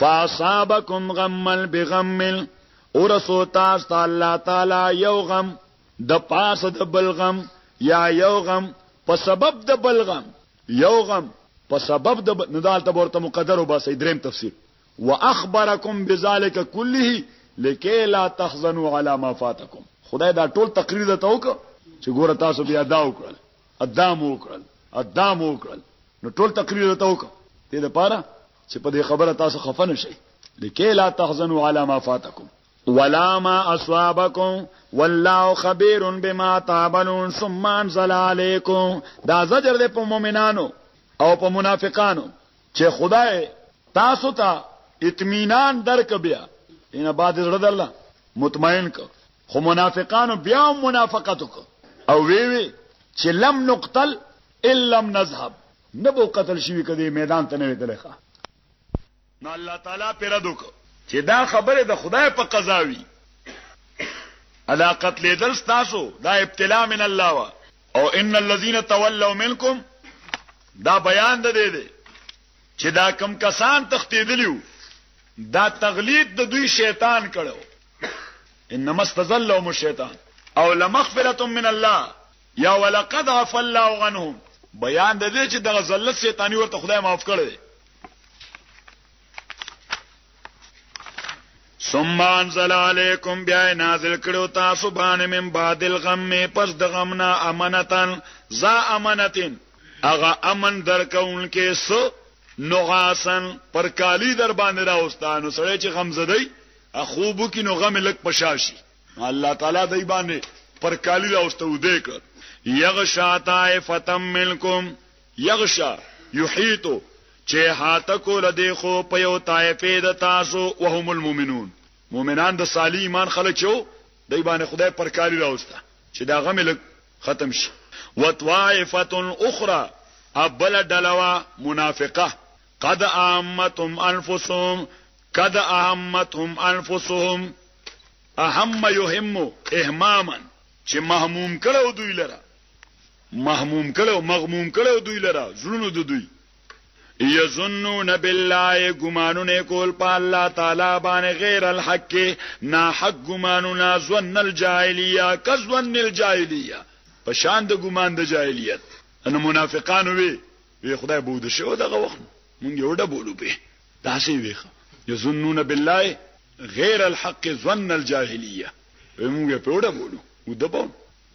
S1: فاصابکم غمل بغمل ورسو تاسو ته الله تعالی یو غم د پاس د بلغم یا یو غم په سبب د بلغم یو غم په سبب د ندال ته ورته مقدر وباسي دریم تفسیر واخبرکم بذلک كله لکه لا تحزنوا على ما فاتکم خدای دا ټول تقریر ته وک چې ګوره تاسو بیا دا وکړل ادا مو وکړل ادا مو وکړل نو ټول تقریر ته وکړه دې لپاره چې په دې خبره تاسو خفه نشئ لکه لا تحزنوا على ما فاتكم ولا ما اصابكم والله خبير بما تعملون ثم انزل عليكم دا زجر دې په مؤمنانو او په منافقانو چې خدای تاسو ته اطمینان درک بیا ان بعد رضا الله مطمئن کو خو منافقانو بیا هم منافقت وکړ او وی وی چې لم نقتل الا لم نذهب نه بو قتل شوی کدی میدان ته نه ویدل ښه نو الله تعالی پر دوک چې دا خبره د خدای په قضا وی ادا قتل دل تاسو دا ابتلا من الله وا او ان الذين تولوا منكم دا بیان ده دی چې دا کم کسان تختیدلیو دا تغلیب د دوی شیطان کړو انما استزلهم الشیطان او لمغفرة من الله یا ولقد عفا الله عنهم بیان د دې چې دغه ذلت شیطانی ورته خدای معاف کړی ثم انزل علیکم بیا نازل کړو تاسو باندې من بعد الغم پس د غمنا امانتن ذا امانتن اغه امن درکون کې سو نغاسن پر کالی در باندې راوستانو سره چې غمزدی ا خوب وکړي نو غم لک په شا شي نو الله تعالی دای باندې پر کالی راوسته ودې کړ یغشا طائفتم منکم یغشا یحیتو چې هاته کول دې خو په یو طائفه د تاسو وهم المؤمنون مؤمنان د صالح ایمان خلک چو دای باندې خدای پر کالی راوسته چې دا غم لک ختم شي وطائفه اخرى ابل دلوا منافقه قد امتم انفسهم قد اهمتهم انفسهم اهم يهم اهماما چې مهموم کړو دوی لره مهموم کړو مغموم کړو دوی لره زړونو د دوی یظنون بالله ګمانونه کول په الله تعالی باندې غیر الحق نا حق ګمانونه ظن الجاهلیه کظن الجاهلیه په شان د ګمان د جاهلیت ان منافقان وی وی خدای بود شو دغه وخت مونږ یو ډبولو به داسې وي ښه یظنون بالله غیر الحق ظن الجاهلیه وی موږ په وړه بولو او دبو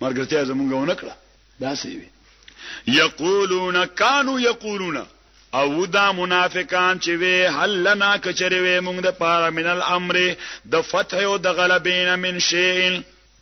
S1: مرګرتیا زمونږ ونکړه داسې وي یقولون کانو یقولون او دا منافقان چې وی هل لنا کچری وی مونږ د پاره من الامر د فتح او د غلبین من شیء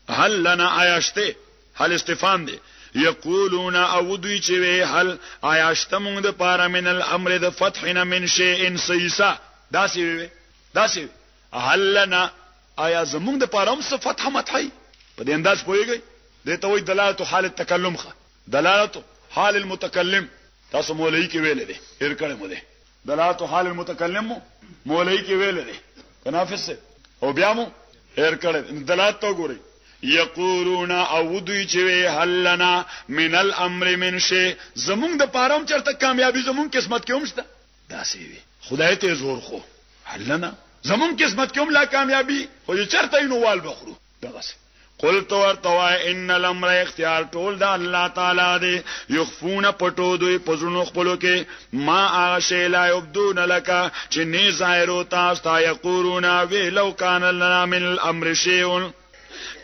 S1: هل لنا عیاشته هل استفام دی یقولون او دوی چې وی هل آیاشته مونږ د پاره من الامر د فتحنا من شیء ان سیسا دا سی وی دا سی هل لنا آیا زمونږ د پاره هم څه فتح متحی په دې انداز پويږي د توي دلالت حال التکلم خه دلالت حال المتکلم تاسو مولوی کې ویل دي هر کړه مو دي دلالت حال المتکلم مو مولای کې ویل دي تنافس او بیا مو هر کړه دلالت تو ګوري یقولون او دوی چې وی حلنا من الامر من شی زمونږ د پاروم چرته کامیابی زمونږ قسمت کې هم شته داسې وی خدای ته زور خو حلنا زمونږ قسمت کې هم لا کامیابی خو چرته نو وال بخرو دغسې قل تو ورته وای ان الامر اختیار ټول د الله تعالی دی یخفون پټو دوی پزړونو خپلو کې ما هغه شی لا یبدون لك چې نه ظاهرو تاسو ته یقولون وی لو کان لنا من الامر شیء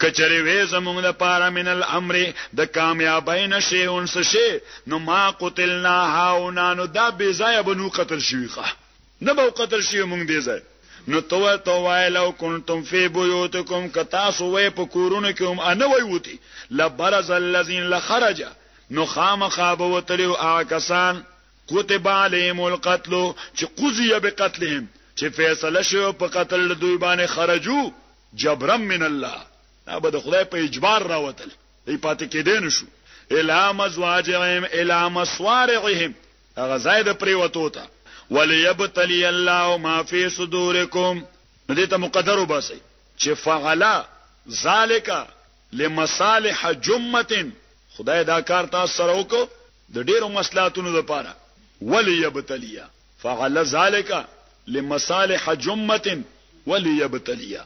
S1: کچری وې زمونږ د پاره من الامر د کامیابی نشي اونس شي نو ما قتلنا هاونا نو دا بی ځای بنو قتل شوی ښه نه به قتل شي مونږ دې ځای نو تو ته وای لو کنتم فی بیوتکم ک تاسو وای په کورونو کې هم ان وای وتی لبرز الذین لخرج نو خامخا به وتلیو هغه کسان کتب علیهم القتل چې قضی بقتلهم چې فیصله شو په قتل دوی باندې خرجو جبرم من الله دا به د خدای په اجبار راوتل دی پاتې کېدین شو الام ازواجهم الام سوارهم هغه ځای د پریوتو ته وليبتلي الله ما في صدوركم نو دې ته مقدر وباسي چې فعلا ذالک لمصالح جمعه خدای دا کار تاسو سره وکړو د ډیرو مصلحتونو لپاره وليبتليا فعل ذلك لمصالح جمعه وليبتليا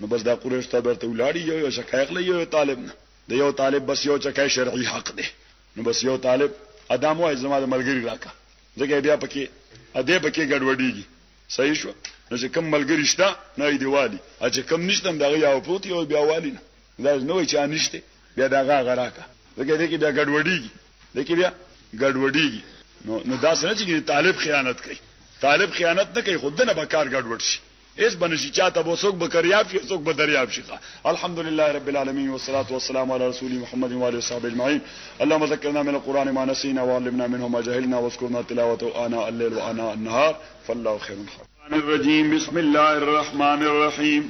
S1: نو بس دا قریش ته برته ولاړی یو یو چکه اخلي یو طالب نه د یو طالب بس یو چکه شرعي حق دی نو بس یو طالب ادم وای زما د ملګری راکا ځکه بیا پکې اده پکې ګډوډیږي صحیح شو نو چې کم ملګری شته نه دی والی ا چې کم نشته دا غي او پروت یو بیا والی نه دا نو وای چې نشته بیا دا غا غراکا ځکه دې کې بیا ګډوډیږي دې کې بیا ګډوډیږي نو نو دا څنګه چې طالب خیانت کوي طالب خیانت نه کوي خود نه بکار ګډوډ شي هیڅ به نشي چاته به څوک به کریاب شي څوک به دریاب شي الحمدلله رب العالمین والصلاه والسلام علی رسول محمد و علی وصحبه اجمعین اللهم ذکرنا من القران ما نسینا وعلمنا منه ما جهلنا واذكرنا تلاوته انا الليل وانا النهار فالله خير الرحمن الرجيم بسم الله الرحمن الرحيم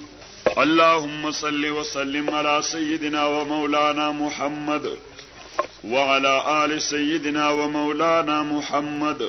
S1: اللهم صل وسلم على سيدنا ومولانا محمد وعلى آل سيدنا ومولانا محمد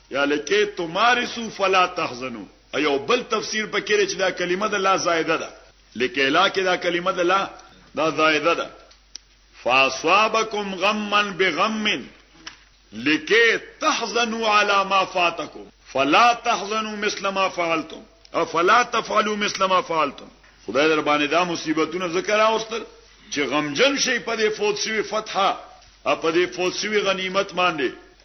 S1: یا لکه تمارسو فلا تحزنو او یو بل تفسیر پکې دی چې دا کلمه د لا زائده ده لکه لا کې دا کلمه د لا دا زائده ده فاصابکم غما بغم لکه تحزنو علی ما فاتکم فلا تحزنو مثل ما فعلتم او فلا تفعلوا مثل ما فعلتم خدای در باندې دا مصیبتونه ذکر اوستل چې غمجن شي په دې فوت شوی فتحه او په دې فوت شوی غنیمت باندې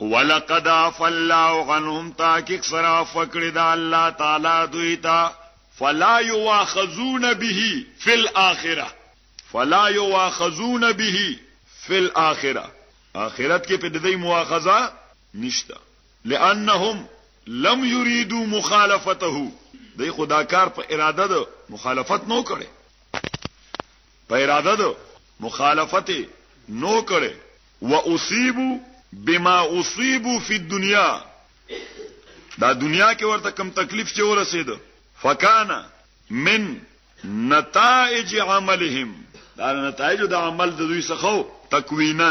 S1: ولقد عفا الله عنهم تاکیق سرا فکړی دا الله تعالی دوی تا فلا یواخذون به فی الاخره فلا یواخذون به فی الاخره اخرت کې په دې مواخذه نشته لانهم لم یریدو مخالفته دی خدا کار په اراده د مخالفت نو کړي په اراده د مخالفت ئې نو کړی، واصیبو بما اصیبو فی الدنیا دا دنیا کښې ورته کوم تکلیف چې ورسېد فکان من نتائج عملهم دا د نتائجو د عمل د دوی څخه وو تکوینا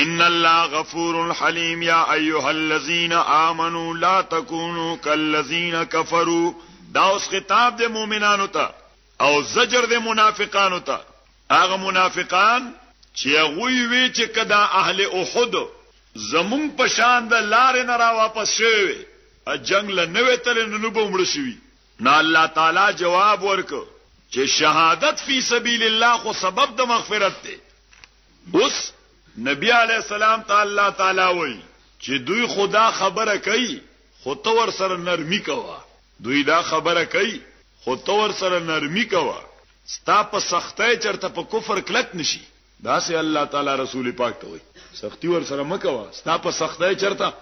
S1: ان الله غفور حلیم یا ایها الذین آمنوا لا تکونوا کالذین کفروا دا اوس خطاب د مؤمنانو ته او زجر د منافقانو ته هغه منافقان چې هغوی وی چې کدا اهل احد زمون په شان د لارې نه را واپس شوی وي جنگ له نوې تل نه نو بمړ شوی نه الله تعالی جواب ورک چې شهادت فی سبیل الله خو سبب د مغفرت دی اوس نبی علی السلام ته الله تعالی وای چې دوی خدا خبره کوي خو تو ور سره نرمي کوا دوی دا خبره کوي خو ته ورسره نرمي کوه ستا په سختۍ چرته په کفر کلک نشي داسې الله تعالی رسول پاک ته وي سختی ور سره مکوا ستا په سختۍ چرته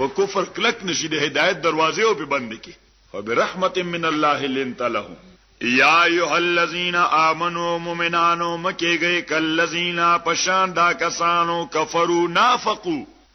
S1: په کفر کلک نشي د هدایت دروازې او په بند کې فبرحمت من الله لنت لهم یا ایها الذین آمنو مؤمنانو مکیږي کلذین پشان دا کسانو کفرو نافقو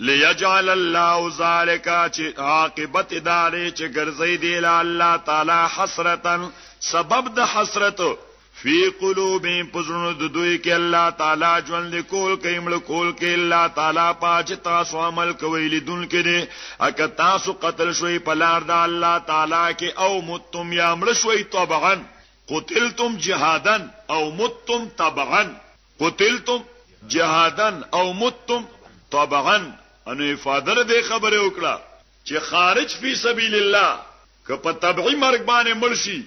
S1: ليجعل الله ذلك چې عاقبت ادارې چې ګرځي دی له الله تعالی حسرتا سبب د حسرت فی قلوب پزړو د دوی کې الله تعالی ژوند کول کې مړ کول کې الله تعالی پاج تاسو عمل کوي لیدون کې دي اک تاسو قتل شوي په لار د الله تعالی کې او متم یا مړ شوي طبعا قتلتم جهادن او متم طبعا قتلتم جهادا او متم طبعا انو افاده دې خبره وکړه چې خارج فی سبیل الله که په طبعی مرګ باندې مړ شي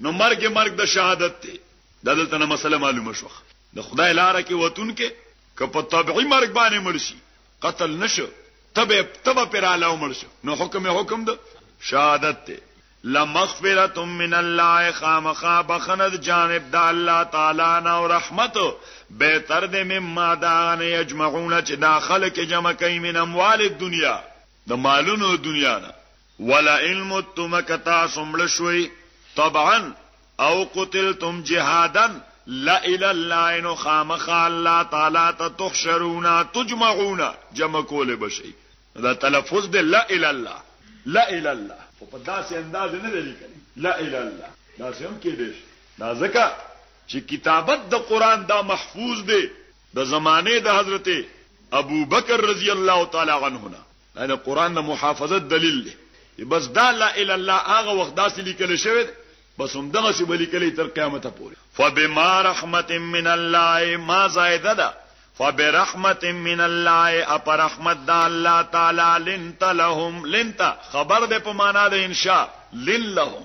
S1: نو مرګ مرګ د شهادت دی دا دلته نه مسله معلومه شوه د خدای لار کې وتون کې که په طبعی مرګ باندې مړ شي قتل نشو تبه تبه پر اعلی عمر شو نو حکم حکم د شهادت ته لمغفرت من الله خامخا بخند جانب د الله تعالی نه او رحمت به تر دې مما دا نه یجمعون چې دا خلک جمع کوي من اموال دنیا د مالونو دنیا نه ولئن متم که تاسو مړه شوئ طبعا او قتلتم جهادا لإلی الله نو خامخا الله تعالی ته تحشرون تجمعون جمع کول به شي دا تلفظ دی لإلی الله لإلی الله خو په داسې انداز نه دی لیکل لإلی الله داسې هم کېدای شي دا ځکه چې کتابت د قرآن دا محفوظ دی د زمانه د حضرت ابوبکر رضی الله تعالی عنه نه دا د قران د محافظت دلیل دی چې بس دا لا اله الا الله هغه وخت داسې لیکل شوی دی بس هم دغه سی بلی کلی تر قیامت پورې فبما رحمت من الله ما زائده ده فبرحمت من الله اپ رحمت د الله تعالی لنت لهم لنت خبر ده په معنا د انشاء للهم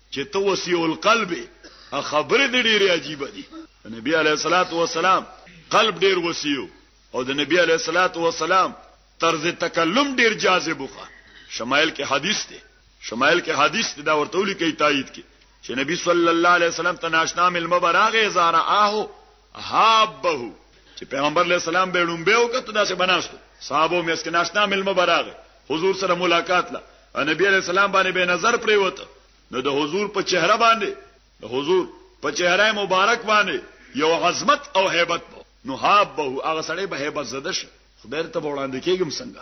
S1: چې ته وسیع القلب ا خبره دې ډېرې عجیب دي نبی علیه الصلاۃ والسلام قلب ډېر وسیو او د نبی علیه الصلاۃ والسلام طرز تکلم ډېر جاذب وخه شمایل کې حدیث دی شمایل کې حدیث دا ورته ولیکي تایید کې چې نبی صلی الله علیه وسلم ته ناشنا ملمه براغه زاره آهو حابه چې پیغمبر علی السلام به ډومبه وکړ داسې بناستو صحابه مې اسکه ناشنا ملمه براغه حضور سره ملاقات لا نبی علی السلام باندې به نظر پرې وته نو د حضور په چهره باندې د حضور په چهره مبارک باندې یو عظمت او hebat نو حابه هغه سړی به hebat زده شي خدای ته وړاندې کېږم څنګه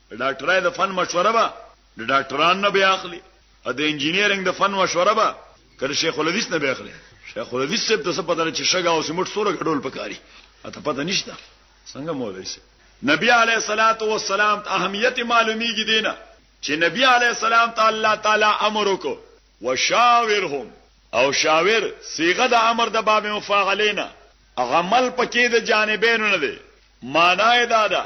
S1: د ډاکټرۍ د فن مشوره به د ډاکټران نه بیا اخلي او د انجینیرینګ د فن مشوره به کله شیخ الحدیث نه بیا اخلي شیخ الحدیث څه ته څه پته چې شګه او سیمټ سره ګډول پکاري اته پته نشته څنګه مولای شي نبی علیه الصلاۃ والسلام اهمیت معلومیږي دینه چې نبی علیه السلام ته الله تعالی امر وکړو وشاورهم او شاور صيغه د امر د باب مفاعلینا عمل پکې د جانبینو نه دی معنی دا ده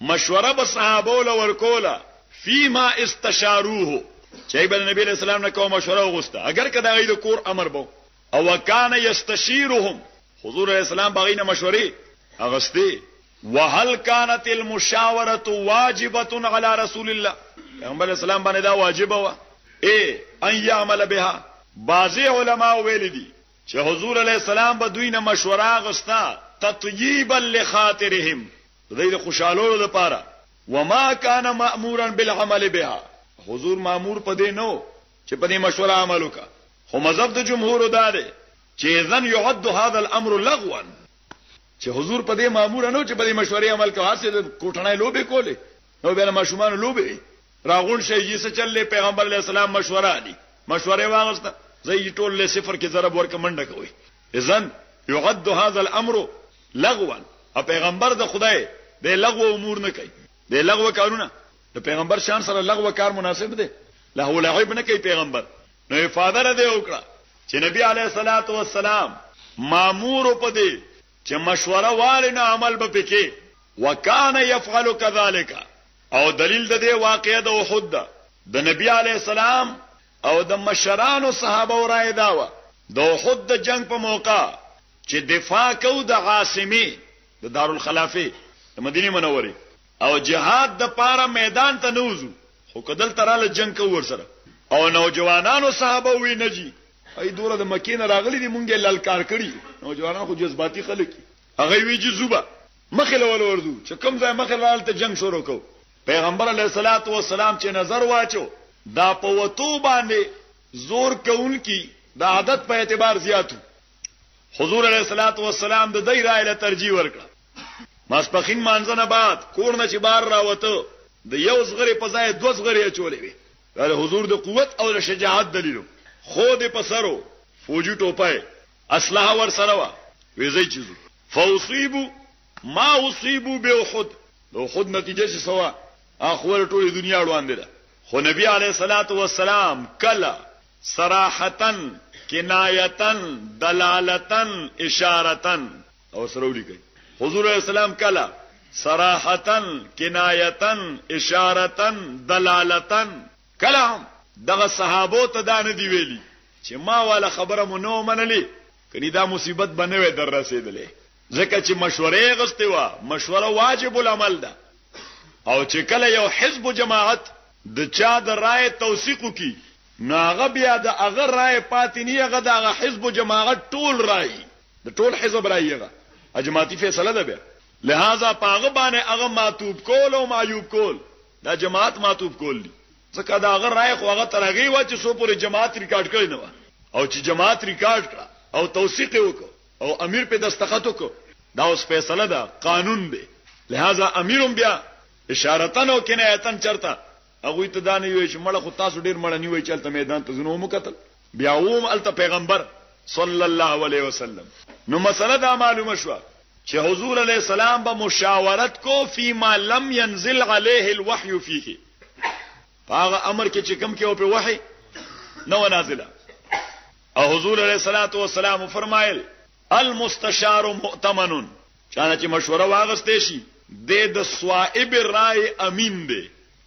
S1: مشوره به صحابو له ورکوله فيما استشاروه چي به نبی علیہ السلام نه کوم مشوره وغوسته اگر که دا غي د کور امر بو او وکانه یستشیرهم حضور علیہ السلام باغی نه مشورې اغسته وهل كانت المشاوره واجبه على رسول الله پیغمبر اسلام باندې دا واجب و اے ان يعمل بها بعضی علما ویل دي چې حضور علی السلام به دوی نه مشوره غستا تطیبا لخاطرهم د دوی د خوشحالولو لپاره، وما کان مأمورا بالعمل بها، حضور مأمور په دې نه و چې په دې مشوره عمل وکړه، خو مذهب د جمهورو دا دی چې اذا يعد هذا الامر لغوا، چې حضور په دې مأمور نه و چې په دې مشورې عمل کوه، هسې د کوټنۍ لوبې کولې، نو بیا د ماشومانو لوبې وې، راغونډ شئ جي څه چل دی، پیغمبر علیه السلام مشوره علي مشوره واغسته، ځئ جي ټول له صفر کې ضرب ورکړه منډه کوئ، اذن يعد هذا الامر لغوا او پیغمبر د خدای د لغو امور نه کوي د لغو کارونه د پیغمبر شان سره لغو کار مناسب دی له لعب نه کوي پیغمبر نو افاده نه دی وکړه چې نبی علیه الصلاۃ والسلام مامور په دې چې مشوره والنه عمل به پکې وکانه يفعل كذلك او دلیل د دې واقعې د احد د نبی علیه السلام او د مشرانو صحابو رای دا وه د احد د جنګ په موقع چې دفاع کو د عاصمه د دارالخلافه د مدینه منورې او جهاد د پاره میدان ته نوزو خو کدل تراله جنگ کو ورسره او نوجوانانو صحابه وی نجی ای دوره د مکې نه راغلي دي مونږه لالکار کړی نوجوانان خو جذباتي خلک هغه وی چې زوبا مخله ول ورزو چې کم ځای مخله ته جنگ شروع کو پيغمبر عليه الصلاة والسلام چې نظر واچو دا په وتو باندې زور کوونکي د عادت په اعتبار زیاتو حضور عليه الصلاة والسلام د دې رائے له ترجیح ورکړه ماسپخین مانځنه بعد کور نه چې بار راوته د یو زغری په ځای دوه زغری اچولې وي دا حضور د قوت او د شجاعت دلیل خو د پسرو فوجي ټوپه اسلحه ور سره وا ویزې چیزو فوصیبو ما اصیبو باحد د احد نتیجه چې سوا اخول ټول دنیا روان دي خو نبی علیه الصلاۃ والسلام کلا صراحتن کنایتن دلالتن اشارتن او سره ولیکي حضور علیه السلام کلا صراحتن کنایتن اشارتن دلالتن کلا دغه صحابو ته دا نه دی ویلي چې ما والا خبره مو نو منلې کړي دا مصیبت بنوي در رسیدلې ځکه چې مشوره یې غستې وه مشوره واجب العمل ده او چې کله یو حزب و جماعت د چا د رائے توثیق کی نو هغه بیا د هغه رائے پاتې نه هغه د هغه حزب و جماعت ټول رائے د ټول حزب رائے هغه اجماعتي فیصله ده بیا لہذا پاغه باندې هغه ماتوب کول او معیوب کول دا جماعت ماتوب کول دي ځکه دا هغه رائے خو هغه ترغي و چې سو پورې جماعت ریکارډ کړی نه او چې جماعت ریکارډ کړه او توثیق وکړه او امیر پرې دستخط وکړ، دا اوس فیصله ده، قانون دی، لهذا امیر هم بیا اشارتاً او کنایتاً چرته هغوی ته دا نه ویل چې مړه خو تاسو ډېر مړني وئ چې هلته میدان ته ځو، نو ومو کتل، بیا وو هم هلته پیغمبر صلی الله علیه وسلم، نو مسئله دا معلومه شوه چې حضور علیه السلام به مشاورت کو فی ما لم ینزل علیه الوحی فیه، په هغه امر کې چې کوم کې او پرې وحی نه وه نازله. او حضور علیه الصلاة والسلام فرمایل المستشار مؤتمن چانه چې مشوره واغستې شي د د صائب رائے امین دی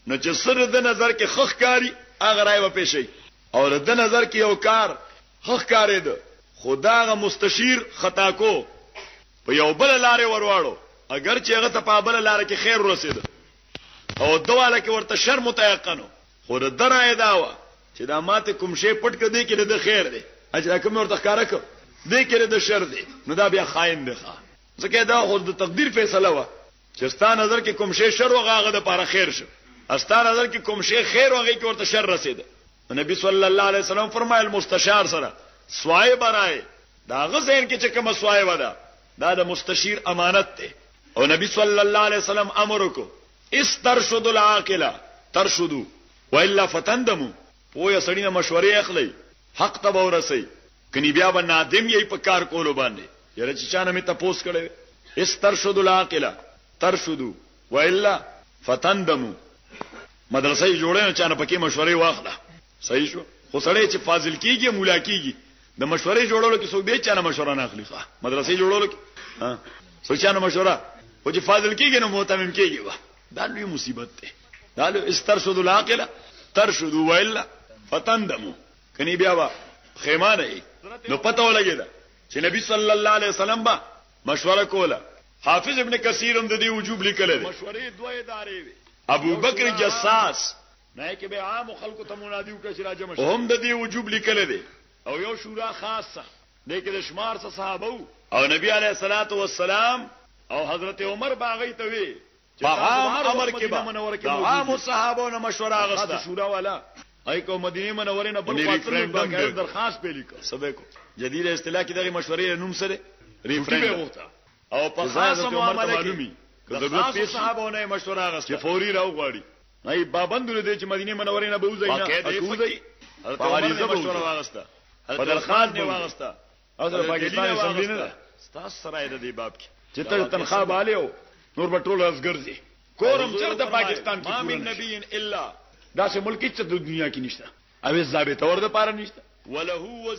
S1: نو چې سره د نظر کې خخ کاری هغه رائے و پېښي او د نظر کې یو کار خخ کارې ده خداغه مستشیر خطا کو په یو بل لارې ورواړو اگر چې هغه ته په بل لارې کې خیر رسید او دواله کې ورته شر متيقنو خو درای داوا چې دا ماته کوم شی پټ کړ دې کې د خیر دی اجر کوم ورته ښکارا کړ دې کې د شر دی نو دا بیا خائن دی ښا ځکه دا خو د تقدیر فیصله و چې ستا نظر کې کوم شی شر وغاغه د پاره خیر شو استا نظر کې کوم شی خیر وغه کې ورته شر رسید نبی صلی الله علیه وسلم فرمایل مستشار سره سوای برای دا غزین کې چې کوم سوای ودا دا د مستشیر امانت ته او نبی صلی الله علیه وسلم امر وکړو اس ترشد العاقل ترشدو والا فتندمو پوه سړي نه مشورې اخلئ حق ته به ورسئ کني بیا به نادم یئ په کار کولو باندې یاره چې چا نه مې تپوس کړی وی اس ترشد العاقل ترشدو والا فتندمو مدرسه یې جوړه نو چا نه پکې مشورې واخله صحیح شو خو سړی چې فاضل کیږي مولا کیږي د مشورې جوړولو کې څوک دی چې نه مشوره نه اخلي ښه مدرسې جوړولو کې ها څوک نه مشوره خو چې فاضل کیږي نو مهتمم کیږي وا دا لوی مصیبت ده دا لوی استرشد العاقله ترشد ویلا فتندمو کني بیا وا خیمانه نو پته ولګی دا چې نبی صلی الله علیه وسلم با مشوره کوله حافظ ابن کثیر هم د دې وجوب لیکل دي مشورې دوه ادارې وي ابو بکر جساس نه کې به عام خلکو ته منادي وکړي چې راجم شي هم د دې وجوب لیکل دي او یو شورا خاصه د کې د شمار سره صحابه او نبی علیه الصلاۃ والسلام او حضرت عمر باغی ته وی په عام امر کې به منور کې عام صحابه نو مشوره غوښته شورا والا اي کو مدینه منوره نه بل ریفرندم درخواست پیلی کو سبه کو جدید اصطلاح کې دغه مشورې نوم سره ریفرندم او په خاصه معامله کې د خاصو صحابو نه مشوره اغسته چې فوري راو غواړي نه پابندونه دي چې مدینه منورې نه بوزي نه اکوزي په عریضه مشوره واغسته په درخواست دی واغسته او د پاکستان اسمبلی نه تاسو سره د دې باب کې چې ته تنخواه بالی او نور به ټول از ګرځي کورم چرته پاکستان کې ما من نبی الا دا سه ملک چې د دنیا کې نشته او هیڅ ضابطه ور دپاره نشته وله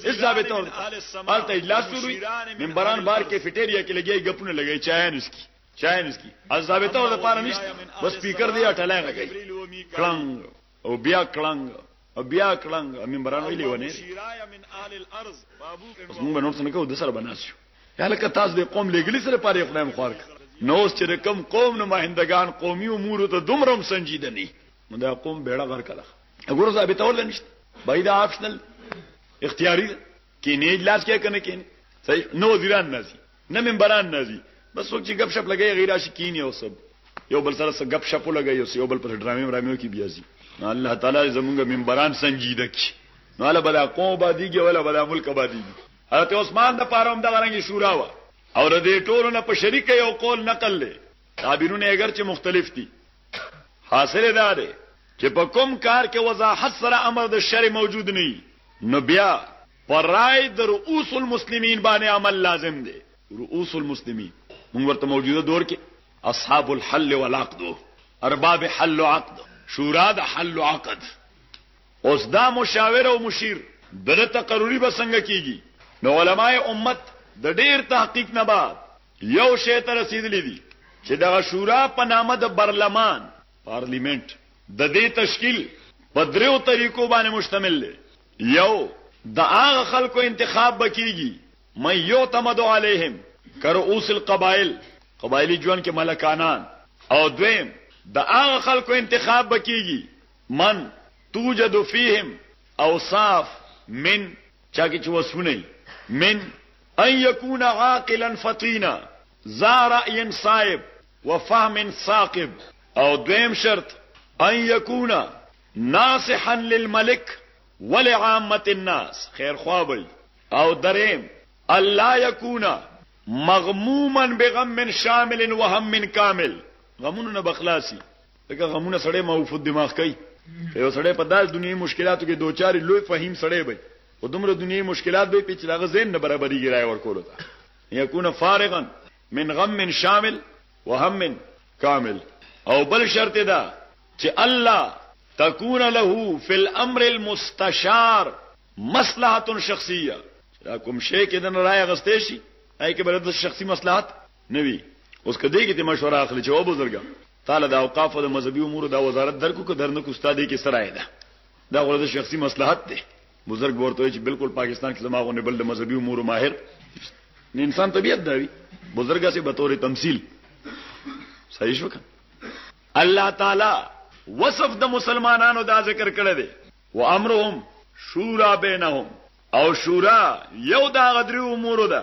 S1: هیڅ ضابطه ور دپاره هلته اجلاس شروع وي ممبران بار کیفیټیریا کې لګیای ګپونه لګیای چایان وسکي چایان وسکي او ضابطه ور دپاره نشته بس سپیکر دی اټلای غږی کلنګ او بیا کلنګ او بیا کلنګ ممبران ویلی ونه اوس موږ نور څه نه کوو د سره بناسو یا لکه تاسو د قوم لګلی سره پاره خدایم خوارک نو چې کوم قوم نمائندگان قومي امور ته دومره سنجیده نه نو دا قوم بیړه غر کړه ګورو ثابت اول نشته باید آپشنل اختیاري کې نه اجلاس کې کنه کې صحیح نو وزیران نازي نه ممبران نازي بس څوک چې غب شپ لګي غیر راشي کینی او سب یو بل سره غب شپ لګي او یو بل پر ډرامې مرامې کې بیا زی الله تعالی زمونږ ممبران سنجیده کی نو الله بلا قوم باندې ولا بلا ملک باندې حضرت عثمان د پاره هم د غرنګي شورا وا او د دې ټولو نه په شریک یو قول نقل لې تعبیرونه اگر چې مختلف دي حاصل دا دی چې په کوم کار کې وضاحت سره امر د شر موجود نه نو بیا پر رائے د رؤوس المسلمین باندې عمل لازم دی رؤوس المسلمین موږ ورته موجوده دور کې اصحاب الحل والعقد ارباب حل عقد شورا د حل عقد اوس دا مشاور او مشیر دغه تقرری به څنګه کیږي نو علماء امت د ډیر تحقیق نه بعد یو شی ته رسیدلی دی چې دغه شورا په نامه د برلمان، پارلیمنټ، د دې تشکیل په دریو طریقو باندې مشتمل دی، یو د هغه خلکو انتخاب به کیږي من یعتمد علیهم کرؤوس القبایل، قبایلي ژوند کې ملکانان، او دویم د هغه خلکو انتخاب به کیږي من توجد فیهم اوصاف من چا کې چې وسونه من ان يكون عاقلا فطینا ذا رأي صائب وفهم ثاقب او دویم شرط ان يكون ناصحا للملك ولعامت الناس خیر خواب وي او دریم الله یکونا مغموما بغم من شامل وهم من کامل غمونه بخلاصي دغه غمونه سړی معوف الدماغ کوي یو سړی په داس دنیوي مشکلاتو کې دوچاري لوی فهیم سړی وي او دومره دنیوي مشکلات به په چلاغه زین نه برابرېږي راي ورکول تا یکون فارغا من غم من شامل وهم من کامل او بل شرط دا چې الله تكون له في الامر المستشار مصلحه شخصيه دا کوم شی کې د رائے غستې شي اې کې بلد شخصي مصلحت نه وي اوس کدی کې ته مشوره اخلي چې او بزرګا تعالی د اوقاف او د مذهبي امور د وزارت درکو که درنه کو استاد کې سره ده دا غوړه شخصي مصلحت ده بزرګ ورته چې بالکل پاکستان کې زماغو نه بل د مذهبي امور ماهر نه انسان طبيعت دا وي بزرګا سي به تور تمثيل صحیح شو کنه الله تعالی وصف د مسلمانانو دا ذکر کړی دی و امرهم شورا بینهم او شورا یو دا غدری امور ده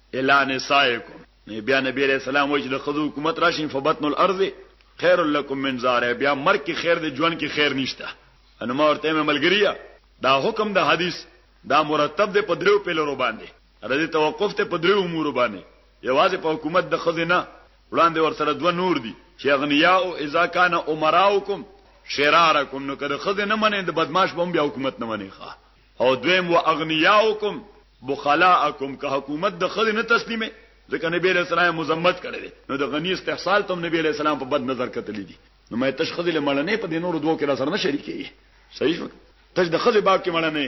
S1: الا نسائکم نه بیا نبی علیہ السلام وایي چې د خزو حکومت راشي فبطن الارض خیر لکم من زار بیا مرګ کې خیر دی ژوند کې خیر نشته ان ما ورته مې ملګریا دا حکم د حدیث دا مرتب دی په دریو پیلرو باندې رضی توقف ته په دریو امور باندې یوازې په حکومت د خزینه وړاندې ورسره دوه نور دي چې اغنیا او اذا کان امراؤکم شرارکم نو کده خزینه منې د بدمعاش بم بیا حکومت نه منې ښا او دویم واغنیاؤکم بخلاءکم که حکومت د خدای نه تسلیمه ځکه نبی علیہ السلام مذمت کړی دی نو د غنی استحصال تم نبی علیہ السلام په بد نظر کتلی دي نو مې تشخذ له مړنې په دې نور دوه کې سره نه شریکي صحیح شو تج د خزه باب کې مړنې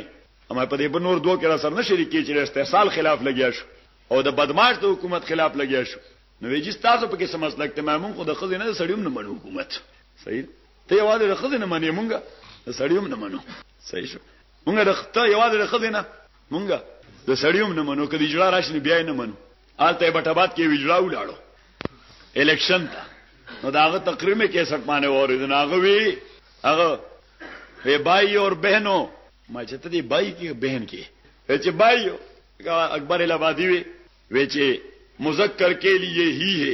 S1: اما په دې په نور دوه کې سره نه شریکي چې استحصال خلاف لګیا شو او د بدمعاش د حکومت خلاف لګیا شو نو ویجی تاسو په کې سم مسلک ته مامون خو د خزه نه سړیوم نه مړ حکومت صحیح ته یوازې د خزې نه منې مونږه د سړیوم نه منو صحیح شو مونږه د خته یوازې د خزې نه مونږه د سړیوم نه منو کدی جړه راشنه بیا نه منو آلته بټبات کې ویجړه ولاړو الیکشن ته نو داغه تقریم کې سټ باندې وره دناغه وی هغه وی بای اور بهنو ما چې ته دی بای کې بهن کې چې بای اکبر الابادی وی وی چې مذکر کې لیے ہی ہے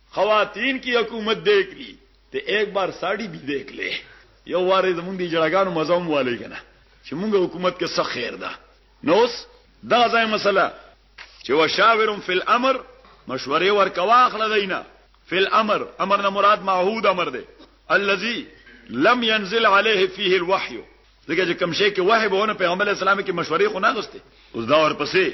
S1: خواتین کی حکومت دیکھ لی ته ایک بار ساړی بی دیکھ لې یو واره زمونږ دی جړګانو مزه هم والی کنه چې مونږ حکومت کې څه خیر ده نوس دا ځای مسله چې وشاورم فی الامر مشورې ورکوا اخله دینا فی الامر امر نه مراد معهود امر دی الذي لم ينزل عليه فيه الوحي ځکه چې کوم شی کې وحي به نه پیغمبر اسلام کې مشورې خو نه غوسته اوس دا ورپسې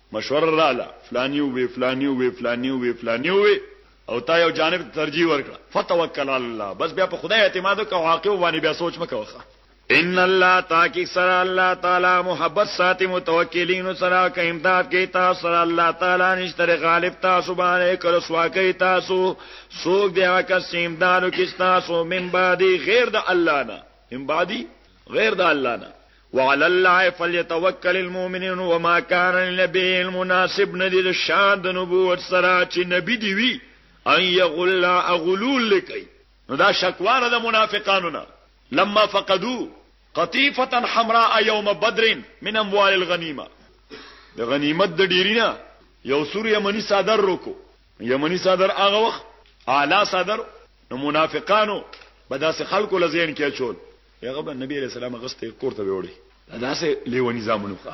S1: مشوره راغله فلانی ووی فلانی ووی فلانی ووی فلانی ووی او تا یو جانب ته ترجیح ورکړه فتوکل علی الله بس بیا په خدای اعتماد وکړه او عاقبت باندې بیا سوچ مکوخه ان الله تاکي سره الله تعالی محبت ساتي متوکلین سره که امداد کوي تاسو سره الله تعالی نشتره غالب تاسو باندې کړه سوا کوي تاسو سوق دی هغه کس امدادو کې تاسو من بعدي غیر د الله نه من بعدي غیر د الله نه وعلى الله فليتوكل المؤمنون وما كان للنبي المناسب ندي د شان د نبوت سره چې نبی دی وی ان يغل اغلول لکی نو دا شکوار د منافقانو نه لما فقدو قطيفه حمراء يوم بدر من اموال الغنيمه د غنیمت د ډیرینا یو سور یمنی صادر روکو یمنی صادر هغه وخت اعلی صادر نو منافقانو به داسې خلکو لزین کې چول هغه به نبی رسول الله غسته کور ته وړي داسې لیونی زامنو ښه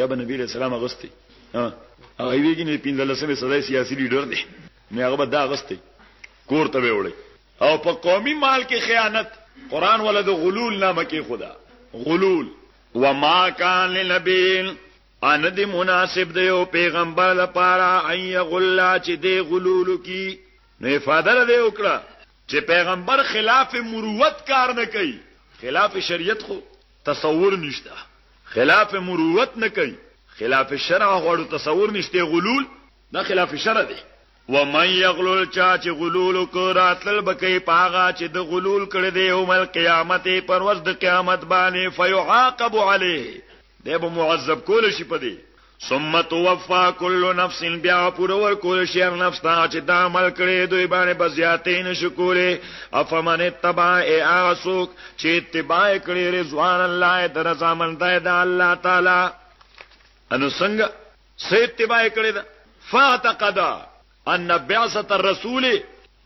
S1: یا به نبی رسول الله غسته هغه ویګی نه پیندلسمه صدای سیاسي لیډر دی نه هغه به دا غسته کور ته وړي او په قومي مال کې خیانت قران ولا د غلول نامه کې خدا غلول وما كان لنبي ان دې مناسب دی او پیغمبر لپاره اي غلا چې دې غلول کی نو افاده له دې وکړه چې پیغمبر خلاف مروت کار نه کوي خلاف شریعت خو تصور نشته خلاف مروت نه کوي خلاف شرع غوړو تصور نشته غلول دا خلاف شرع دی و من یغلل چا چې غلول کراتل بکې پاغا چې د غلول کړي دی او مل قیامت پر ورځ د قیامت باندې فیعاقب علیه دی به معذب کول شي پدې ثم توفا كل نفس بیا پور ور کول شي هر نفس ته چې دا عمل کړي دوی باندې بزیاتې نشکولې افمن تبع اعسوک چې اتباع کړي رضوان الله درزا من ده د الله تعالی انو څنګه سې اتباع کړي دا فاعتقد ان بعثه الرسول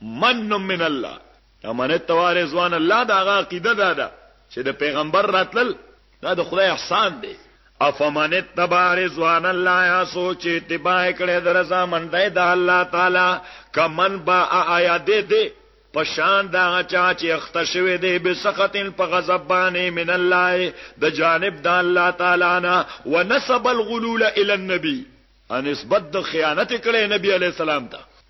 S1: من من الله امانت ته واره ځوان الله دا غا عقیده دا ده چې د پیغمبر راتلل دا د خدای احسان دی افمانت تبار ځوان الله یا سوچ اتباع کړه درزا منده د الله تعالی کمن با آیا دې دې پشان دا چا چې اختشوي دې بسختن په غضب باندې من الله د جانب د الله تعالی نه ونسب الغلول الى النبي ان نسبت د خیانت کړي نبی عليه السلام ته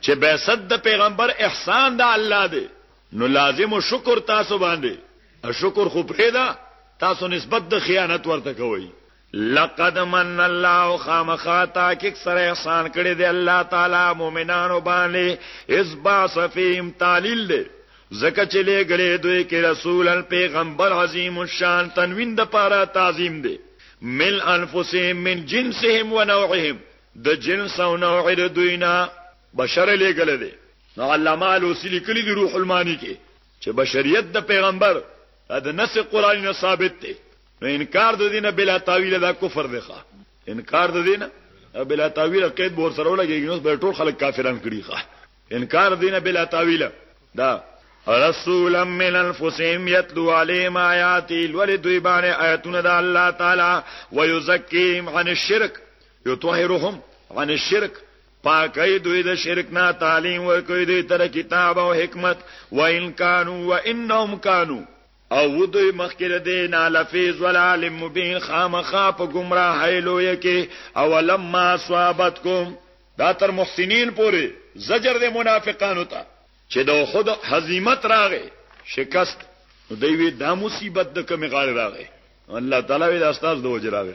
S1: چه بعثت د پیغمبر احسان د الله دی نو لازم شکر تاسو باندې شکر خو پریدا تاسو نسبت د خیانت ورته کوي لقد من الله خامخا تاکیک سره احسان کړی دی الله تعالی مؤمنانو باندې اس با صفیم تعلیل دی زکه چې لګړې دوی کې رسول پیغمبر عظیم الشان تنوین د پاره تعظیم دی مل انفسهم من جنسهم و نوعهم د جنس او نوع د دوی نه بشر لېګل دي نو علامه الوسی لیکلی دی روح المانی کې چې بشریت د پیغمبر د نس قرآنی نه ثابت دی نو انکار د دینه بلا تاویل دا کفر دی ښا انکار د دینه بلا تاویل قید بور سره ولګي نو به ټول خلک کافران کړي ښا انکار دینه بلا تاویل دا رسولا من انفسهم يتلو عليهم آياتي الولد دوی باندې آیاتونه د الله تعالی ويزکيهم عن الشرك یطهرهم عن الشرک پاکی دوی د شرک نه تعلیم ورکوي دوی تر کتاب او حکمت و ان کانوا و انهم کانوا او دوی مخکره دین لفیز ولال مبین خامخا په گمراه هیلو یکه او لما صوابتکم دا تر محسنین پوری زجر د منافقانو ته چې د خود هزیمت راغې شکست دوی دا مصیبت د کمی غاړه راغې الله تعالی د استاد د وجراغه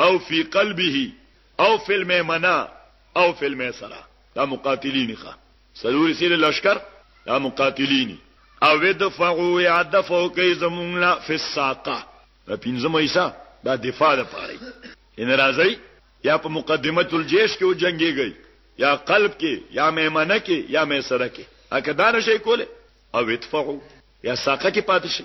S1: او فی قلبه او فی المیمنه او فی المیسره دا مقاتلین ښه سلور سیل لشکر دا مقاتلین او ودفعو یا دفعو کوي زمونږ لا فی الساقه دا پنځم ایسا دا دفاع ده پاره ان راځي یا په مقدمه الجيش کې وجنګيږي یا قلب کې یا میمنه کې یا میسره کې اګه دا نشي کوله او ادفعو یا ساقه کې پاتې شي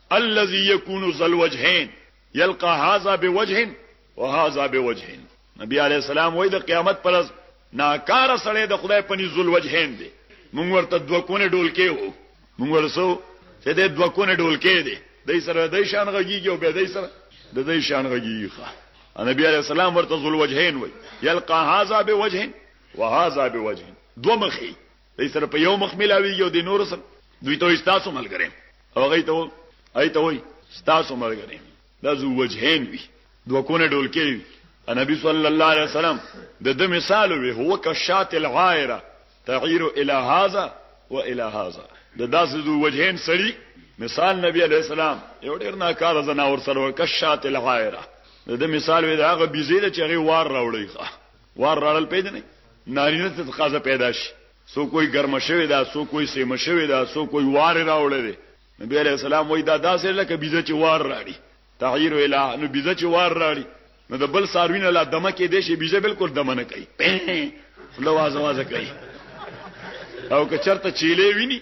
S1: الذي يكون ذل وجهين يلقى هذا بوجه وهذا بوجه نبی علی السلام وای د قیامت پر ناکار سره د خدای پنی ذل وجهین دی مونږ ورته دوه کونه ډول کې وو مونږ ورسو چې د دوه کونه ډول کې دی دای سره د شان غږیږي او به دای سره د دې شان غږیږي نبی علی السلام ورته ذل وجهین وای يلقى هذا بوجه وهذا بوجه دوه مخي دی سره په یو مخ ملاویږي او د نور سره دوی ته تاسو ملګری او هغه ته وایي هغه ته وایي تاسو ملګری دا زو وجهین وي دوه کونه ډول کې نبی صلی الله علیه وسلم د د مثال وی هو کشات العائره تعیر الى هذا والى هذا د داسې دو وجهین سړي مثال نبی علیہ السلام یو ډیر ناکاره زناور سره کشات العائره د مثال وی دا غ بيزیل چې غي وار راوړي ښه وار راړل پیدنه نارینه ته تقاضا پیدا شي سو کوئی ګرم شوی دا سو کوئی سیم شوی دا سو کوئی وار راوړل دی نبی علیہ السلام وای دا داسې لکه بیزه چې وار راړي تعیر اله نو بیزه چې وار راړي نو د بل ساروین لا دمه کې دی شي بیزه بالکل دمه نه کوي لواز واز کوي او که چرته چیلې ویني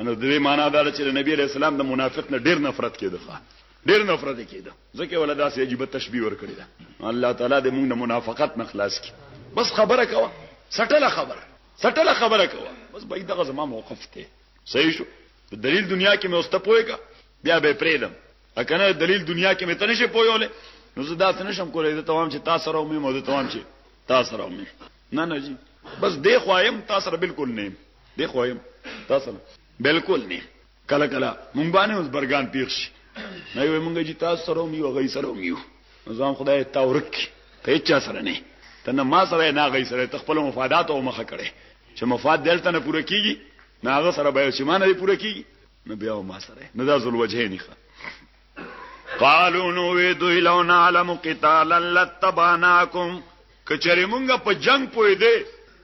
S1: انو دوی معنا دا چې نبی علیہ السلام د منافق نه ډیر نفرت کېده ښا ډیر نفرت کېده ځکه ولدا سي عجیب تشبیه ور کړی دا الله تعالی دې موږ نه منافقت نه خلاص کړي بس خبره کوه سټله خبره سټله خبره کوه بس به دغه زما موقف ته صحیح شو دلیل دنیا کې مې اوسته پويګا بیا به پریدم اکنه دلیل دنیا کې مې تنه شي پویولې نو زه داسې نشم کولای دا تمام چې تاسو راو مې مو دا تمام چې تاسو راو مې نه نه جی بس دی خوایم تاسو بالکل نه دی خو يم تاسو نه بالکل نه کله کله مونږ باندې اوس برګان پیښ شي نه یو مونږ چې تاسو سره مې یو غي سره مې یو ځان خدای تورک ته چا سره نه ته نه ما سره نه غي سره ته خپل مفادات او مخه کړي چې مفاد دلته نه پوره کیږي نه هغه سره به چې ما نه پوره کیږي نو بیا ما سره نه دا ذل وجهه نه قالو نو وی دوی لو نعلم قتالا لتبعناکم کچری مونږه په جنگ پوی دی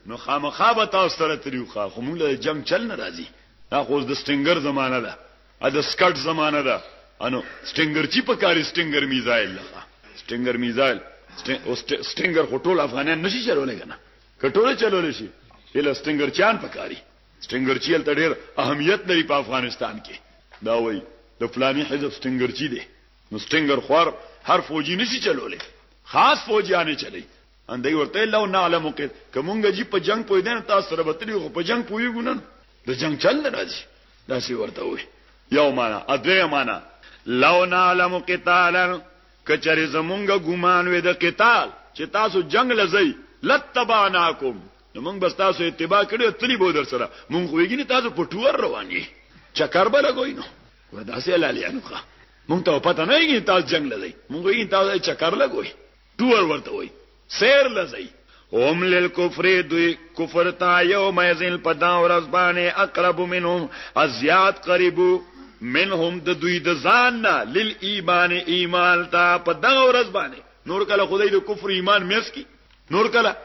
S1: نو خامخا به تاسو سره تریو خا خو مونږ له جنگ چل نه راځي دا خو د سټینګر زمانہ ده ا د سکټ زمانہ ده انو سټینګر چی په کاری سټینګر میزایل لخوا سټینګر میزایل او سټینګر خو ټول افغانان نشي چلولای کنه کټول چلول شي اله سټینګر چان په کاری سټنګرچی هلته ډېر اهمیت لري په افغانستان کې دا وایي د فلاني حزب سټنګرچی دی نو سټنګر خور هر فوجي نشي چلولې خاص فوجیانې چلی اندای ورته لو نعلم کې کومګ جی په جنگ پوی دین تاسو سره بتلی خو په جنگ پوی ګونن د جنگ چل نه راځي دا سی ورته وي یو معنا اده معنا لو نعلم قتالا کچری زمونږ ګمان وې د قتال چې تاسو جنگ لزی لتباناکم نو موږ بس تاسو اتباع کړو تلی بو در سره موږ ویګی نه تاسو په ټور روان یې چکر بل کوی نو ودا سه لالی انو ښا موږ ته پته نه یې تاسو جنگ للی موږ یې تاسو چکر لګوي ټور ورته وای سیر لزی هم للکفر دوی کفر تا یوم یزن په دا ورځ باندې اقرب منهم ازیات قریبو منهم د دوی د ځان نه لیل ایمان ایمان تا په دا ورځ باندې نور کله خدای د کفر ایمان میس کی نور کله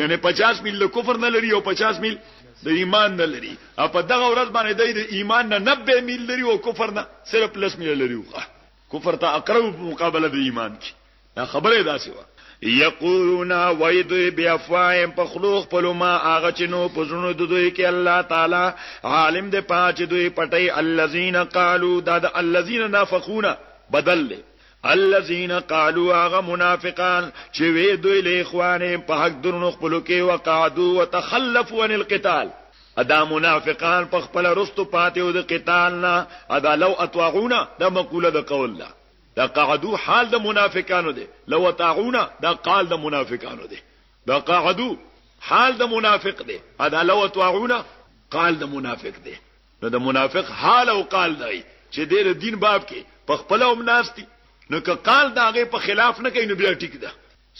S1: یعنی 50 میل د کفر نه لري او 50 میل د ایمان نه لري او په دغه ورځ باندې د ایمان نه 90 میل لري او کفر نه صرف لس میل لري وخه کفر ته اقرب په مقابله د ایمان کې دا خبره داسې و یقولون وید بیافواهم په خلوخ په لما هغه چې نو په زړونو د دوی کې الله تعالی عالم دې پاج دوی پټي الذين قالوا دا د الذين نافقون بدل له الذين قالوا اغه منافقان چې وی دوی له اخوانه په حق درنو خپل کې وقعدو وتخلفوا عن القتال ادا منافقان په خپل رستو پاتې او د قتال نه ادا لو اطاعونا د مقوله د قول ده دا قعدو حال د منافقانو ده لو اطاعونا دا قال د منافقانو ده دا قعدو حال د منافق ده ادا لو اطاعونا قال د منافق ده نو د منافق حال او قال دا وي چې دی د دین باب کې په خپل هم ناست دي نو که قال دا غي په خلاف نه کوي نو بیا ټیک ده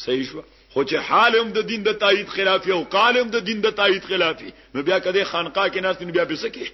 S1: صحیح شو خو چې حال هم د دین د تایید خلافي او قال هم د دین د تایید خلافي نو بیا کده خانقاه کې ناست نو بیا به سکه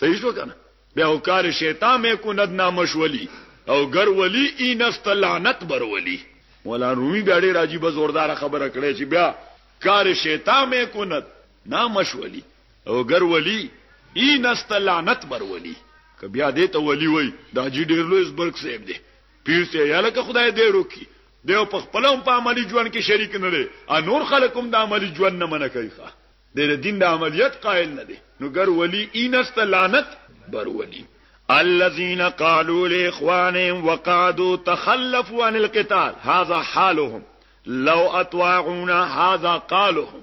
S1: صحیح شو کنه بیا او کار شیطان مې کو ند نامش ولی او ګر ولی ای نفس لعنت بر ولی مولا رومي بیا ډېر عجیب زوردار خبره کړې چې بیا کار شیطان مې کو ند نامش ولی او ګر ولی ای نست لعنت بر ولی که بیا دې ته ولی وای دا جی ډیر لوی زبرک صاحب دی پیر ته یاله که خدای دې روکی دیو په خپل هم په عملی ژوند کې شریک نه دی ا نور خلکم د عملی ژوند نه منه کوي ښا د دین د عملیت قائل نه دی نو ګر ولی ای نست لعنت بر ولی الذين قالوا لاخوانهم وقعدوا تخلفوا عن القتال هذا حالهم لو اطاعونا هذا قالهم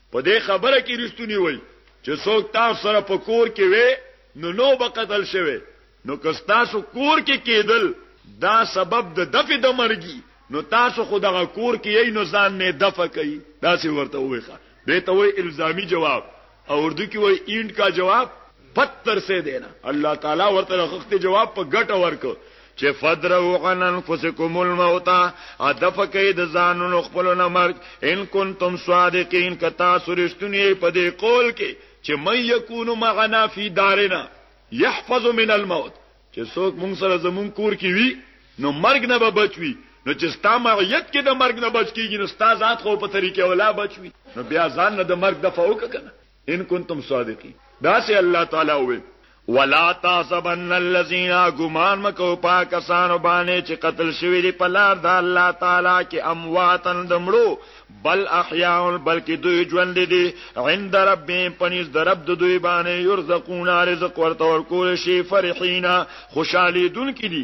S1: په دې خبره کې رښتونی وئ چې څوک تاسو سره په کور کې وي نو نو به قتل شوی نو که تاسو کور کې کېدل دا سبب د دفع د مرګي نو تاسو خو دغه کور کې یې نو ځان نه دفع کوي دا څه ورته وایخه دې ته وایي الزامي جواب او اردو کې وایي اینډ کا جواب پتر سه دی نه الله تعالی ورته رخت جواب په ګټه ورکو چې فدرو عن انفسکم الموت ادف کید ځانونو خپل نه مرګ ان کنتم صادقین کتا سرشتنی په دې قول کې چې مې یکون معنا فی دارنا يحفظ من الموت چې څوک مونږ سره زمون کور کې وي نو مرګ نه به بچوي نو چې ستا معیت کې د مرګ نه بچ کیږي نو ستا ذات خو په طریقې ولا بچوي نو بیا ځان نه د مرګ د فوق کنه ان کنتم صادقین داسې الله تعالی وې ولا تحسبن الذين غمان مکو پاکستان باندې چې قتل شوی دی په لار د الله تعالی کې امواتن دمړو بل احیاء بلکې دوی ژوند دي عند ربهم پنيز د رب د دوی باندې يرزقون رزق ورته ورکول شي فرحینا خوشالي دن کې دي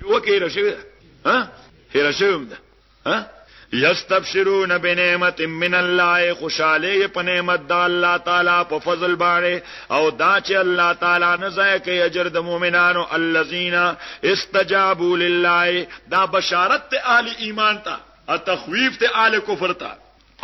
S1: جوه کې هیر شوی ها هیر شوی هم ده ها یستبشرون بنعمت من الله خوشاله په نعمت د الله تعالی په فضل باندې او دا چې الله تعالی نه ځای کوي اجر د مؤمنانو الذين استجابوا لله دا بشارت ته اهل ایمان ته او تخویف ته اهل کفر ته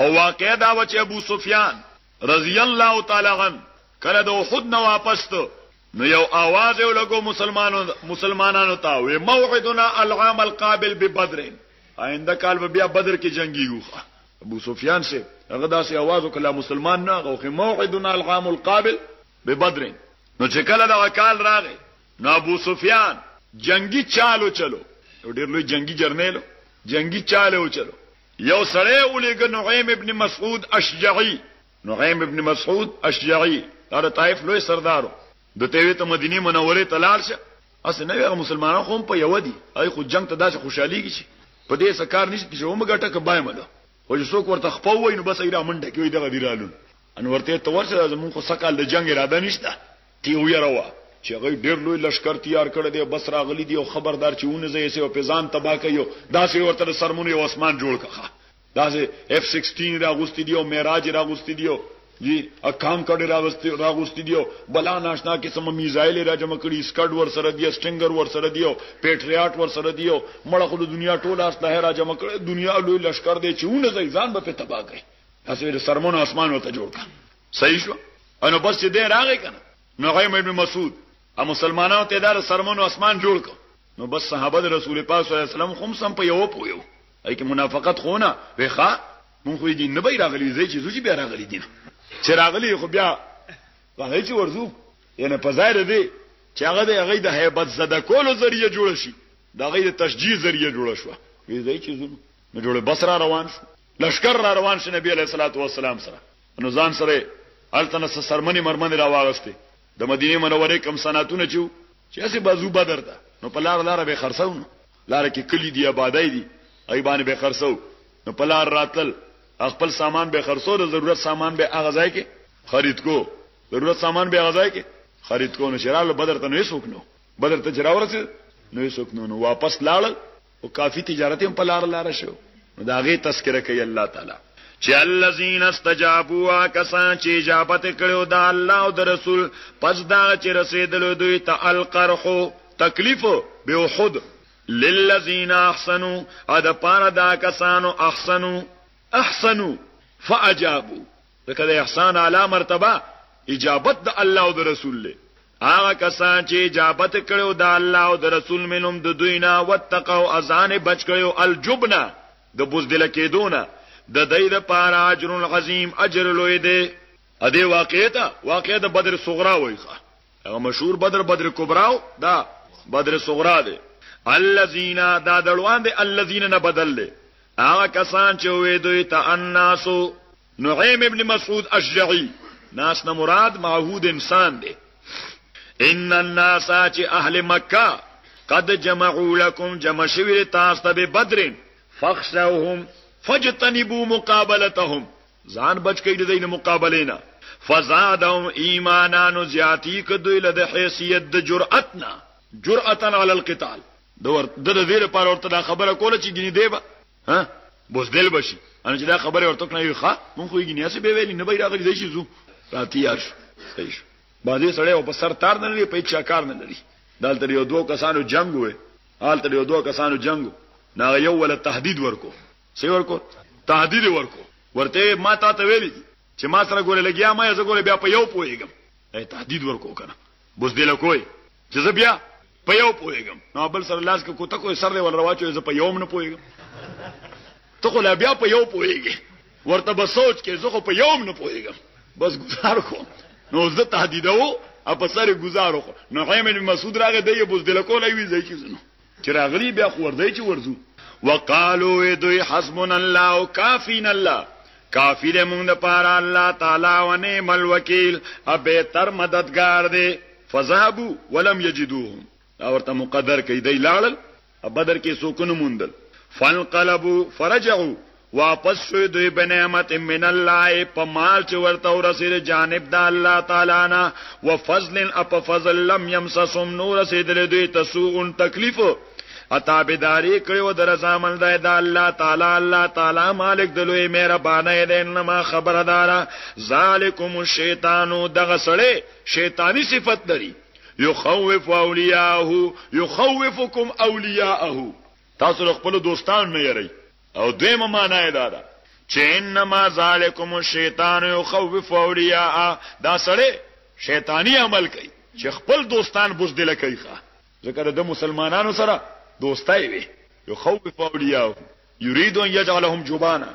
S1: او واقع دا و چې ابو سفیان رضی الله تعالی عنہ کله د احد نه واپس ته نو یو آواز یو لګو مسلمانانو مسلمانانو ته وی موعدنا العام القابل ببدر آینده کال به بیا بدر کې جنگي یو ابو سفیان سے هغه داسې आवाज وکړه مسلمان نه غوخه موعدنا العام القابل ببدر نو چې کله دا کال راغی نو ابو سفیان جنگي چالو چلو ډېر لوی جنگي جرنیلو جنگي چالو چلو یو سړی ولېګ نعیم ابن مسعود اشجعی نعیم ابن مسعود اشجعی دا د طائف لوی سردار و ده ته وی ته مدینې منورې ته لاړ شه اسې نه وی هغه مسلمانان خو هم په یوه دي هغوی خو جنګ ته داسې خوشحالیږي چې په دې څه کار نشته چې ومګټه که بایمه ده خو چې څوک ورته خپه ووایي نو بس هغوی رامنډه کوي دغه دي رالون ان ورته ته ورشه دا زمونږ خو څه کال د جنګ اراده نشته تی ویره وه چې هغوی ډېر لوی لښکر تیار کړی دی بس راغلي دي او خبردار چې ونځئ یې سې او پې ځان تباه کوي داسې ورته د سرمونو یو اسمان جوړ کړه داسې اف 16 راغوستي دي او معراج راغوستي دي جی اکام کړي راغوستي راغوستي دي بلا ناشنا قسم میزایل را جمع کړي سکډ ور سره دي سټینګر ور سره دي پیټریاټ ور سره دي مړه خو د دنیا ټول اسلحه را جمع کړي دنیا لوی لشکر دی چې ونه ځي ځان به په تبا کوي تاسو د سرمن اسمان وته جوړ کا صحیح شو انو بس چې دې راغی کنه نو غیم ابن مسعود ا مسلمانانو ته دار سرمن اسمان جوړ کو نو بس صحابه رسول پاک صلی الله علیه وسلم خمسم په یو پویو ای کی منافقت خو نه وی ښا مونږ خو دې نه بای راغلی زې چې زوجي بیا راغلی دي چې راغلی خو بیا هغه چې ورزو یعنی په ظاهر دی چې هغه د هغه د hebat زده کولو ذریعہ جوړ شي د هغه د تشجیع ذریعہ جوړ شو وی زې چې زو نو جوړ بصره روان شو لشکر را روان شو نبی علیہ الصلوۃ والسلام سره نو ځان سره التنه سرمنی مرمن را واغسته د مدینه منورې کم صنعتونه چې چې اسی بازو بدر ده نو په لار لار به خرڅونه لاره کې کلي دي، ابادۍ دي، هغوی باندې به یې خرڅوو، نو په لار راتلل، هغه خپل سامان به یې خرڅوو، د ضرورت سامان به یې هغه ځای کې خرید کو، ضرورت سامان به یې هغه ځای کې خرید کو، نو چې راغلل بدر ته نو هېڅوک نه وو، بدر ته چې راورسېدل نو هېڅوک نه وو، نو واپس لاړل او کافي تجارت یې هم په لاره لاره شوی وو، نو د هغې تذکره کوي الله تعالی. چې الذین استجابوا هغه کسان چې اجابت یې کړی وو د الله او د رسول پس د هغه چې رسېدلو دوی ته القرح، تکلیف به احد للذین احسنو ا د پاره دا کسانو احسنو احسنو فاجابو دغه د احسان اعلی مرتبه اجابت د الله او د رسول له هغه کسان چې اجابت کړو د الله او د رسول منهم د دوی نه وتقوا اذان بچ کړو الجبنا د بوزدل کېدونه د دې د پاره اجر عظیم اجر لوی دی ا دې واقعیت واقعیت بدر صغرا وایخه هغه مشهور بدر بدر کبرا او دا بدر صغرا دی الذين دا دړوان دی الذين نه بدل دی هغه کسان چې وې دوی ته الناسو نعیم ابن مسعود اشجعی ناس نه مراد معهود انسان دی ان الناس چې اهل مکه قد جمعوا لكم جمع شوی تاسو ته به بدر فخشوهم فجتنبوا مقابلتهم ځان بچ کړي د دین مقابله نه فزادهم ایمانا نو زیاتی کدوی له د حیثیت د جرأت نه جرأتا علی القتال د ور د دې لپاره ورته دا خبره کوله چې ګینه دی به ها بوز دل بشي ان چې دا خبره ورته کنه یو ښه مونږ خو ګینه سه به ویل نه به راغلی دی شي زو راتیار شو صحیح شو باندې سړی او په سر تار نه لري په چا کار نه لري دالته یو دوه کسانو جنگ وې حالته یو دوه کسانو جنگ ناغه یو ول تهدید ورکو څه ورکو تهدید ورکو ورته ما تا ته ویلي چې ما سره ګوره لګیا ما زه ګوره بیا په یو پوهیږم ای تهدید ورکو کنه بوس دی لکوي چې زه بیا په یو پوهیږم نو بل سره لاس کې کوته کوی سر دی ول رواچو زه په یو نه پوهیږم ته خو لا بیا په یو پوهیږي ورته به سوچ کې زه خو په یو نه پوهیږم بس گزار کو نو زه تهدیدو اپ سره گزارو نو حیمه مسعود راغه دی بوس دی لکو لای وی ځای کې زنو چې راغلي بیا خو ورځي چې ورځو وقالو دوی حسبنا الله کافینا الله کافی دې مونږ لپاره الله تعالی او نعم الوکیل ابه تر مددگار دې فذهبوا ولم یجدوهم دا ورته مقدر کې دی لاړل بدر کې سوکنه موندل فانقلبوا فرجعوا واپس شوی دوی بنعمت من الله په مال چې ورته ورسید جانب د الله تعالی نه وفضل اپ فضل لم يمسسم نور رسیدل دوی تسوء تکلیف اتابداری کړو در زامن د الله تعالی الله تعالی مالک د لوی مهربانه دی انما خبردارا ذالکم الشیطان دغه سړی شیطانی صفت لري یخوف اولیاءه یخوفکم اولیاءه تاسو له خپلو دوستانو نه یری. او دویمه معنا یې دا ده چې انما ذالکم الشیطان یخوف اولیاء دا سړی شیطانی عمل کوي چې خپل دوستان بوزدل کوي ښه ځکه د مسلمانانو سره دوستای وي یخوف اولیاء یرید ان یجعلهم جبانا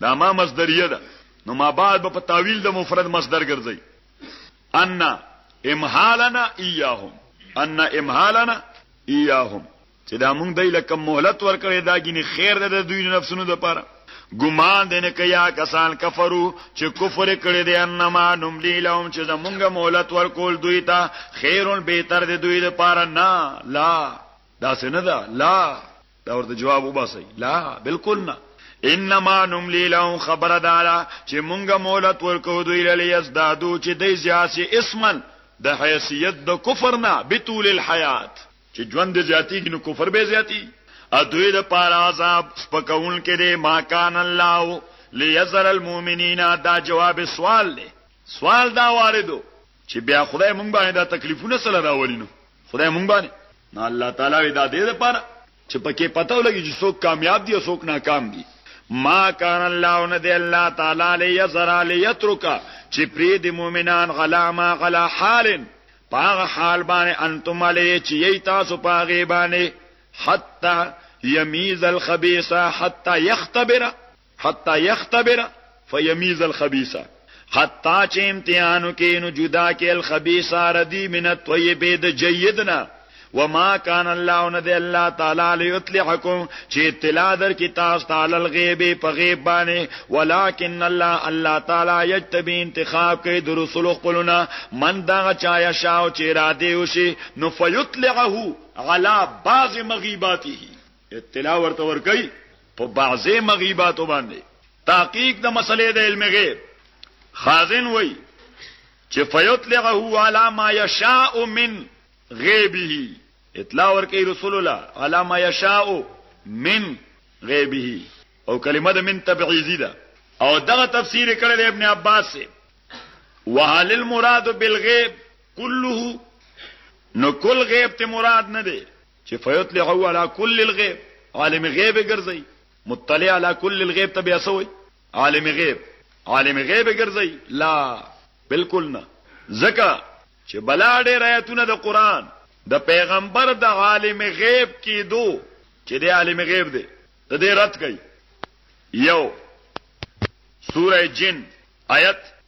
S1: دا ما مصدریه ده نو ما بعد به په تاویل د مفرد مصدر ګرځي ان امهالنا اياهم ان امهالنا اياهم چې دا مونږ دای لکه مهلت ورکړې دا ګینه خیر ده د دوی نفسونو لپاره ګمان دینه کیا کسان کفرو چې کفر کړي دي انما نملی لهم چې زمونږه مهلت ورکول دوی ته خیرون بهتر دي دوی لپاره نه لا دا څنګه ده لا دا ورته جواب وباسي لا بالکل نه انما نملی لهم خبر دارا چې مونږه مولت ورکو دوی للی ازدادو چې دی زیاسی اسمن د حیثیت د کفر نه بتول الحیات چې ژوند زیاتی کې نو کفر به زیاتی ا دوی د پار عذاب سپکون کې دی ما کان الله ليذر المؤمنین دا جواب سوال دی سوال دا واردو چې بیا خدای مونږ باندې دا تکلیفونه سره راولینو خدای مونږ باندې نه الله تعالی وی دا دې لپاره چې پکې پته ولګي چې څوک کامیاب دي او څوک ناکام دي ما کان الله نه دی الله تعالی لیزر لیترک چې پری د مؤمنان غلا ما غلا حال پاغه حال باندې انتم علی چې یی تاسو پاغه باندې حتا یمیز الخبیث حتا یختبر حتی یختبر فیمیز الخبیث حتی چې امتحانو کې نو جدا کې الخبیث ردی من الطیب د جیدنا وما کان الله ند الله تعالی لیطلعکم چې اطلاع در کی تاسو تعالی الغیب په غیب باندې ولکن الله الله تعالی یجتبی انتخاب کوي د رسول خپلنا من دا چا یا شاو چې را دی وشي نو فیطلعه علی بعض مغیباته اطلاع ورته ورکي په بعضې مغیباتو باندې تحقیق د مسلې د علم غیب خازن وای چې فیطلعه علی ما یشاء من غیبه اطلاع ورکي رسول الله علی ما یشاء من غیبه او کلمه د من تبعیزی ده او دغه تفسیر کړی د ابن عباس سے وهل المراد بالغیب كله نو کل غیب ته مراد نه دی چې فیطلعو علی کل الغیب عالم غیب ګرځي مطلع علی کل الغیب ته بیا سوی عالم غیب عالم غیب ګرځي لا بالکل نه زکه چې بلا ډېر آیتونه د قران د پیغمبر د عالم غیب کېدو چې د عالم غیب دی د دې رد کوي یو سوره جن آیت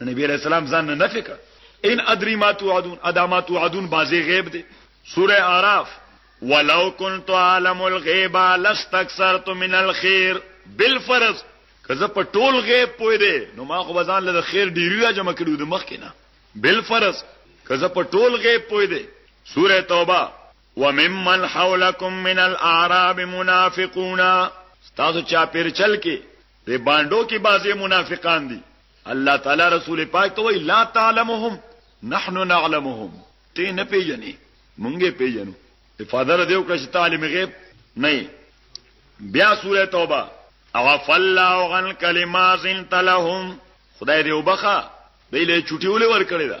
S1: نبی علیہ السلام ځان نه نفی کړ ان ادری ما توعدون ادا ما توعدون بازی غیب دی سوره اعراف ولو كنت عالم الغيب لاستكثرت من الخير بالفرض کزه په ټول غیب پوی دی نو ما خو ځان له خیر ډیری را جمع کړو د مخ کې نه بالفرض کزه په ټول غیب پوی دی سوره توبه وممن حولکم من الاعراب منافقون تاسو چا پیر چل کې دې بانډو کې بعضې منافقان دي الله تعالی رسول پاک ته وی لا تعلمهم نحن نعلمهم ته نه پیژنې مونږه پیژنو افاده دیو کړه چې تعلیم غیب نه بیا سوره توبه او فالله عن کلمات لهم خدای دې وبخه دې له چټیولې ور کړی دا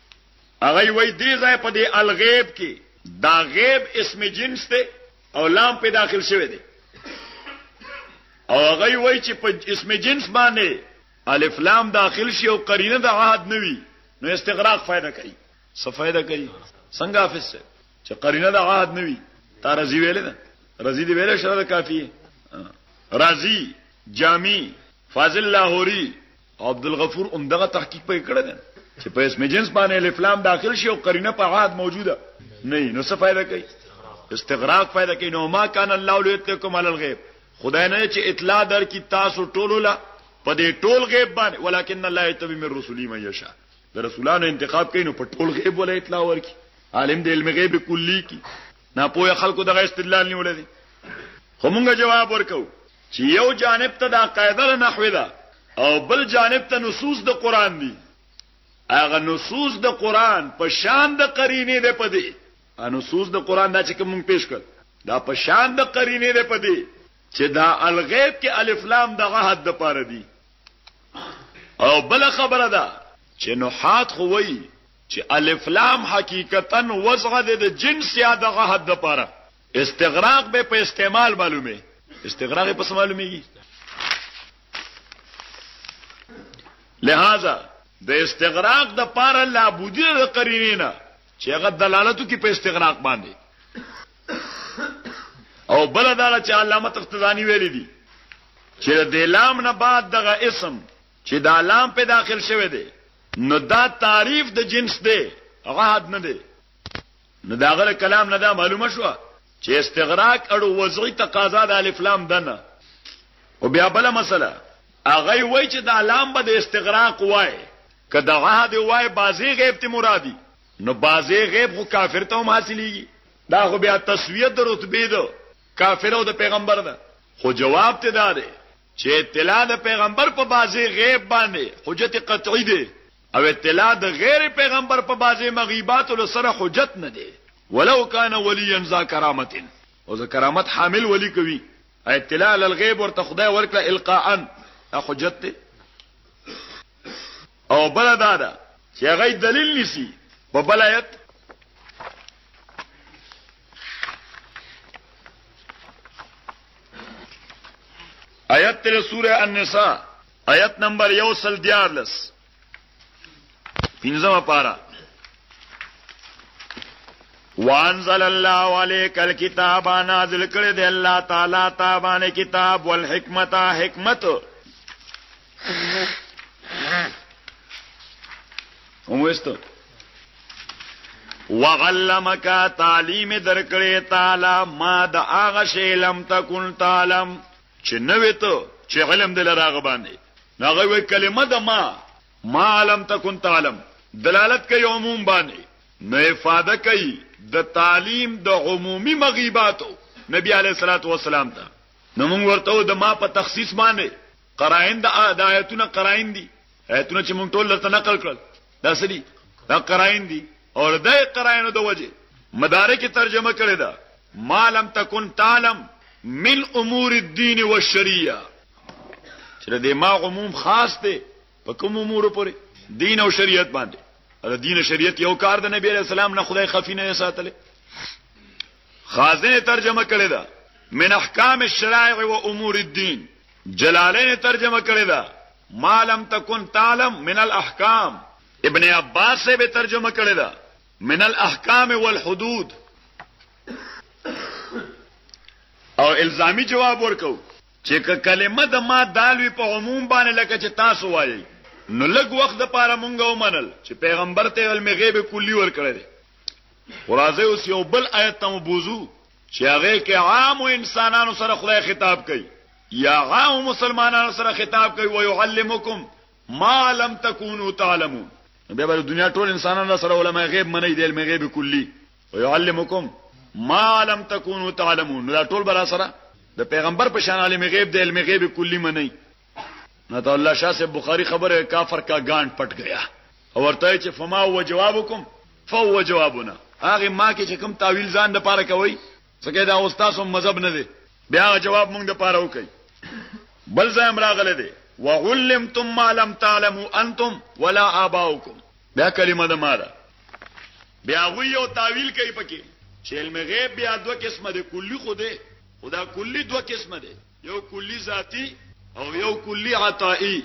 S1: هغه وی دې ځای په دې الغیب کې دا غیب اسم جنس دی او لام په داخل شوی دی او هغه وی چې په اسم جنس باندې الف لام داخل شي او قرینه د عهد نوي نو استغراق فائدہ کوي څه فائدہ کوي څنګه حافظ سه چې قرینه د عهد نوي تا رضی ویل نه رضی دی ویل شرط کافی رضی جامی فاضل لاهوری او عبدالغفور هم دغه تحقیق پکې کړی دی چې په اسم جنس باندې الف لام داخل شي او قرینه په عاد موجوده نه نو څه فائدہ کوي استغراق فائدہ کوي نو ما کان الله لیتکم علی الغیب خدای نه چې اطلاع در کی تاسو ټولو لا په دې ټول غیب باندې ولکن الله یتبی من رسولی من یشاء د رسولانو انتخاب کوي نو په ټول غیب ولا اطلاع ورکی عالم د علم غیب کلی کی نه پوهه خلکو دغه استدلال نیولې دي خو مونږه جواب ورکو چې یو جانب ته دا قاعده له نحوی ده او بل جانب ته نصوص د قران دي هغه نصوص د قران په شان د قرینه ده پدې ا نصوص د قران دا چې کوم پیش کړ دا په شان د قرینه ده پدې چې دا الغیب کې الف لام دغه حد د پاره دي او بل خبره ده چې نحات خو وایي چې الف لام حقیقتاً وضع دی د جنس یا د عهد لپاره استغراق به په استعمال معلومه استغراق په څه معلومیږي لہذا د استغراق د پاره لا بودی د قرینه نه چې هغه دلالتو کې په استغراق باندې او بل دا چې علامه تختزانی ویلي دي چې د لام نه بعد دغه اسم چی دا لام په داخل شوی دی نو دا تعریف د جنس دی عهد نه دی نو دا غره کلام نه دا معلومه شو چې استغراق اړو وضعي تقاضا د الف لام دنه او بیا بل مسله هغه وای چې دا لام به د استغراق وای که د عهد وای بازی غیب ته مرادی نو بازی غیب خو کافر ته هم حاصلېږي دا خو بیا تسویه د رتبه ده کافر او د پیغمبر ده خو جواب ته دا دی چې اطلاع د پیغمبر په بازي غیب باندې حجت قطعی دی او اطلاع د غیر پیغمبر په بازي مغیبات له سره حجت نه دی ولو کان ولیا ذا کرامت او ذا کرامت حامل ولی کوي اطلاع للغیب ورته خدای ورکړه القاءا حجت دی او بل دا ده چې هغه دلیل نسی په بلایت آیت تل سوره النساء آیت نمبر یو سل دیارلس پینزم پارا وانزل الله عليك الكتاب نازل کړی دی الله تعالی تابانه کتاب والحکمت حکمت اومستو وغلمک تعلیم درکړې تعالی ما د اغه شی لم تکون تعلم چې نوې ته چې علم دل راغ باندې ناغه وی کلمه د ما ما لم تکون تعلم دلالت کوي عموم باندې نه افاده کوي د تعلیم د عمومي مغیباتو نبی علیه الصلاۃ والسلام ته نو موږ ورته د ما په تخصیص باندې قرائن د آیتونه قرائن دي آیتونه چې مونږ ټول درته نقل کړل دا سړي دا قرائن دي او د قرائنو د وجه مدارک ترجمه کړی دا مالم تکون تعلم من امور الدین والشریعه چې د ما عموم خاص دی په کوم امور پورې دین او شریعت باندې دا دین او شریعت یو کار د نبی رسول الله نه خدای خفي نه ساتل خازن ترجمه کړی دا من احکام الشرائع و امور الدین جلالین ترجمه کړی دا ما لم تکن تعلم من الاحکام ابن عباس به ترجمه کړی دا من الاحکام والحدود او الزامی جواب ورکو چې کلمه د ما دالوی په عموم باندې لکه چې تاسو وایي نو لږ وخت د پاره مونږ ومنل چې پیغمبر ته علم غیب کلی ورکړی دی ورازه اوس یو بل آیت ته بوزو چې هغه کې عام انسانانو سره خدای خطاب کوي یا عام مسلمانانو سره خطاب کوي ويعلمکم ما لم تكونوا تعلمون بیا به دنیا ټول انسانانو سره علما غیب منی دی علم غیب کلی ويعلمکم ما لم تكونوا تعلمون دا ټول بل سره د پیغمبر په شان عالم غیب دی علم غیب کلی منی نعت الله شاه سے بخاری خبره کافر کا گانټ پټ گیا او ورته چې فما هو جوابکم فهو جوابنا هغه ما کې چې کوم تعویل ځان د پاره کوي څنګه دا استاد هم مذهب نه دی بیا جواب مونږ د پاره وکي بل ځای امراغله دی وعلمتم ما لم تعلموا انتم ولا اباؤكم دا کلمه د ماده بیا وی یو تعویل کوي پکې چې علم غیب بیا دوه قسمه دي کلی خو دي خدا کلی دوه قسمه دي یو کلی ذاتی او یو کلی عطائی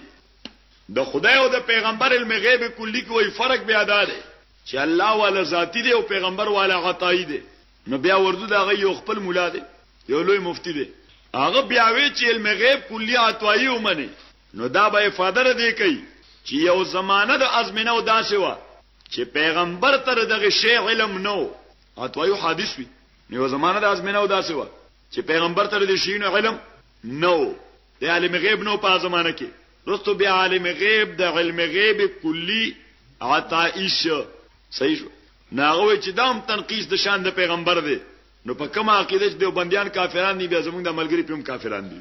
S1: د خدای او د پیغمبر علم غیب کلی کې وای فرق بیا دا دی چې الله والا ذاتی دی او پیغمبر والا عطائی دی نو بیا ورته دا غي یو خپل مولا دی یو لوی مفتی دی هغه بیا وی چې علم غیب کلی عطائی ومني نو دا به افاده دی کوي چې یو زمانہ د ازمنه او داسې و چې پیغمبر تر دغه شی علم نو عطائی حادث وی نو زمانہ د ازمنه او داسې و چې پیغمبر ته د شینو علم نو د عالم غیب نو په زمانه کې رستو بیا عالم غیب د علم غیب کلی عطائش صحیح شو ناغوی چې دام تنقیس د شان د پیغمبر دی نو په کومه عقیده چې د بندیان کافران دي بیا زمونږ د ملګری پم کافران دي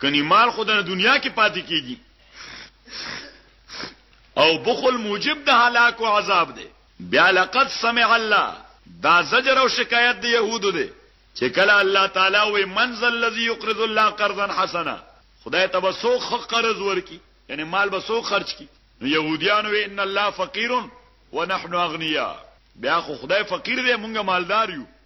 S1: کني مال خو د دنیا کې پاتې کیږي او بخل موجب د هلاک او عذاب دی بیا لقد سمع الله دا زجر او شکایت د يهودو دی چې کله الله تعالی وي منزل الذي يقرض الله قرضا حسنا خدای ته بسو خ قرض ورکی یعنی مال بسو خرج کی نو يهوديانو ان الله فقير ونحن اغنيا بیا خو خدای فقیر دی مونږه مالدار یو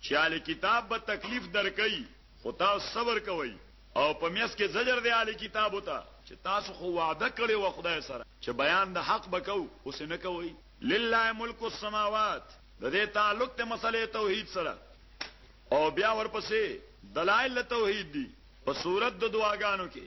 S1: چی اهل کتاب به تکلیف درکوی خو تاسو صبر کوی او په میس کی زجر دی اهل کتابو ته چی تاسو خو وعده کړی وه خدای سره چی بیان د حق به کوو اوس یی نه کوی لله ملک السماوات ددی تعلق ته مسئله توحید سره او بیا ورپسی دلائل توحید دی په صورت د دعاګانو کی.